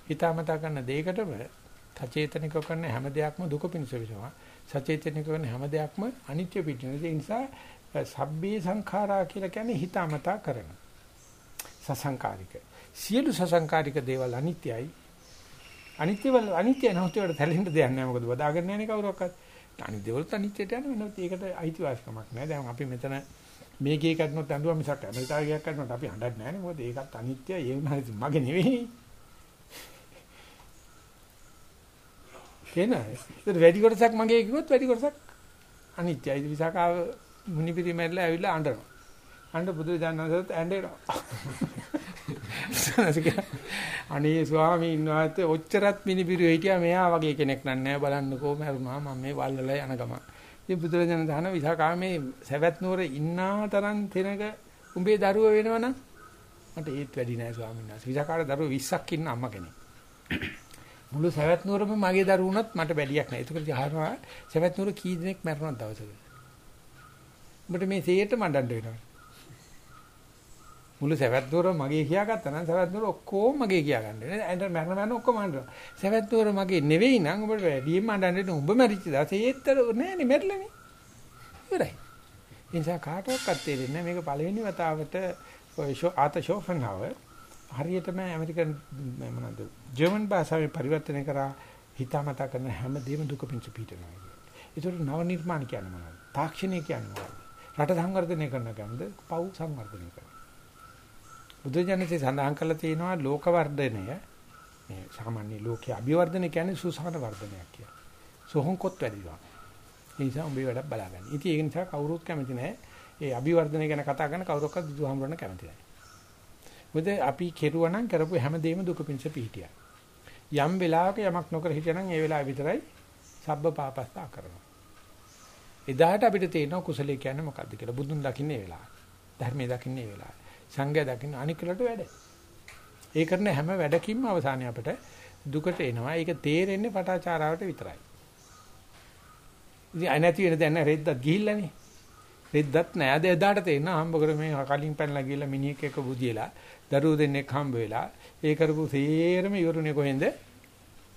හිතාමතා කරන දෙයකටම සචේතනික කරන හැම දෙයක්ම දුක පිණිස වෙනවා. සචේතනික කරන හැම දෙයක්ම අනිත්‍ය පිටින. ඒ නිසා සබ්බේ සංඛාරා කියලා කියන්නේ හිතාමතා කරන. සසංකාරික. සියලු සසංකාරික දේවල් අනිත්‍යයි. අනිත්‍ය වල අනිත්‍ය නැවතවට තැලෙන්න දෙයක් නැහැ මොකද බදාගෙන නැහැ නේ කවුරක්වත්. අනිත් දේවල්ත් අනිත්‍යට යන වෙනත් ඒකට අයිතිවාසිකමක් නැහැ. දැන් අපි මෙතන මේකේ කඩනොත් අඬුවා මිසක් ඇමරිකාවේ කඩනොත් අපි අඬන්නේ නැහැ නේ මොකද ඒකත් අනිත්‍යයි ඒ වුණා මගේ නෙවෙයි. කෙනා ඒක වැඩි කොටසක් මගේ කිව්වොත් වැඩි කොටසක් අනිත්‍යයි. විසකාව මුනිපිරි මැරලා ඇවිල්ලා අඬනවා. අඬ බුදු දන්නසත් ඇඬෙනවා. අනේ ස්වාමීන් වහන්සේ ඔච්චරත් මිනිබිරු හිටියා මෙයා වගේ කෙනෙක් නෑ බලන්නකෝ මරුණා මම මේ වල්වල යන ගම. ඉතින් බුදුරජාණන් දහන විසකාමේ සවැත් නුවර ඉන්නා තරම් තැනක උඹේ දරුව වෙනවනම් මට ඒත් වැඩි නෑ ස්වාමීන් වහන්සේ. විසකාට දරුවෝ 20ක් ඉන්න අම්මා කෙනෙක්. මුළු සවැත් නුවරම මගේ දරුවුණත් මට බැලියක් නෑ. ඒකට අහනවා සවැත් නුවර කී දෙනෙක් මැරුණාද දවසක? උඹට මේ සේයට මඩන්න වෙනවා. මුළු සවැත් නුවර මගේ කියාගත්තා නම් සවැත් නුවර ඔක්කොම මගේ කියා ගන්න. නේද? ඇන්ට මරන මරන ඔක්කොම අඬනවා. සවැත් නුවර මගේ නෙවෙයි නම් ඔබට වැඩිම අඬන්නේ උඹ මැරිච්ච දවසේ ඒත්තර නෑනේ මැරිලානේ. ඉවරයි. ඒ නිසා කාටවත් තේරෙන්නේ මේක පළවෙනි වතාවට ඔය ෂෝ ආත ෂෝෆන්හවර් හරියටම ඇමරිකන් මොනවද ජර්මන් භාෂාවේ පරිවර්තනය කරා හිතාමතා කරන හැමදේම දුක පිංච පිටනවා කියන්නේ. ඒතර නව නිර්මාණ කියන්නේ මොනවද? තාක්ෂණය කියන්නේ මොනවද? රට සංවර්ධනය කරන ගමන්ද පව් සංවර්ධනය කරන. බුදුජානකේ සඳහන් කරලා තියෙනවා ලෝක වර්ධනය මේ සාමාන්‍ය ලෝකයේ අභිවර්ධනය කියන්නේ සුසහන වර්ධනයක් කියලා. සෝහොන්කොත් වැඩිවා. ඒ නිසා උඹේ වැඩක් බලාගන්න. ඉතින් ඒක නිසා කවුරුත් කැමති නැහැ. ඒ අභිවර්ධනය ගැන කතා කරන කවුරක්වත් බුදුහාමුදුරන කැමති නැහැ. මොකද අපි කෙරුවා නම් කරපු හැමදේම දුක පිණිස පිහිටියා. යම් වෙලාවක යමක් නොකර හිටියනම් ඒ වෙලාව විතරයි සබ්බ පාපස්සා කරනවා. එදාට අපිට තේරෙනවා කුසලයේ කියන්නේ මොකක්ද කියලා. බුදුන් දකින්නේ ඒ වෙලාව. ධර්මයේ දකින්නේ ඒ වෙලාව. සංඝයා දකින්න අනිකලට වැඩ. ඒ කරන හැම වැඩකින්ම අවසානයේ අපට දුකට එනවා. ඒක තේරෙන්නේ පටාචාරාවට විතරයි. ඉතින් අය නැති වෙන දැන් රෙද්දත් ගිහිල්ලානේ. රෙද්දත් නෑ. අද එදාට තේරෙනවා හම්බ කර මේ කලින් පැනලා ගිහිල්ලා මිනිහෙක් එක්ක බුදියලා දරුවෝ දෙන්නෙක් හම්බ වෙලා ඒ කරපු සේරම ඉවරුනේ කොහෙන්ද?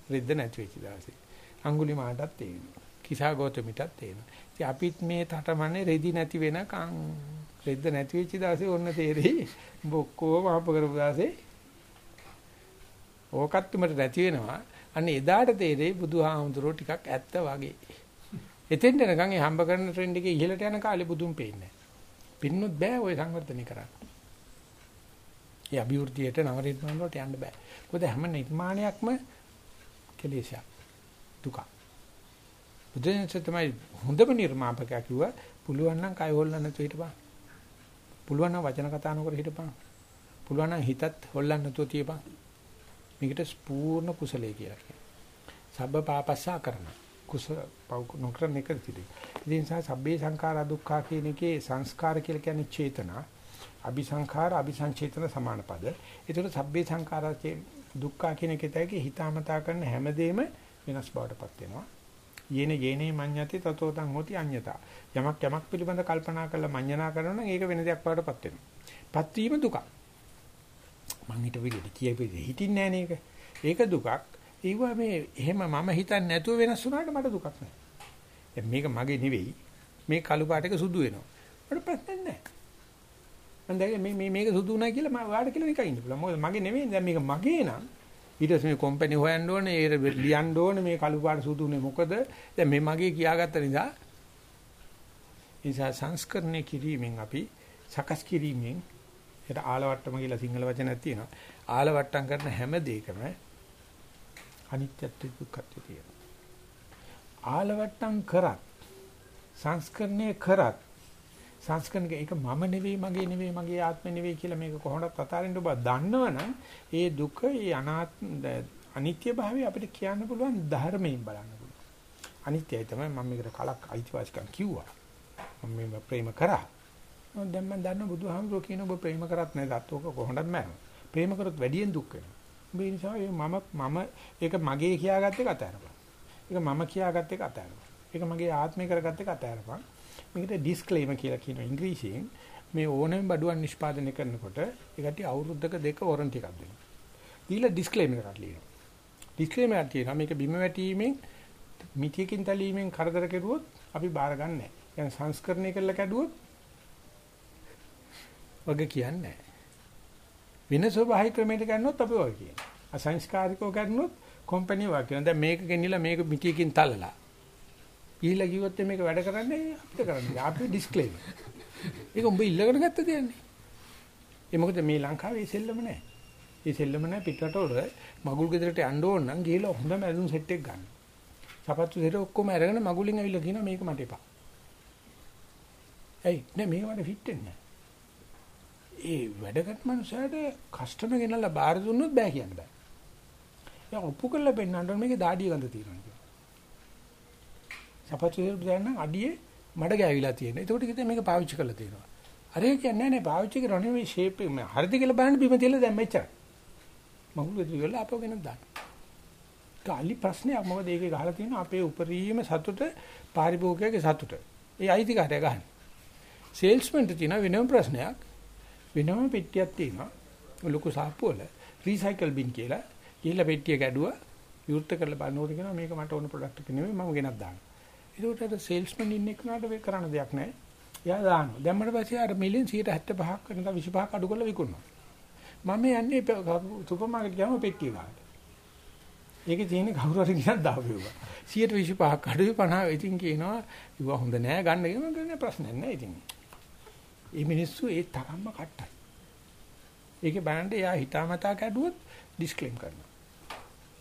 රෙද්ද නැති වෙච්ච දවසේ. අඟුලි මාටත් තේරෙනවා. කිසා ගෝතමිටත් තේරෙනවා. ඉතින් අපිත් මේ තටමනේ රෙදි නැති වෙනකන් රෙද්ද නැති වෙච්ච දවසේ ඔන්න තේරෙයි. උඹ ඔක්කොම අප කරපු දවසේ ඕකත් උඹට නැති වෙනවා. අන්න එදාට තේරෙයි බුදුහාමුදුරුවෝ ටිකක් ඇත්ත වගේ. එතෙන් යනකම් ඒ හම්බ කරන ට්‍රෙන්ඩ් එකේ ඉහළට යන කාලේ බුදුන් පේන්නේ නැහැ. පින්නොත් බෑ ওই සංවර්ධනය කරන්න. ඒ අභිවෘද්ධියට නව නිර්මාණ වලට යන්න බෑ. මොකද හැම නිර්මාණයක්ම කෙලෙසයක්. දුක. බුදුන් තමයි හොඳම නිර්මාපකයා කිව්වා පුළුවන් නම් කය හොල්ලන්න නැතුව හිටපන්. පුළුවන් නම් වචන කතා නොකර හිටපන්. පුළුවන් නම් හිතත් හොල්ලන්න නැතුව තියපන්. මේකට පූර්ණ කුසලයේ කියලා කියනවා. සබ්බ පාපස්සා කරන. කුසල පව් නොකරන එක තිබේ. ඉතින් නිසා සබ්බේ සංඛාරා දුක්ඛා කියන එකේ සංස්කාර කියලා කියන්නේ චේතනා. අபிසංඛාර අபிසංචේතන සමාන පද. ඒතකොට සබ්බේ සංඛාරා දුක්ඛා කියන එකේතයි හිතාමතා කරන හැමදේම වෙනස් බවටපත් වෙනවා. යේන යේනේ මඤ්ඤති තතෝ තං හෝති අඤ්ඤතා. යමක් යමක් පිළිබඳ කල්පනා කරලා මඤ්ඤණා කරනවා නම් ඒක වෙන දෙයක් වඩටපත් වෙනවා. පත් වීම දුකක්. මං හිත විදිහට කියපෙන්නේ හිතින්නේ නැහැ නේක. ඒක දුකක්. ඒව මේ එහෙම මම හිතන්නේ නැතුව වෙනස් වුණාට මට දුකක් නැහැ. දැන් මේක මගේ නෙවෙයි. මේ කළු පාට එක සුදු වෙනවා. මට ප්‍රශ්නයක් නැහැ. මම දැන් මේ මේ මේක සුදු වුණා කියලා මම වාඩ කියලා නිකන් ඉන්න පුළුවන්. මොකද මගේ නෙවෙයි. දැන් මේක මගේ නම් ඊට පස්සේ මේ කම්පැනි හොයන්න ඕනේ, ඒ ලියන්න ඕනේ මේ කළු පාට සුදුනේ මොකද? දැන් මේ මගේ කියාගත්ත නිසා නිසා සංස්කරණය කිරීමෙන් අපි සකස් කිරීමෙන් ඒට ආලවට්ටම කියලා සිංහල වචනයක් තියෙනවා. ආලවට්ටම් කරන හැම දෙයකම අනිත්‍යත්ව දුක්ඛත්වය තියෙනවා. ආලවට්ටම් කරත් සංස්කරණය කරත් සංස්කරණක ඒක මම නෙවෙයි මගේ නෙවෙයි මගේ ආත්මෙ නෙවෙයි කියලා මේක කොහොමද අතාරින්න ඔබ දන්නවනම් ඒ දුක ඒ අනාත්ම අනිත්‍ය භාවය අපිට කියන්න පුළුවන් ධර්මයෙන් බලන්න පුළුවන්. අනිත්‍යයි තමයි මම මේකට කලක් අයිතිවාසිකම් කිව්වා. මම මේ ප්‍රේම කරා. දැන් මම දන්න බුදුහාමුදුරුවෝ කියන ඔබ ප්‍රේම කරත් නැත්නම් ඔක කොහොමද මැරෙන්නේ. ප්‍රේම කරොත් වැඩියෙන් දුක් වෙනවා. මේ නිසා මම මම ඒක මගේ කියාගත්තේ කතාරපන්. ඒක මම කියාගත්තේ කතාරපන්. ඒක මගේ ආත්මය කරගත්තේ කතාරපන්. මේකට ඩිස්ක්ලේමර් කියලා කියනවා ඉංග්‍රීසියෙන්. මේ ඕනෑම බඩුවක් නිෂ්පාදනය කරනකොට ඒකට අවුරුද්දක දෙක වොරන්ටි එකක් දෙනවා. දීලා ඩිස්ක්ලේමර් එකක් ලියනවා. ඩිස්ක්ලේමර් එකක් තියෙනවා මේක බිම වැටීමෙන් මිත්‍යකින් තලීමෙන් කරදර කෙරුවොත් අපි බාර ගන්න නැහැ. يعني සංස්කරණය කරලා කැඩුවොත් වගේ කියන්නේ නැහැ. වෙන ස්වභාවික ක්‍රමයකට ගන්නොත් අපි වගේ කියනවා. අසංස්කාරිකව ගන්නොත් කම්පැනි වගේ කියනවා. දැන් මේක ගෙනිලා මේක මිටියකින් තලලා. ගිහිලා කිව්වොත් මේක වැඩ කරන්නේ අපිට කරන්නේ. අපි ඩිස්ක්ලේමර්. ඒක උඹ ඉල්ලගෙන ගත්ත දෙයක් ඒ මොකද මේ ලංකාවේ සෙල්ලම නැහැ. ඒ සෙල්ලම නැහැ පිටරටවල මගුල් ගෙදරට යන්න ඕන නම් ගිහිලා හොඳම ඇඳුම් සෙට් එක ගන්න. සපත්තු දෙක ඔක්කොම අරගෙන මගුලින් ඇවිල්ලා කියනවා මේක මට එපා. එයි නෑ මේක මට ෆිට වෙන්නේ ඒ වැඩකට මනුස්සයාට කස්ටමර් ගෙනල්ලා බාර දුන්නොත් බෑ කියන්න බෑ. එයා ඔප්පු කරලා පෙන්නන්න මේකේ දාඩිය ගඳ තියෙනවා කියලා. සපත්තු දෙක දැනන අඩියේ මඩ ගෑවිලා තියෙන. ඒකට කිව්වේ මේක පාවිච්චි කරලා තියෙනවා. අර ඒ කියන්නේ නෑ පාවිච්චි කරන්නේ මේ ෂේප් එක හරිද කියලා බලන්න බිම තියලා දැන් මෙච්චර. මගුල් ගෙදර ගිහලා අපෝ ගෙනත් දාන්න. කාලි ප්‍රශ්නයක් මොකද ඒකේ ගහලා තියෙනවා අපේ උපරිම සතුට පාරිභෝගිකයේ සතුට. ඒ අයිතිකාරය ගන්න. සේල්ස්මන්ට තියෙන වෙනම ප්‍රශ්නයක් වෙනම පෙට්ටියක් තියෙනවා. ලොකු සාප්පු වල රීසයිකල් බින් කියලා ගිහලා පෙට්ටිය ගැඩුවා විවෘත කරලා බලනකොට කියනවා මේක මට ඕන ප්‍රොඩක්ට් එක නෙමෙයි මම ගෙනත් දානවා. ඒකට අර සේල්ස්මන් ඉන්න කෙනාට වේ කරන්න දෙයක් නැහැ. එයා දානවා. දැම්මට පස්සේ අර මිලියන් 175ක් වෙනකම් 25ක් අඩු කරලා විකුණනවා. මම යන්නේ සුපර් මාකට් ගියාම පෙට්ටිය ගන්න. ඒකේ තියෙන කවුරු හරි ගෙනත් දාපුවා. 125ක් අඩුයි 50 ඉතින් කියනවා ඉව හොඳ නෑ ගන්න කියන ගන්න ප්‍රශ්නයක් නෑ ඉතින්. මේ මිනිස්සු ඒ තරම්ම කට්ටයි. ඒකේ බෑන්ඩ් එයා හිතාමතා කැඩුවොත් ඩිස්ක්ලේම් කරනවා.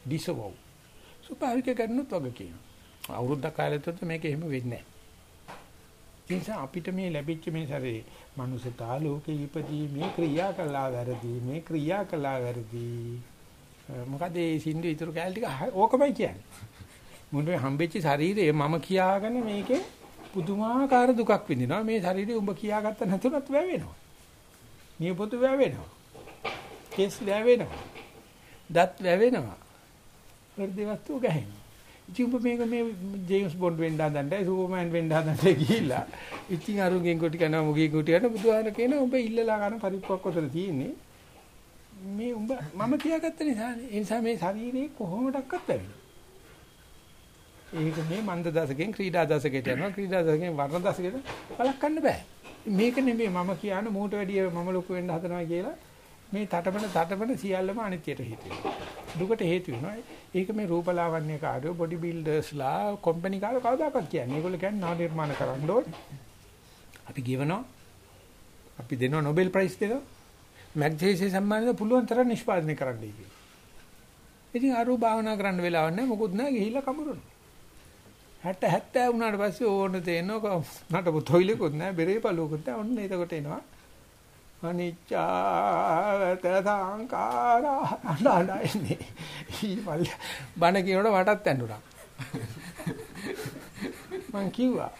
ඩිසවෝ. සුපාවික කරනොත් වගේ කියනවා. අවුරුද්දක් කාලෙත් මේක එහෙම වෙන්නේ නැහැ. නිසා අපිට මේ ලැබිච්ච මේ සැරේ මනුස්සතා ලෝකේ ඉපදී මේ ක්‍රියා කළා වැරදි මේ ක්‍රියා කළා වැරදි මොකද ඒ සින්දු ඉතුරු කැලේ ටික ඕකමයි කියන්නේ. මුන්ගේ හම්බෙච්ච ශරීරය මම කියාගෙන මේකේ පුදුමාකාර දුකක් විඳිනවා. මේ ශරීරය උඹ කියාගත්ත නැතුණත් වැවෙනවා. නියපොතු වැවෙනවා. කෙස් වැවෙනවා. දත් වැවෙනවා. හෘද වස්තු ගහනවා. ඉතින් උඹ මේක මේ ජේම්ස් බොන්ඩ් වෙන්න හදන්නයි සුපර්මෑන් වෙන්න හදන්නයි ගිහිල්ලා. ඉතින් අරුගෙන් කොට කනවා මුගේ කොට යන බුදුහාර කියන උඹ ඉල්ලලා ගන්න පරිප්පුවක් උතර තියෙන්නේ. මේ උඹ මම කියාගත්ත නිසානේ ඒ නිසා මේ ශරීරේ කොහොමඩක්වත් ඇවිල්ලා ඒක මේ මන්ද දශකෙන් ක්‍රීඩා දශකයට යනවා. ක්‍රීඩා දශකෙන් වර්ණ දශකයට බලක්වන්න බෑ. මේක නෙමෙයි මම කියන මූට වැඩිය මම ලොකු වෙන්න හදනවා කියලා මේ තටමන තටමන සියල්ලම අනිත්‍යයට හේතු වෙනවා දුකට හේතු වෙනවා ඒක මේ රූපලාවන්‍ය කාර්යෝ බොඩි බිල්ඩර්ස්ලා කම්පැනි කාර්යෝ කවදාකවත් කියන්නේ. ඒගොල්ලෝ කියන්නේ නා නිර්මාණ කරන්න ඕනේ. අපි ගෙවනවා. අපි දෙනවා නොබෙල් ප්‍රයිස් දෙනවා. මැග්සීසේ සම්මානද පුළුවන් තරම් නිෂ්පාදනය කරන්නයි කියන්නේ. ඉතින් අරු භාවනා කරන්න වෙලාවක් නැහැ. මොකුත් නැහැ. ගිහිල්ලා කමරුනවා. 60 70 වුණාට පස්සේ ඕන තේනවා. නටපු තොইলකුත් නැහැ. බෙරේ පළුවකුත් නැහැ. ඔන්න එතකොට එනවා. අනිච්චාවත සංකාරා අඬන්නේ. ඊපල්ල බණ කියනකොට මටත් ඇඬුණා. මං කිව්වා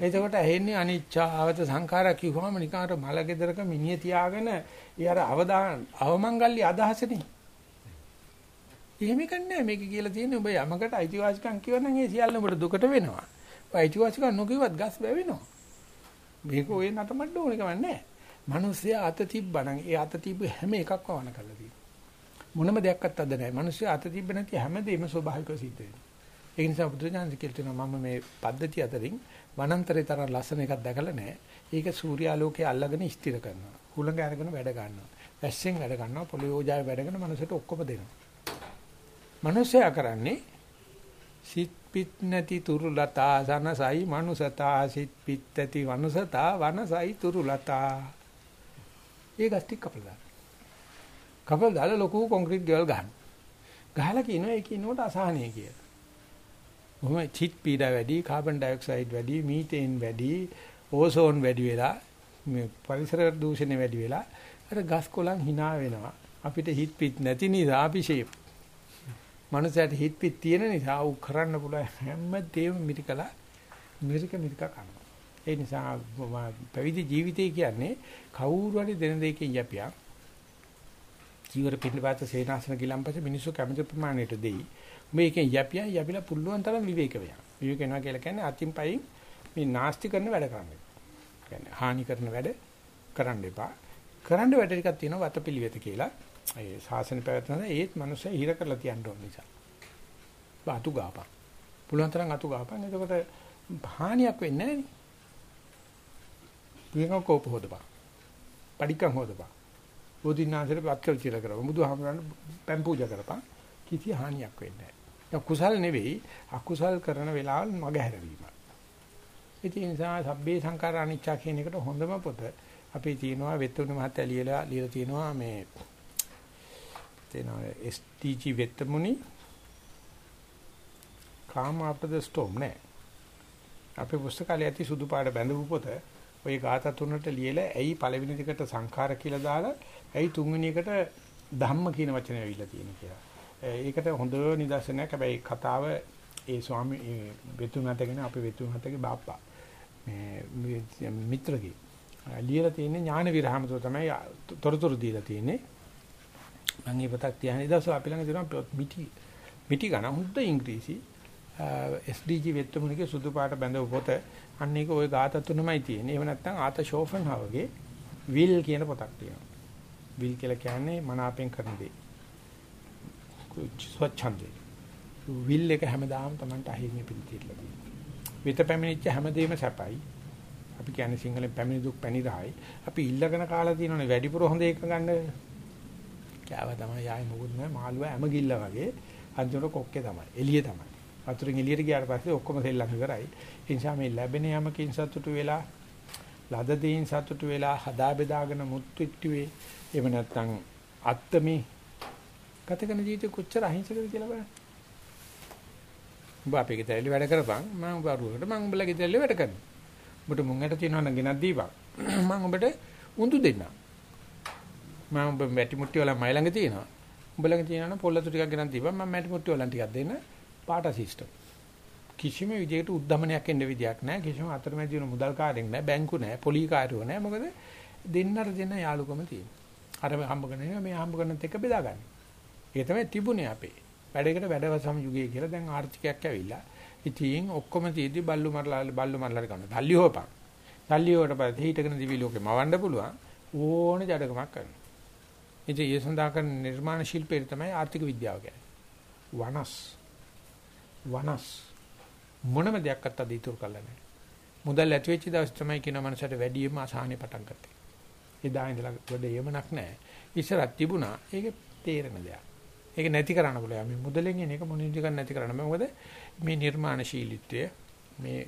එතකොට ඇහෙන්නේ අනිච්චාවත සංඛාරා කිව්වම නිකන් අර මල ගෙදරක මිනිය තියාගෙන ඒ අර අවදාන අවමංගල්‍ය අදහසනේ. එහෙම කන්නේ මේක කියලා තියෙන්නේ ඔබ යමකට අයිතිවාසිකම් කියවනම් ඒ සියල්ල ඔබට දුකට වෙනවා. ඔය අයිතිවාසිකම් නොකියවත් ගස් වැවෙනවා. මේක ඔය නටමඩ ඕන එකක් නැහැ. මිනිස්සයා අත තිබ්බනම් ඒ අත තිබ්බ හැම එකක්ම වණ කරලා තියෙනවා. මොනම දෙයක්වත් අද නැහැ. මිනිස්සයා අත තිබ්බ නැති හැමදේම ස්වභාවිකව සිද්ධ වෙනවා. ඒ නිසා බුදුරජාණන් කියලා තියෙනවා මම මේ පද්ධතිය අතරින් වනාන්තරේ තරම් ලස්සන එකක් දැකලා නැහැ. ඒක සූර්යාලෝකයේ අල්ලගෙන ස්ථිර කරනවා. හුළඟ අරගෙන වැඩ ගන්නවා. වැස්සෙන් වැඩ ගන්නවා. පොළොවේ ඕජාවේ වැඩගෙන මනුස්සයට ඔක්කොම දෙනවා. මනුස්සයා කරන්නේ සිත් පිත් නැති තුරුලතා සනසයි මනුසතා සිත් පිත් ඇති වනුසතා වනසයි තුරුලතා. ඒ ගස්ටි කපලා කපලා දාලා ලොකු කොන්ක්‍රීට් ගෙවල් ගන්න. ගහලා කියනවා ඒක ඉන්නකොට අසහනය කියලා. කොහොම චිත් පීඩා වැඩි, කාබන් ඩයොක්සයිඩ් වැඩි, මීතේන් වැඩි, ඕසෝන් වැඩි වෙලා මේ පරිසර දූෂණය වැඩි වෙලා අර ගස් කොළන් hina වෙනවා. අපිට හිට පිට නැති නිසා අපි ෂේප්. මනුස්සයාට හිට පිට තියෙන නිසා ඌ කරන්න පුළුවන් හැම දෙයක්ම මිරිකලා මිරික මිරික කරනවා. ඒ නිසා පැවිදි ජීවිතය කියන්නේ කවුරු හරි දෙන දෙයකින් යපියක්. ජීවර පිළිපත සේනාසන ගිලම්පස මිනිස්සු කැමති ප්‍රමාණයට දෙයි. මේකෙන් යපියා යපිලා පුළුවන් තරම් විවේක වෙනවා. විවේක වෙනවා කියලා කියන්නේ අතින් පයින් මේ නාස්ති කරන වැඩ කරන්න. කියන්නේ හානි කරන වැඩ කරන්න එපා. කරන්න වැඩ ටිකක් තියෙනවා වතපිලිවෙත කියලා. ඒ ශාසන පැවැත්මන ඒත් මිනිස්සු හිර කරලා තියන්න ඕන නිසා. අතු ගාපන්. පුළුවන් තරම් අතු ගාපන්. එතකොට හානියක් වෙන්නේ නැහැ නේ. පියකම් කෝප හොදපන්. පඩිකම් හොදපන්. බෝධිනාථට පත්කල් කියලා කරපන්. බුදුහාමරන් පෑම් පූජා කරපන්. කිසි හානියක් වෙන්නේ නැහැ. කුසල් නෙවෙයි අකුසල් කරන වෙලාවල් මග හැරවීම. ඒ නිසා සබ්බේ සංඛාර අනිච්චා කියන එකට හොඳම පොත අපි තියෙනවා වෙත්තුණු මහත්තයා ලියලා ලියලා තියෙනවා මේ තියෙනවා STG වෙත්තමුනි calm after the storm නෑ අපේ පුස්තකාලේ ඇති සුදු පාට බැඳපු පොත ওই ગાථා තුනට ලියලා ඇයි පළවෙනි දෙකට සංඛාර කියලා දාලා ඇයි තුන්වෙනි එකට ධම්ම කියන වචනේ ඇවිල්ලා තියෙන්නේ කියලා. ඒකට හොඳ නිදර්ශනයක්. හැබැයි කතාව ඒ ස්වාමි වෙතුනටගෙන අපේ වෙතුනටගේ බාප්පා මේ මිත්‍රගේ ලියලා තියෙන්නේ ඥාන විරහමතෝ තමයි තොරතුරු දීලා තියෙන්නේ. මම මේ පතක් තියන්නේ දවස අපි ළඟ තියෙනවා මිටි මිටි ගණන් හුද්ද ඉංග්‍රීසි SDG වෙත්තුමුණිගේ සුදු පාට බැඳව පොත අන්න ඒක ওই ગાත තුනමයි තියෙන්නේ. එහෙම නැත්නම් ආත ෂෝෆන්හවගේ will කියන පොතක් තියෙනවා. will කියලා කියන්නේ මනාපෙන් කරන දේ. ස්වච්ඡන්දේ. will එක හැමදාම Tamanට අහිමි පිළිතිරලා තියෙනවා. විත පැමිණිච්ච හැමදේම සැපයි. අපි කියන්නේ සිංහලෙන් පැමිණි දුක් පැනිරහයි. අපි ඉල්ලගෙන කාලා තියෙනනේ වැඩිපුර හොඳ එක ගන්න. කෑව තමයි ආයේ මොකුත් නැහැ මාළුවා හැම ගිල්ල වගේ. අන්තිමට කොක්කේ තමයි. එළිය තමයි. වතුරෙන් එළියට ගියාට පස්සේ ඔක්කොම සෙල්ලම් කරයි. ඒ නිසා මේ ලැබෙන යමකින් සතුටු වෙලා ලද දෙයින් සතුටු වෙලා හදා බෙදාගෙන මුත්widetilde එහෙම නැත්නම් අත්තමේ ගත කරන ජීවිතේ කොච්චර අහිංසකද කියලා බලන්න. උඹ අපේ ගෙදරලි වැඩ කරපන් මම උඹ අරුවකට මම උඹලා ගෙදරලි වැඩ කරනවා. උඹට මුංගට තියනවා නම් ගෙනත් දීපන්. මම උඹට උඳු දෙන්නම්. මම උඹ මැටි මුට්ටි වල මයි ළඟ තියෙනවා. උඹ ළඟ තියෙනවා නම් පොල්ලතු ටිකක් ගෙනත් දීපන් මම මැටි මුට්ටි වල ටිකක් දෙන්න. පාට සිස්ටම්. කිසිම විදිහකට උද්දමනයක් එන්න විදියක් නැහැ. කිසිම අතරමැදි වෙන මුදල් කාර්යයක් නැහැ. බැංකු නැහැ. පොලි කාර්යෝ නැහැ. මොකද දෙන්නට දෙන්න යාළුකම තියෙනවා. අර හම්බ කරන මේ හම්බ කරනත් එක බෙදාගන්න. ඒක තමයි තිබුණේ අපේ. වැඩේකට වැඩවසම් යුගය කියලා දැන් ආර්ථිකයක් ඇවිල්ලා. ඉතින් ඔක්කොම තියෙදි බල්ලු මරලා බල්ලු මරලා කරනවා. තල්ලි හොපන්. තල්ලි හොවට පස්සේ හිටගෙන දිවි ලෝකේ මවන්න පුළුවන් ඕන ජඩකමක් කරනවා. ඉතින් ඒ සඳහා කරන නිර්මාණ ශිල්පේ තමයි ආර්ථික විද්‍යාව කියන්නේ. වනස් වනස් මොනම දෙයක්වත් අද ඉතුරු කරලා නැහැ. මුදල් ඇති වෙච්ච දවස් තමයි කියන මනසට වැඩිම අසහනෙ පටන් ගත්තේ. එදා ඉඳලා ගොඩ යමනක් නැහැ. ඉස්සරක් තිබුණා. ඒක තේරෙන දෙයක්. ඒක නැති කරන්න පුළුවන්. මේ මුදලෙන් එන එක මොනින්ද ගන්න නැති කරන්න බෑ. මොකද මේ නිර්මාණශීලීත්වය මේ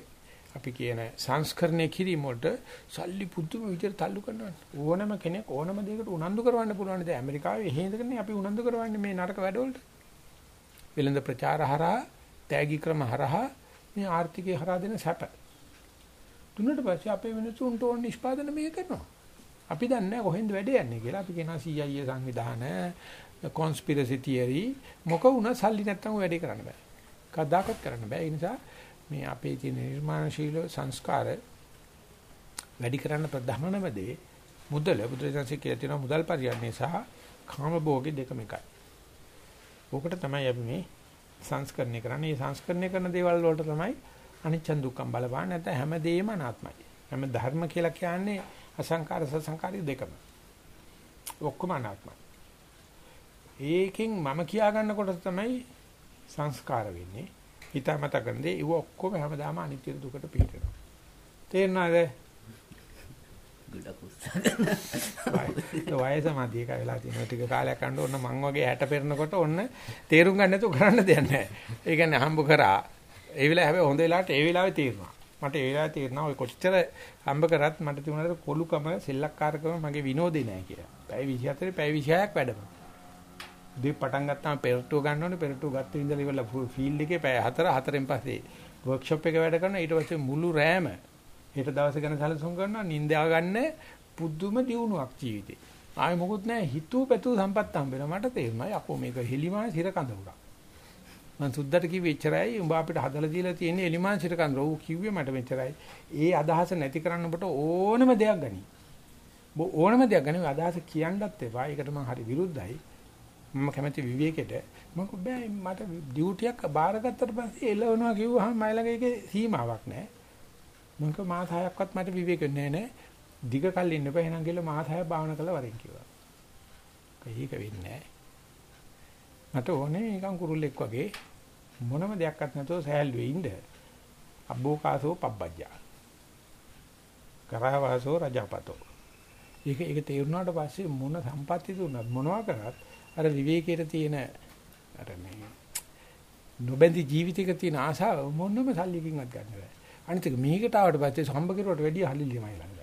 අපි කියන සංස්කරණය කිරීම වලට සල්ලි පුදුම විදිහට තල්ලු කරනවා. ඕනම කෙනෙක් ඕනම දෙයකට උනන්දු කරවන්න පුළුවන්. දැන් ඇමරිකාවේ එහෙ ඉඳගෙන අපි උනන්දු කරවන්නේ මේ නරක වැඩවලට. වෙළඳ ප්‍රචාර හරහා, තෑගි ක්‍රම හරහා මේ ආර්ථිකය හරහා දෙන සැප. තුනට පස්සේ අපේ මිනිස්සුන්ට ඕන නිෂ්පාදන මේ කරනවා. අපි දන්නේ නැහැ කොහෙන්ද වැඩ යන්නේ කියලා. අපි කියනවා CIA සංවිධාන, conspiracy theory මොක වුණා සල්ලි නැත්තම් වැඩේ කරන්න බෑ. කවදාකවත් කරන්න බෑ. ඒ නිසා මේ අපේ තියෙන නිර්මාණශීල සංස්කාර වැඩි කරන්න ප්‍රධානම දේ මුදල බුදුරජාණන්සේ කියලා තියෙනවා මුදල් පරියන්නේ සහ කාම භෝගේ දෙකම එකයි. ඕකට තමයි අපි මේ සංස්කරණය කරන්නේ. මේ සංස්කරණය කරන දේවල් වලට තමයි අනිච්ච දුක්ඛම් බලපාන නැත්නම් හැමදේම අනාත්මයි. හැම ධර්ම කියලා කියන්නේ අසංකාර සසංකාරී දෙකම. ඔක්කොම අනාත්මයි. ඒකෙන් මම කියා ගන්නකොට තමයි සංස්කාර වෙන්නේ. හිතාමතා කරන දේ ඒව ඔක්කොම හැමදාම අනිත්‍ය දුකට පිටවෙනවා. තේරෙනවද? ගොඩක් උත්සාහ වයස මදි එක වෙලා තියෙනවා ටික කාලයක් යනකොට ඔන්න මං වගේ 60 පෙරනකොට ඔන්න තේරුම් ගන්න නැතුව කරන්න දෙයක් නැහැ. ඒ කියන්නේ හම්බ කරා. ඒ වෙලාව හැබැයි හොඳ වෙලාවට ඒ වෙලාවේ තේරෙනවා. මට ඒ වෙලාවේ තේරෙනවා ඔය කොච්චර හම්බ කරත් මට තිබුණාට කොලුකම සෙල්ලක්කාරකම මගේ විනෝදේ නැහැ කියලා. පැය 24 පැය 26ක් වැඩම. උදේ පටන් ගත්තාම පෙරටුව ගන්න ඕනේ පෙරටුව ගත්ත ඉඳලා ඉවරලා ෆීල්ඩ් එකේ පැය 4 4න් පස්සේ වර්ක්ෂොප් එක වැඩ කරනවා ඊට පස්සේ මුළු රෑම හෙට දවස ගැන සැලසුම් කරනවා නිින්දා ගන්න පුදුම දියුණුවක් ජීවිතේ. ආයෙ මොකුත් නැහැ හිතුව පැතුව සම්පත් හම්බ වෙනවා. මට තේරුණා යකෝ මේක හෙලිමාන සිර කඳ උරා. මං සුද්දට කිව්වේ එච්චරයි උඹ අපිට හදලා දීලා තියෙන්නේ එලිමාන් සිර කඳ. ඔව් කිව්වේ මට මෙච්චරයි. ඒ අදහස නැති කරන්න ඔබට ඕනම දෙයක් ගනි. ඕනම දෙයක් ගනි අදහස කියන්නත් එපා. ඒකට මං හරි විරුද්ධයි. මම කැමති විවේකෙට මම බෑ මට ඩියුටියක් බාරගත්තට පස්සේ එළවනවා කිව්වහම මයි ළඟ ඒකේ සීමාවක් නැහැ. මම කිව්වා මාස 6ක්වත් මට විවේක නැහැ නේ. දිග කල් ඉන්න බෑ එහෙනම් ගිහලා මාස 6ක් භාවනා කරලා වරෙන් කිව්වා. ඒක වෙන්නේ නැහැ. මට ඕනේ නිකන් කුරුල්ලෙක් වගේ මොනම දෙයක්වත් නැතුව සෑල්ුවේ ඉන්න. අබ්බෝකාසෝ පබ්බජ්ජා. කරාවාසෝ රජපතෝ. ඒක ඒක තේරුණාට පස්සේ මොන සම්පත්ති දුන්නත් මොනවා කරත් අර විවේකයේ තියෙන අර මේ නොබැඳි ජීවිතයක තියෙන ආශාව මොනම සල්ලියකින්වත් ගන්න බෑ. අනිත් එක මේකට ආවට පස්සේ සම්බ කෙරුවට වැඩිය හලිලියමයි ළඟ.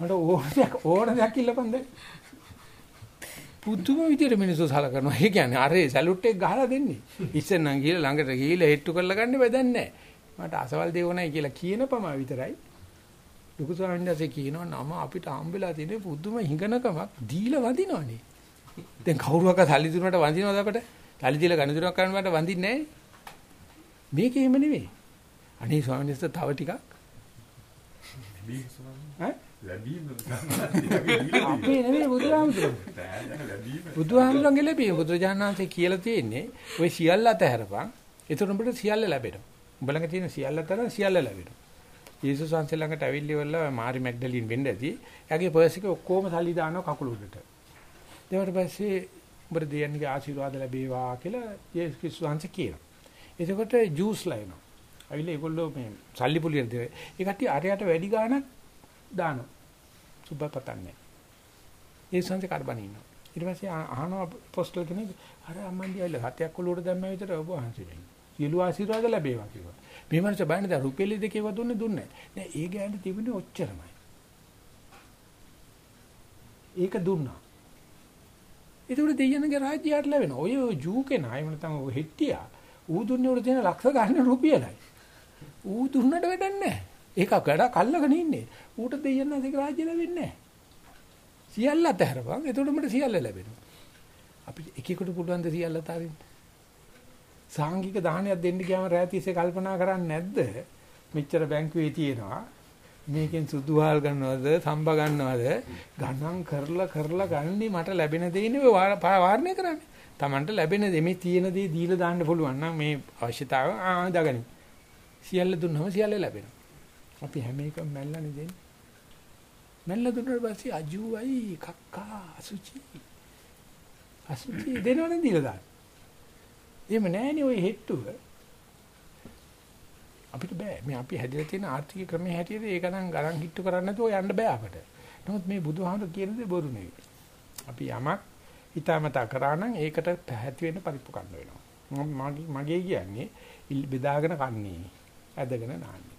මට ඕන දෙයක් ඕන දෙයක් ඉල්ලපන්ද? පුදුම විදියට මිනිස්සු සලකනවා. ඒ කියන්නේ අර සැලුට් එක ගහලා දෙන්නේ. ඉස්සෙන් නම් ගිහලා ළඟට ගිහලා හෙට්ටු කරලා ගන්න බැදන්නේ නැහැ. මට අසවල් දේවණයි කියලා කියන පමා විතරයි. ලොකු ස්වාමීන් වහන්සේ කියනවා නම අපිට හම්බෙලා තියෙන පුදුම හිඟනකමක් දීලා වඳිනවනේ. දැන් කවුරුවක සල්ලි දුන්නට වඳිනවද අපට? සල්ලි දීලා ගණදුරක් කරන්න මට වඳින්නේ නැහැ. මේකේම නෙවෙයි. අනේ ස්වාමීන් වහන්සේ තව ටිකක් අපේ නෙවෙයි බුදුහාමුදුරුවෝ. බුදුහාමුදුරන්ගේ ලැබීම බුදුජානනාංශේ කියලා තියෙන්නේ ඔය සියල්ල අතහැරපන්. ඒතර උඹට සියල්ල ලැබෙනවා. උඹ ළඟ තියෙන සියල්ල අතර සියල්ල ලැබෙනවා. යේසුස් වහන්සේ ළඟට ඇවිල්ලි වල මාරි මැග්ඩලින් වෙන්න ඇති. එයාගේ පර්ස් එකේ ඔක්කොම සල්ලි දානවා කකුල උඩට. ඊට පස්සේ උඹට දෙයන්ගේ ආශිර්වාද ලැබේවා කියලා යේසුස් වහන්සේ කියනවා. එතකොට ජූස්ලා එනවා. ඇවිල්ලා ඒගොල්ලෝ මේ සල්ලි පුලියට දෙයි. ඒ කට්ටිය අරයට වැඩි ගාණක් දානවා. සුබ පතන්නේ. ඒ සංසේ කාර්බන් ඉන්නවා. ඊට පස්සේ අහනවා පොස්ටල් කෙනෙක් අර අම්මන්ඩි ඇවිල්ලා හතයක් කොළුවට දැම්ම විතර ඔබ වහන්සේ වෙන්නේ. සියලු ආශිර්වාද ලැබේවා කිව්වා. මේ මනස බයන්නේ දැන් රුපියල් දෙකේව දුන්නේ දුන්නේ නැහැ. ඒ ගෑනට තිබුණේ ඔච්චරමයි. ඒක දුන්නා. ඒකට දෙයයන්ගේ රාජ්‍යයට ලැබෙනවා. ඔය ජූ කෙනා එහෙම නැත්නම් ඔය හෙට්ටියා ඌ දුන්නේ උඩ තියෙන ලක්ෂ ගන්න රුපියලයි. ඌ දුන්නට වැඩක් නැහැ. ඒක වැඩ කල්ලගෙන ඉන්නේ. ඌට දෙයයන් නැතික රාජ්‍ය ලැබෙන්නේ නැහැ. සියල්ල අතහැරපන්. එතකොට මට සියල්ල ලැබෙනවා. අපිට එකෙකුට පුළුවන් ද සියල්ල අතරින්? සාංගික දාහනයක් දෙන්න ගියාම රැතිසේ කල්පනා කරන්නේ නැද්ද? මෙච්චර බැංකුවේ තියෙනවා. මේකෙන් සුදුහාල් ගන්නවද, සම්බ ගන්නවද? ගණන් කරලා කරලා ගන්නේ මට ලැබෙන දේනේ ඔය වාරණය කරන්නේ. Tamanට ලැබෙන දේ මේ තියෙන දේ දීලා දාන්න පුළුවන් නම් මේ අවශ්‍යතාව ආ දාගනි. සියල්ල දුන්නම සියල්ල ලැබෙනවා. අපි හැම එකම මැල්ලනේ දෙන්නේ. මැල්ල දුන්නාට පස්සේ අජුවයි කක්කා අසුචි. අසුචි දෙනවනේ දීලා දාන්න. එහෙම නැහැනේ ওই හෙට්ටුව. අපිට බෑ. මේ අපි හැදිලා තියෙන ආර්ථික ක්‍රමයේ හැටියට ඒක නම් ගණන් හිට්ටු කරන්නේ නැතුව යන්න බෑ අපට. නමුත් මේ බුදුහාමුදුරු කියන දේ බොරු නෙවෙයි. අපි යමක් හිතාමතා කරා නම් ඒකට පැහැති වෙන්න පරිප්පු ගන්න වෙනවා. මගේ කියන්නේ බෙදාගෙන කන්නේ. ඇදගෙන නාන්නේ.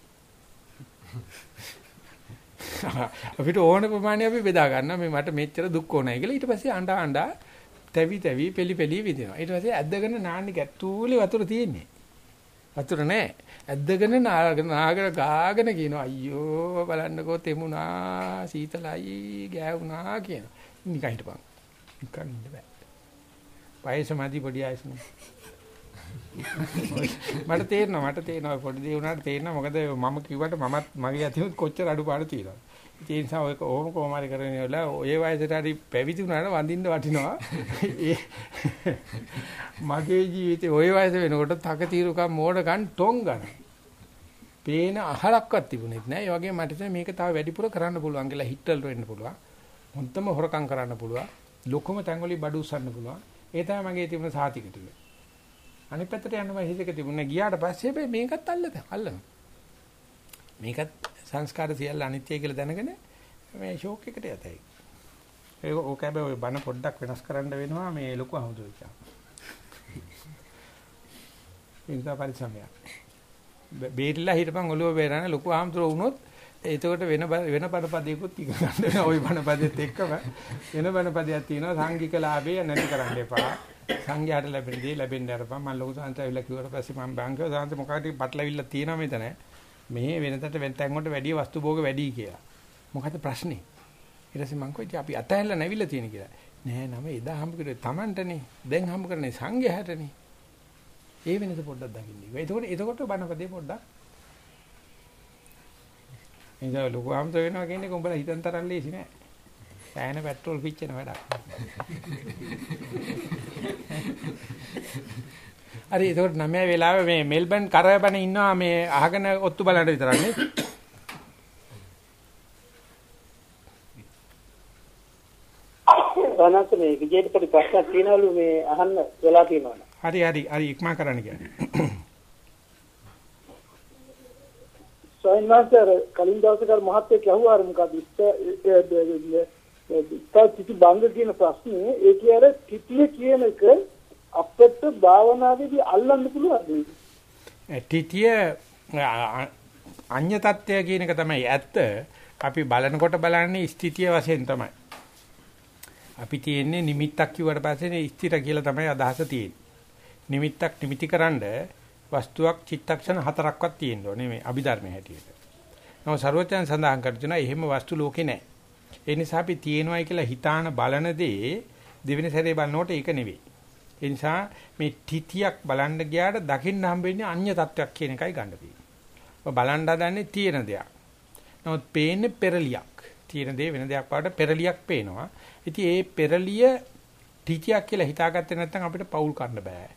අපිට ඕන ප්‍රමාණය අපි බෙදා ගන්නවා. මේ මට මෙච්චර දුක් ඕනයි කියලා. ඊට පස්සේ අඬා අඬා තැවි තැවි පෙලි පෙලි විදිනවා. ඊට පස්සේ ඇද්දගෙන නාන්නේ ගැත්තූලි වතුර තියෙන්නේ. වතුර නැහැ ඇද්දගෙන නාගෙන නාගෙන ගාගෙන කියනවා අයියෝ බලන්නකෝ තෙමුණා සීතලයි ගෑවුනා කියනවා. නිකන් හිටපන්. නිකන් ඉන්න බෑ. පයසමදි පොඩි ආයසන මට තේරෙනවා මට තේරෙනවා. පොඩි දේ වුණාට තේරෙනවා. මොකද මම කිව්වට මමත් මගේ අතිනුත් කොච්චර අඩුපාඩු තියෙනවා ඒ නිසා ඔය කොහොම කොහොම හරි කරගෙන ඉවරලා ඔය වයසට හරි පැවිදි වුණාට වඳින්න වටිනවා. මගේ ජීවිතේ ඔය වයස වෙනකොට තකතිරුකම් මෝඩකම් ටොං ගන්න පේන අහලක්වත් තිබුණෙත් නෑ. ඒ වගේ මට මේක තව වැඩිපුර කරන්න පුළුවන් කියලා හිටල් වෙන්න පුළුවන්. මොන්තම හොරකම් කරන්න පුළුවන්. ලොකුම තැඟවලි බඩු උස්සන්න පුළුවන්. ඒ තමයි මගේ තිබුණ සාතික ටික අනිත් පැත්තට යන්න මම හිතක තිබුණේ ගියාට පස්සේ හැබැයි මේකත් අල්ලද අල්ලනවා. මේකත් සංස්කාර සියල්ල අනිත්‍ය කියලා දැනගෙන මේ ෂෝක් එකට යතයි. ඒක ඕක හැබැයි ඔය බන පොඩ්ඩක් වෙනස් කරන්න වෙනවා මේ ලොකු අහුදුවිචා. ඉන්දා පරිසමය. බේරිලා හිටපන් ඔළුව බේරන ලොකු ආම්තර වුණොත් එතකොට වෙන වෙන බණපදයකුත් ඉගෙන ගන්න වෙනවා. ওই බණපදෙත් එක්කම වෙන බණපදයක් තියෙනවා සංගීක ලාභය නැති කරන්න එපා. සංඝයාට ලැබෙන දේ ලැබෙන්න අරපන් මම ලොකු සංසය ඇවිල්ලා කිව්වට පස්සේ මම බංකව සංසය මොකක්ද පටලවිල්ල තියෙනවා මෙතන මේ වෙනතට වෙන තැන් වලට වැඩි වස්තු භෝග වැඩි කියලා. මොකද ප්‍රශ්නේ? ඊට පස්සේ මං කිව්වා අපි අතහැරලා නැවිලා තියෙන කියලා. නෑ නම එදා හම්බ කරේ Tamanටනේ. දැන් හම්බ කරන්නේ සංඝයාටනේ. ඒ වෙනස පොඩ්ඩක් දකින්න. එතකොට එතකොට බණපදේ පොඩ්ඩක් එනිසා ලොකු ආමත වෙනවා කියන්නේ උඹලා හිතන් තරම් ලේසි නෑ. සෑහෙන පෙට්‍රෝල් පිච්චෙන වැඩක්. හරි ඒකට 9 වෙලාවේ මේ මෙල්බන් කරබන ඉන්නවා මේ අහගෙන ඔත්තු බලන්න විතරක් නේ. සනන්ත මේ විජේට පොඩි ප්‍රශ්නක් තියෙනවලු මේ අහන්න වෙලා තියෙනවනේ. හරි හරි හරි ඉක්මා කරන්න කියන්නේ. සොයන්වාසර කලින් දවසක අර මහත්තයෙක් ඇහුවා අර මොකද ඉස්ත තිති බංග කියන ප්‍රශ්නේ ඒකේ අර තිතිය කියන එක අපිට භාවනාවේදී අල්ලන්න පුළුවන්. ටිටිය අඤ්‍ය තත්ත්වය කියන එක තමයි ඇත්ත. අපි බලනකොට බලන්නේ ස්ථිතිය වශයෙන් තමයි. අපි තියෙන්නේ නිමිත්තක් කිව්වට පස්සේ ස්ථිර කියලා තමයි අදහස තියෙන්නේ. නිමිත්තක් නිමිතිකරනද වස්තුවක් චිත්තක්ෂණ හතරක්වත් තියෙන්න ඕනේ මේ අභිධර්මයේ හැටියට. නම ਸਰවඥයන් සඳහන් කර තුනා එහෙම වස්තු ලෝකේ නැහැ. ඒ නිසා අපි තියෙනවයි කියලා හිතාන බලන දේ දෙවෙනි සැරේ බලනකොට ඒක නෙවෙයි. ඒ නිසා මේ තිතියක් බලන්න ගියාට දකින්න හම්බෙන්නේ අන්‍ය තත්වයක් කියන එකයි ගන්න තියෙන්නේ. බලන්න හදන්නේ තියෙන දෙයක්. නමුත් පේන්නේ පෙරලියක්. තියෙන දේ වෙන දෙයක් පාට පෙරලියක් පේනවා. ඉතින් ඒ පෙරලිය තිතියක් කියලා හිතාගත්තේ නැත්නම් අපිට පෞල් කරන්න බෑ.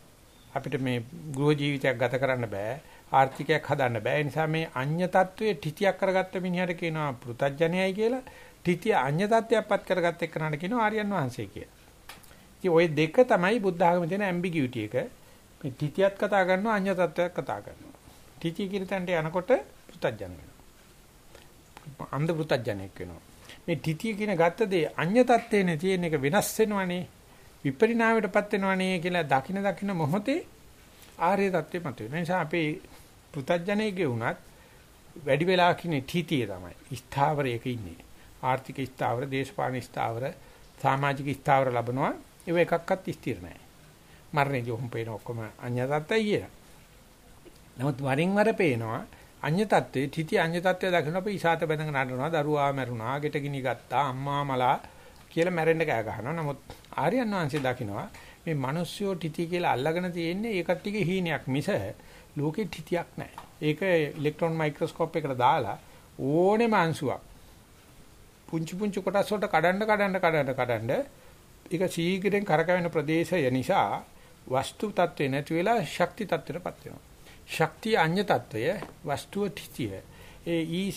අපිට මේ ගෘහ ජීවිතයක් ගත කරන්න බෑ. ආර්ථිකයක් හදන්න බෑ. ඒ නිසා මේ අඤ්‍ය තත්වයේ තිතියක් කරගත්ත මිනිහට කියනවා පෘතජ්ජනයයි කියලා. තිතිය අඤ්‍ය තත්වයක්පත් කරගත්ත එක්කනට කියනවා ආර්යයන් වහන්සේ කියලා. ඉතින් ওই දෙක තමයි බුද්ධ ආගමේ තියෙන ඇම්බිගියුටි එක. මේ තිතියත් කතා කරනවා අඤ්‍ය තත්වයක් කතා කරනවා. තිතිය කියන තැනට යනකොට පෘතජ්ජන වෙනවා. අන්ධ පෘතජ්ජනෙක් වෙනවා. මේ තිතිය කියන ගත්ත දේ අඤ්‍ය තත්ත්වයේ තියෙන එක වෙනස් වෙනවනේ. විපරිණාමයටපත් වෙනවනේ කියලා දකින දකින මොහොතේ ආර්ය தත්ත්වෙ මත වෙන නිසා අපේ පෘතජ්ජනයේ වුණත් වැඩි වෙලාවක් ඉන්නේ තීතිය තමයි. ස්ථාවරයක ඉන්නේ. ආර්ථික ස්ථාවර, දේශපාලන ස්ථාවර, සමාජික ස්ථාවර ලැබනවා. ඒව එකක්වත් ස්ථිර නැහැ. මරණයදී ඔහොම පේන ඔක්කොම අඤ්ඤතත්ත්වයි කියලා. නමුත් වරින් වර පේනවා අඤ්ඤ තත්ත්වයේ තීති අඤ්ඤ තත්ත්වය දකින්න අපි ඉසాత බඳගෙන නඩනවා දරුවා මැරුණා ගෙට ගිනි ගත්තා අම්මා මලා කියලා මැරෙන්න කෑ ගහනවා. නමුත් ආර්යයන් වහන්සේ දකිනවා මේ මිනිස්සුયો තිති කියලා අල්ලගෙන තියෙන්නේ ඒ කට්ටියගේ හීනයක් මිස ලෝකෙ තිතියක් නැහැ. ඒක ඉලෙක්ට්‍රෝන මයික්‍රොස්කෝප් එකකට දාලා ඕනෙම අංශුවක් පුංචි පුංචි කොටස් වලට කඩන්න කඩන්න කඩන්න කඩන්න ඒක සීඝ්‍රයෙන් කරකවෙන ප්‍රදේශය නිසා වස්තු තත්ත්වේ නැති වෙලා ශක්ති තත්ත්වයටපත් වෙනවා. ශක්තිය අඤ්‍ය තත්ත්වය වස්තුව තිතිය. ඒ E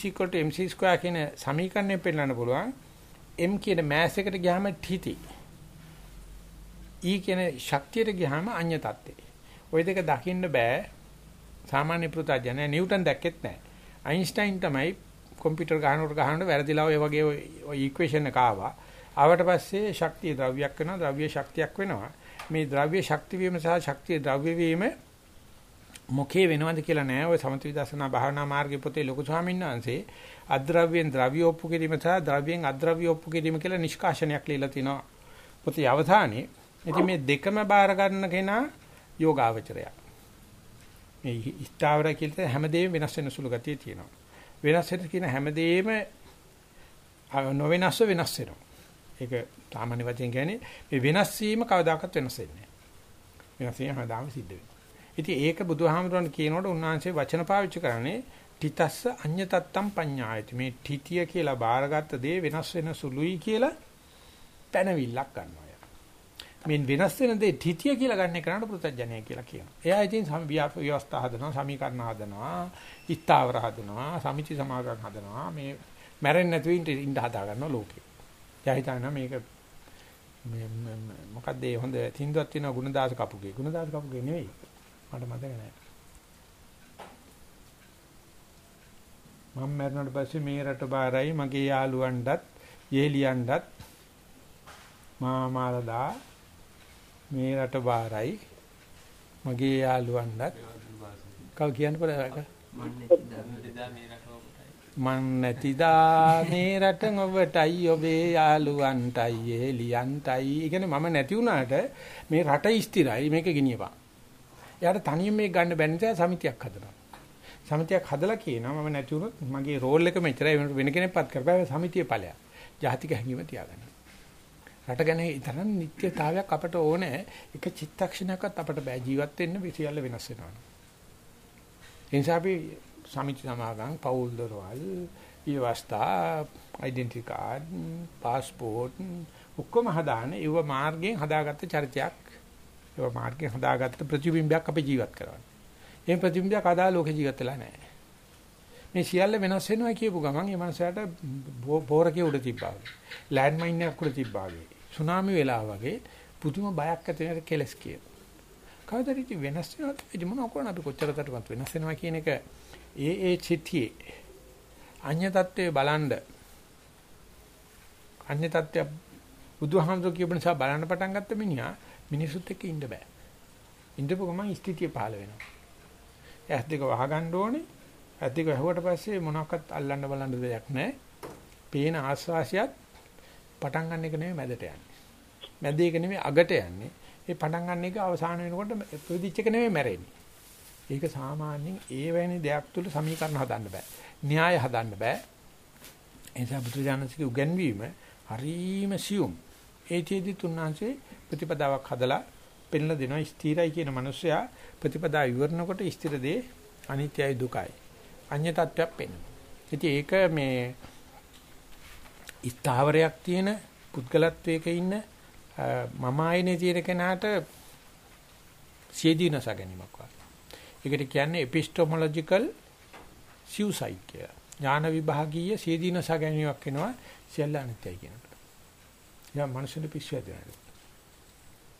mc2 කියන සමීකරණය පෙන්නන්න පුළුවන්. M කියන මෑස් එකට ගියාම තිති. E කියන ශක්තියට ගියාම අඤ්‍ය තත්ත්වේ. ওই දෙක දකින්න බෑ. සාමාන්‍ය පෘථජන නිව්ටන් දැක්කෙත් නැහැ. අයින්ස්ටයින් තමයි කම්පියුටර් ගහනකොට ගහනකොට වැරදිලා ඔය වගේ ඔය ඉක්වේෂන් එක ආවා. ආවට පස්සේ ශක්තිය ද්‍රව්‍යයක් වෙනවා, ද්‍රව්‍ය ශක්තියක් වෙනවා. මේ ද්‍රව්‍ය ශක්ති වීම සහ ශක්තිය ද්‍රව්‍ය වීම මොකේ වෙනවද කියලා නෑ ඔය සමථ විදර්ශනා භාවනා මාර්ගයේ පොතේ ලොකු ස්වාමීන් වහන්සේ අද්‍රව්‍යෙන් ද්‍රව්‍ය ඔප්පු කිරීම සහ ද්‍රව්‍යෙන් අද්‍රව්‍ය ඔප්පු කිරීම කියලා නිෂ්කාශනයක් ලියලා තිනවා පොතේ අවධානයේ ඉතින් මේ දෙකම බාර ගන්න කෙනා යෝගාවචරය මේ ස්ථාවර කියලා හැමදේම වෙනස් වෙන සුළු ගතිය තියෙනවා. වෙනස් වෙන කියන හැමදේම නොවෙනස්ව වෙනස් වෙනවා. ඒක සාමාන්‍ය වචෙන් කියන්නේ මේ වෙනස් වීම කවදාකවත් වෙනස් වෙන්නේ නැහැ. වෙනස් වීම හැමදාම සිද්ධ වෙනවා. ඉතින් ඒක බුදුහාමුදුරන් කියනකොට උන්වහන්සේ වචන පාවිච්චි කරන්නේ තිතස්ස අඤ්‍යතත්තම් පඤ්ඤායති. මේ තිතිය කියලා බාරගත්ත දේ වෙනස් වෙන සුළුයි කියලා පැනවිල්ලක් ගන්නවා. මේ වෙනස් වෙන දේ තිතිය කියලා ගන්න එකනට පෘථජ්ජනය කියලා කියනවා. එයා ඉතින් විවස්ථා හදනවා, සමීකරණ හදනවා, ඉස්තාවර හදනවා, සමිති සමාගම් හදනවා. මේ මැරෙන්නේ නැතුව ඉන්න හදා ගන්නවා ලෝකෙ. එයා හිතනවා මේක මේ මොකක්ද ඒ හොඳ තින්දුවක් තියෙනවා ගුණදාස කපුගේ. ගුණදාස කපුගේ නෙවෙයි. මට මතක නැහැ. මම මැරුණාට පස්සේ මේ රට බාරයි මගේ යාළුවන්ටත් යෙලියන්ටත් මාමාලදා මේ රට බාරයි මගේ යාළුවන්ටත් කව කියන්න පුළුවන් මන් නැතිදා මේ රට ඔබටයි ඔබේ යාළුවන්ටයි යෙලියන්ටයි ඒ කියන්නේ මම නැති වුණාට මේ රට ස්ථිරයි මේක ගෙනියපන් එයාට තනියම මේක ගන්න බැරි නිසා සමිතියක් හදනවා. සමිතියක් හදලා කියනවා මම නැති වුණොත් මගේ රෝල් එක මෙච්චරයි වෙන වෙන කෙනෙක්පත් කරපෑ සමිතිය ඵලයක්. ජාතික හැඟීම තියාගන්න. රට ගැන තරම් නිත්‍යතාවයක් අපට ඕනේ. එක චිත්තක්ෂණයක්වත් අපට බෑ ජීවත් වෙන්න සියල්ල වෙනස් වෙනවා. ඒ නිසා අපි සමිති සමාගම් පවුල් දරවල් ඊවස්ථා ඩෙන්ටිටි කාඩ් પાස්පෝර්ට් ඔක්කොම හදාන ඒව මාර්ගයෙන් හදාගත්ත චරිතයක් ඒව මාර්ගයෙන් හදාගත්ත ප්‍රතිබිම්බයක් අපි ජීවත් කරනවා. මේ ප්‍රතිබිම්බයක් අදා ලෝක ජීවත් වෙලා නැහැ. මේ සියල්ල වෙනස් වෙනවා කියපු ගමන් ඒ මනසට බෝරකේ උඩ තිබ්බා වගේ. ලෑන්ඩ් මයින් එකක් උඩ තිබ්බා වගේ. සුනාමි වෙලා වගේ පුදුම බයක් ඇති වෙන කෙලස් කියන. කවදාද ඉති වෙනස් වෙනවද? ඒ මොන කරන අපි කොච්චරකටවත් වෙනස් වෙනවා කියන එක ඒ ඒ චිතියේ අඤ්‍ය තත්ත්වයේ බලන්ඩ අඤ්‍ය තත්ත්වය බුදුහාමුදුර කියපු නිසා බලන්න පටන් ගත්ත මිනිහා මිනිසුත් එක්ක ඉන්න බෑ. ඉඳපු ගමන් ස්ථිතිය පහළ වෙනවා. ඇස් දෙක වහගන්න ඕනේ. ඇස් දෙක වහුවට පස්සේ මොනවාක්වත් අල්ලන්න බලන්න දෙයක් නැහැ. පේන ආස්වාසියත් පටන් ගන්න එක නෙමෙයි මැදට යන්නේ. මැද එක නෙමෙයි අගට යන්නේ. ඒ පටන් ගන්න එක අවසාන වෙනකොට ප්‍රතිච එක නෙමෙයි මැරෙන්නේ. ඒක සාමාන්‍යයෙන් ඒ වැනි දෙයක් තුල සමීකරණ හදන්න බෑ. න්‍යාය හදන්න බෑ. ඒ නිසා බුදුජානකගේ උගන්වීම හරීම සියුම්. ඒතිෙදි තුන්වංශේ ප්‍රතිපදාවක් හදලා පෙන්ලා දෙනවා ස්ථිරයි කියන මිනිස්සයා ප්‍රතිපදා විවරණකොට ස්ථිර දේ අනිත්‍යයි දුකයි. අඤ්‍ය තත්ත්වයක් පෙන්වනවා. ඉතින් ඒක මේ ස්ථාවරයක් තියෙන පුද්ගලත්වයක ඉන්න මම ආයනේ තියෙන කෙනාට සියදීනස ගැනීමක් වගේ. ඒකට කියන්නේ epistemological suicide කියලා. ඥාන විභාගීය සියදීනස ගැනීමක් වෙනවා සියල්ල අනිත්‍යයි කියනකොට. යා මනුෂ්‍යන පිස්සු ඇදෙනවා.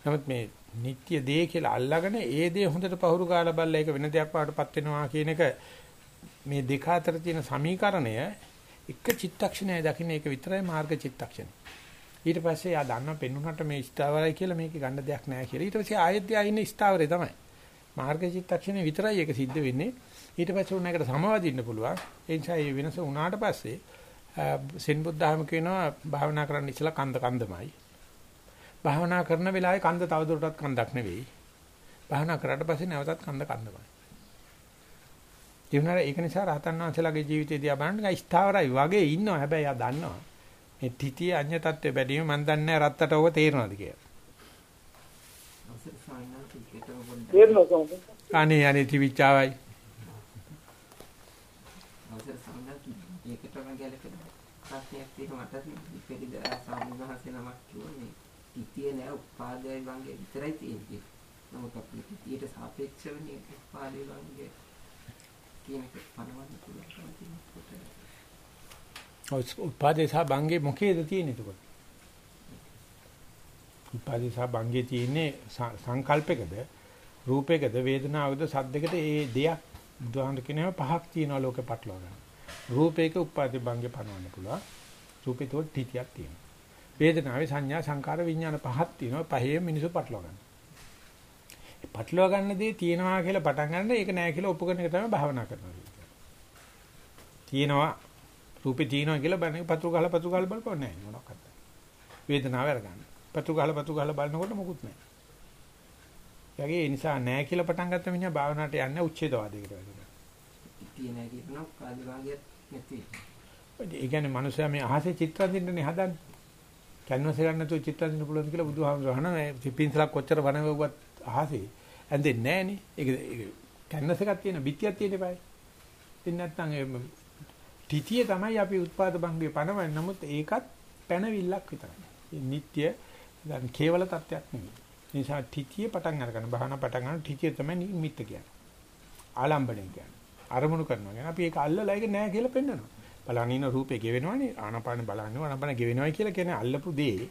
නමුත් මේ නිට්ටය දේ කියලා අල්ලාගෙන ඒ දේ හොඳට පහුරු ගාලා බලලා ඒක වෙන දෙයක් වඩටපත් වෙනවා කියන එක මේ දෙක අතර තියෙන සමීකරණය එක චිත්තක්ෂණය දකින්න ඒක විතරයි මාර්ග චිත්තක්ෂණය. ඊට පස්සේ යා දන්න පෙන්නුනට මේ ස්ථාවරයි කියලා මේක ගන්න දෙයක් නැහැ කියලා. ඊට පස්සේ ආයෙත් යා ඉන්නේ ස්ථාවරේ තමයි. මාර්ග චිත්තක්ෂණය විතරයි ඒක සිද්ධ වෙන්නේ. ඊට පස්සේ උනයකට සමවදින්න පුළුවන්. ඒ නිසා මේ වෙනස උනාට පස්සේ සෙන් බුද්ධාම කියනවා භාවනා කරන්න ඉස්සලා කන්ද කන්දමයි. භාවනා කරන වෙලාවේ කන්ද තවදුරටත් කන්දක් නෙවෙයි. භාවනා කරාට පස්සේ නැවතත් කන්ද කන්දමයි. ජීවනර ඒක නිසා රහතන් වහන්සේලාගේ ජීවිතය දිහා බලනකොට ස්ථාවරයි වගේ ඉන්නවා. හැබැයි ආ දන්නවා. මේ තිතිය අඤ්‍ය තත්ත්වය බැදීම මම දන්නේ නැහැ රත්තට ඕක තේරෙනවද කියලා. තේරෙනවා කොහොමද? අනේ අනේ තිවිච්චාවයි. අවසර සම්මත ඒකටම ගැලපෙන ප්‍රශ්නයක් තියෙන මට ඉපෙරිදා සාමුහසේ නමක් කිව්වනේ තිතිය නෑ උපාදේ වංගේ විතරයි තියෙන්නේ. නමුත් අපිට තිතියට සාපේක්ෂව නේ උපාදේ වංගේ කියන එක පනවන්න පුළුවන් තියෙනවා. උපාදේ සහ බංගේ මොකේද තියෙන්නේ එතකොට? උපාදේ සහ බංගේ තියෙන්නේ සංකල්පයකද රූපයකද වේදනාවකද සද්දයකද ඒ දෙයක් බුදුහාමුදුර කියනවා පහක් තියෙනවා ලෝකේ පටලවා ගන්න. රූපයක උපාදේ බංගේ පනවන්න පුළුවන්. රූපේ තෝ ටිතියක් තියෙනවා. වේදනාවේ සංඥා සංකාර විඥාන පහක් තියෙනවා. පහේ මිනිස්සු පටලවා ගන්න. පටලවා ගන්න දේ තියෙනවා කියලා පටන් ගන්න ඒක නෑ කියලා ඔප්පු කරන එක තමයි භාවනා කරනවා. තියෙනවා රූපේ තියෙනවා කියලා බණ පතුරු ගහලා පතුරු ගහලා බලපුවා නෑ මොනවක්වත්. වේදනාව අරගන්න. පතුරු ගහලා පතුරු ගහලා බලනකොට මොකුත් නෑ. යගේ ඒ නිසා නෑ කියලා පටන් ගත්ත මිනිහා භාවනාවට යන්නේ උච්ඡේදවාදයකට වැටෙනවා. තියන කියනවා වංගේ නැති. ඒ කියන්නේ මනුස්සයා මේ අහසේ චිත්‍ර අඳින්නනේ හදන්නේ. කැන්වස් එක ගන්න නැතුව චිත්‍ර අඳින්න පුළුවන් කියලා බුදුහාමුදුරුවෝ අහනවා මේ පින්සලක් කොච්චර වනවෙව්වත් අහසේ ඇඳෙන්නේ නැහනේ. ඒක කැන්වස් එකක් තියෙන බිත්තියක් තියෙන බයි. ඉතින් නැත්නම් තිතිය තමයි අපි උත්පාද භංගයේ පනවන්නේ. නමුත් ඒකත් පැනවිල්ලක් විතරයි. නිට්ටය දැන් කේවල තත්ත්වයක් නෙවෙයි. ඒ නිසා තිතිය පටන් අරගන්න බහන පටන් ගන්න තිතිය තමයි නිමිත්ත කියන්නේ. ආලම්බණය කියන්නේ. අරමුණු කරනවා කියන්නේ අපි ඒක අල්ලලා ඒක නෑ කියලා පෙන්නනවා. බලනින රූපේ ගෙවෙනවනේ ආනාපාන බලන්නේ ආනාපාන ගෙවෙනවයි කියලා කියන්නේ අල්ලපු දේ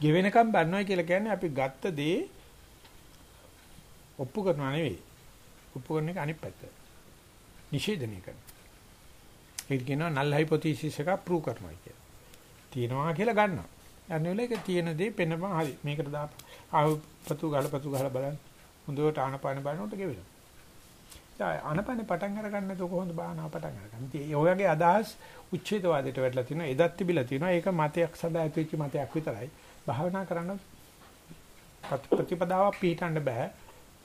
ගෙවෙනකම් බලනවයි කියලා කියන්නේ අපි ගත්ත දේ ඔප්පු කරනවා නෙවෙයි. ඔප්පු කරන එක අනිත් පැත්ත. නිෂේධනය කරනවා. ඒක කියනවා null hypothesis එක ප්‍රූව් කරනවා කියලා. තියෙනවා කියලා ගන්නවා. යන වෙලාවක තියෙන දේ පෙන්නපන් හරි. මේකට දාපන්. ආපතු ගහලා පතු ගහලා බලන්න. හොඳට ආනපාන බලනකොට ගෙවෙනවා. දැන් ආනපානේ පටන් අරගන්න නැතුව කොහොමද බාහනාව පටන් අරගන්නේ? ඉතින් ඒ ඔයගේ අදහස් උච්ඡේදවාදයට වැටලා තිනවා. එදත් තිබිලා තිනවා. ඒක මතයක් සදා ඇතුල්ච්ච මතයක් විතරයි. භාවනා කරන්න ප්‍රතිපදාවක් පිළිටන්න බෑ.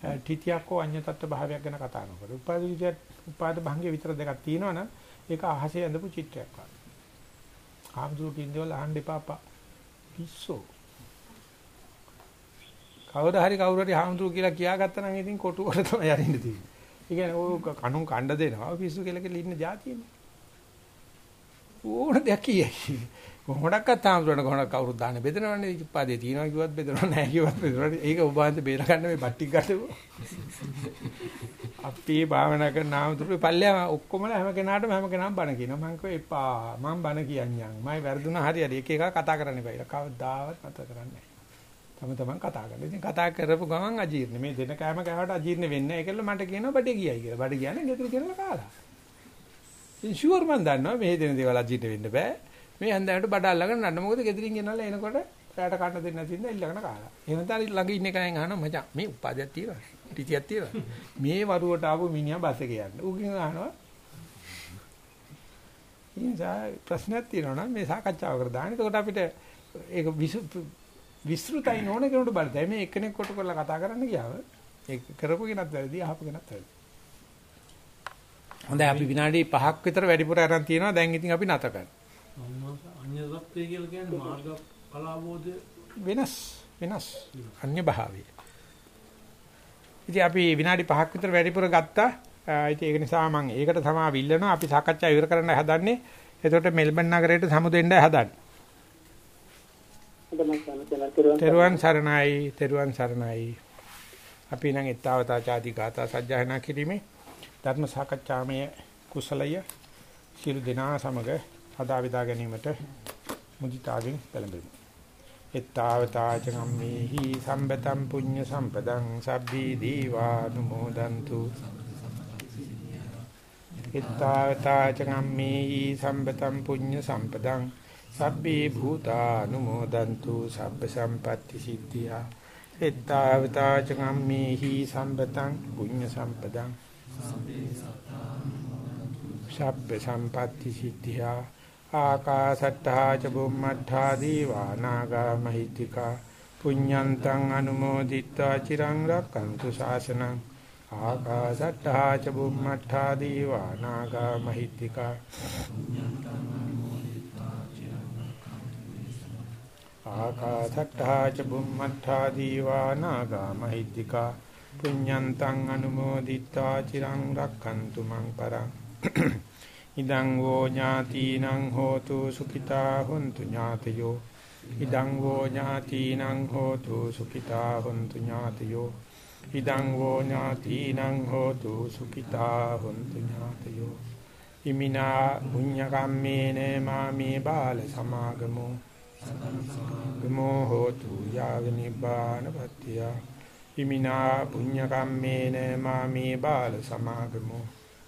තිතියක්කෝ අඤ්‍යතත්ත්ව භාවයක් ගැන කතා කරනකොට උපාද විදියට උපාද භංගේ විතර දෙකක් තියෙනවනම් ඒක අහසේ ඇඳපු චිත්‍රයක් වගේ. ආම්දුරු කින්දවල අහන්න එපා අප්පා. පිස්සෝ. කවදා හරි කවුරු හරි ආම්දුරු කියලා කියාගත්තා නම් ඉතින් කොටු කොට තමයි යරින්න තියෙන්නේ. ඒ කියන්නේ ඕක කණුන් කණ්ඩ දෙනවා පිස්සු කියලා කියලා ඉන්න જાතියනේ. ඕන දෙයක් කියයි. කොහොමඩක්වත් ආම්දුරන කොහොමඩක් කවුරුත් දාන්න බෙදනවනේ ඉපාදේ තියනවා කිව්වත් බෙදනව නැහැ කිව්වත් බෙදනවනේ. ඒක ඔබ වහන්සේ බේර ගන්න මේ බට්ටි ගන්නකො. අපි භාවනා කරන ආම්දුරු පල්ලෙහා ඔක්කොමලා හැම කෙනාටම හැම කෙනාම බණ කියනවා. මං කිව්වා එපා මං බණ කියන්නේ. මම වැරදුනා හරි හරි එක එක කතා කරන්න එපා. ඒක කවදාවත් මතක කරන්නේ නැහැ. තම තමන් කතා කරලා. ඉතින් කතා කරපු ගමන් අජීර්ණ. මේ දෙන කෑම කෑවට අජීර්ණ වෙන්නේ නැහැ. ඒකල මට කියනවා බඩේ ගියයි කියලා. බඩේ කියන්නේ ගෙදර කියලා කාලා. ඉතින් ෂුවර් මන් දන්නවා මේ දෙන දේවල් අජීර්ණ වෙන්න බෑ. මේ හන්දෑවට බඩ අල්ලගෙන නන්න මොකද ගෙදරින් ගෙනල්ලා එනකොට රැයට කන්න දෙන්නේ නැති ඉඳලා ඊළඟට කාලා. එහෙම තමයි ළඟ ඉන්න කෙනෙක් අහනවා මචං මේ උපාදයක් තියෙනවා. ටිතියක් තියෙනවා. මේ වරුවට ආපු මිනිහා බස් එකේ යන්න. ඌගෙන් අහනවා ඉන්සා ප්‍රශ්නයක් තියෙනවා නම් මේ සාකච්ඡාව කර දාන්න. එතකොට අපිට ඒක විස්තෘතයි නෝන කෙනෙකුට බලතයි. මේ එක්කෙනෙක් කොට කරලා කතා කරන්න ගියාව ඒක කරපු කෙනත් වැරදි, අහපු කෙනත් වැරදි. හොඳයි අපි විනාඩි 5ක් විතර වැඩිපුර අරන් තියෙනවා. දැන් ඉතින් අපි නැත කරමු. සත්‍ය කියලා කියන්නේ මාර්ග ඵලාභෝධය වෙනස් වෙනස් අන්‍ය භාවය. ඉතින් අපි විනාඩි 5ක් විතර වැඩිපුර ගත්තා. ඉතින් ඒක නිසා මම ඒකට තමයි විල්ලනවා. අපි සාකච්ඡා ඉවර කරන්න හදන්නේ. එතකොට මෙල්බන් නගරයට සමු දෙන්න හදන්නේ. තෙරුවන් සරණයි, තෙරුවන් සරණයි. අපි නම් ඊතාවතා ചാති ගාථා සජ්ජායනා කිරීමේ ධර්ම සාකච්ඡාමය කුසලය සියලු දෙනා සමග හදා විදා ගැනීමට මුදිතාවෙන් පෙළඹෙමු. එත්තාවතා චගම්මේහි සම්බතම් පුඤ්ඤ සම්පදං සබ්බී දීවානුමෝදන්තු. එත්තාවතා චගම්මේහි සම්බතම් පුඤ්ඤ සම්පදං සබ්බේ භූතානුමෝදන්තු සබ්බ සම්පatti සිද්ධියා. එත්තාවතා චගම්මේහි සම්බතං පුඤ්ඤ සම්පදං සබ්බ සම්පatti සිද්ධියා. ආකාසට්ටා ච බුම්මට්ටා දීවා නාග මහිත්‍තිකා පුඤ්ඤන්තං අනුමෝදිත්වා චිරං රක්칸තු ශාසනං ආකාසට්ටා ච බුම්මට්ටා දීවා නාග මහිත්‍තිකා ආකාසට්ටා ච බුම්මට්ටා දීවා නාග මහිත්‍තිකා පුඤ්ඤන්තං අනුමෝදිත්වා චිරං රක්칸තු මං පරං ඉදං වෝ ඥාතිනං හෝතු සුඛිතා හොන්තු ඥාතයෝ. ඉදං වෝ ඥාතිනං හෝතු සුඛිතා හොන්තු ඥාතයෝ. ඉදං වෝ ඥාතිනං හෝතු සුඛිතා හොන්තු ඥාතයෝ. ඉමිනා පුඤ්ඤ කම්මේන මාමේ බාල සමාගමෝ. ගමෝ හෝතු යාව නිබ්බානපත්තිය ඉමිනා පුඤ්ඤ කම්මේන මාමේ බාල සමාගමෝ.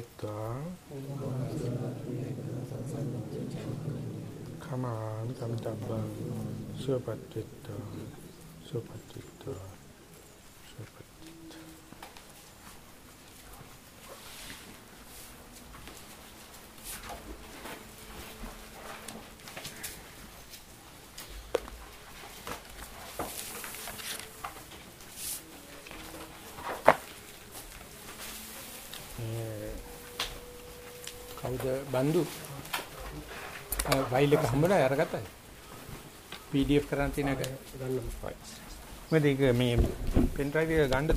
සුවපත් වෙත්වා කමාන් කම්තබ්බං සුවපත් වෙත්වා සුවපත් වෙත්වා සුවපත් බන්දු ෆයිල් එක හම්බුණා අරගත්තා. PDF කරන් තියෙන එක. ගන්න මොකද ඒක මේ පෙන් ඩ්‍රයිව් එක ගන්න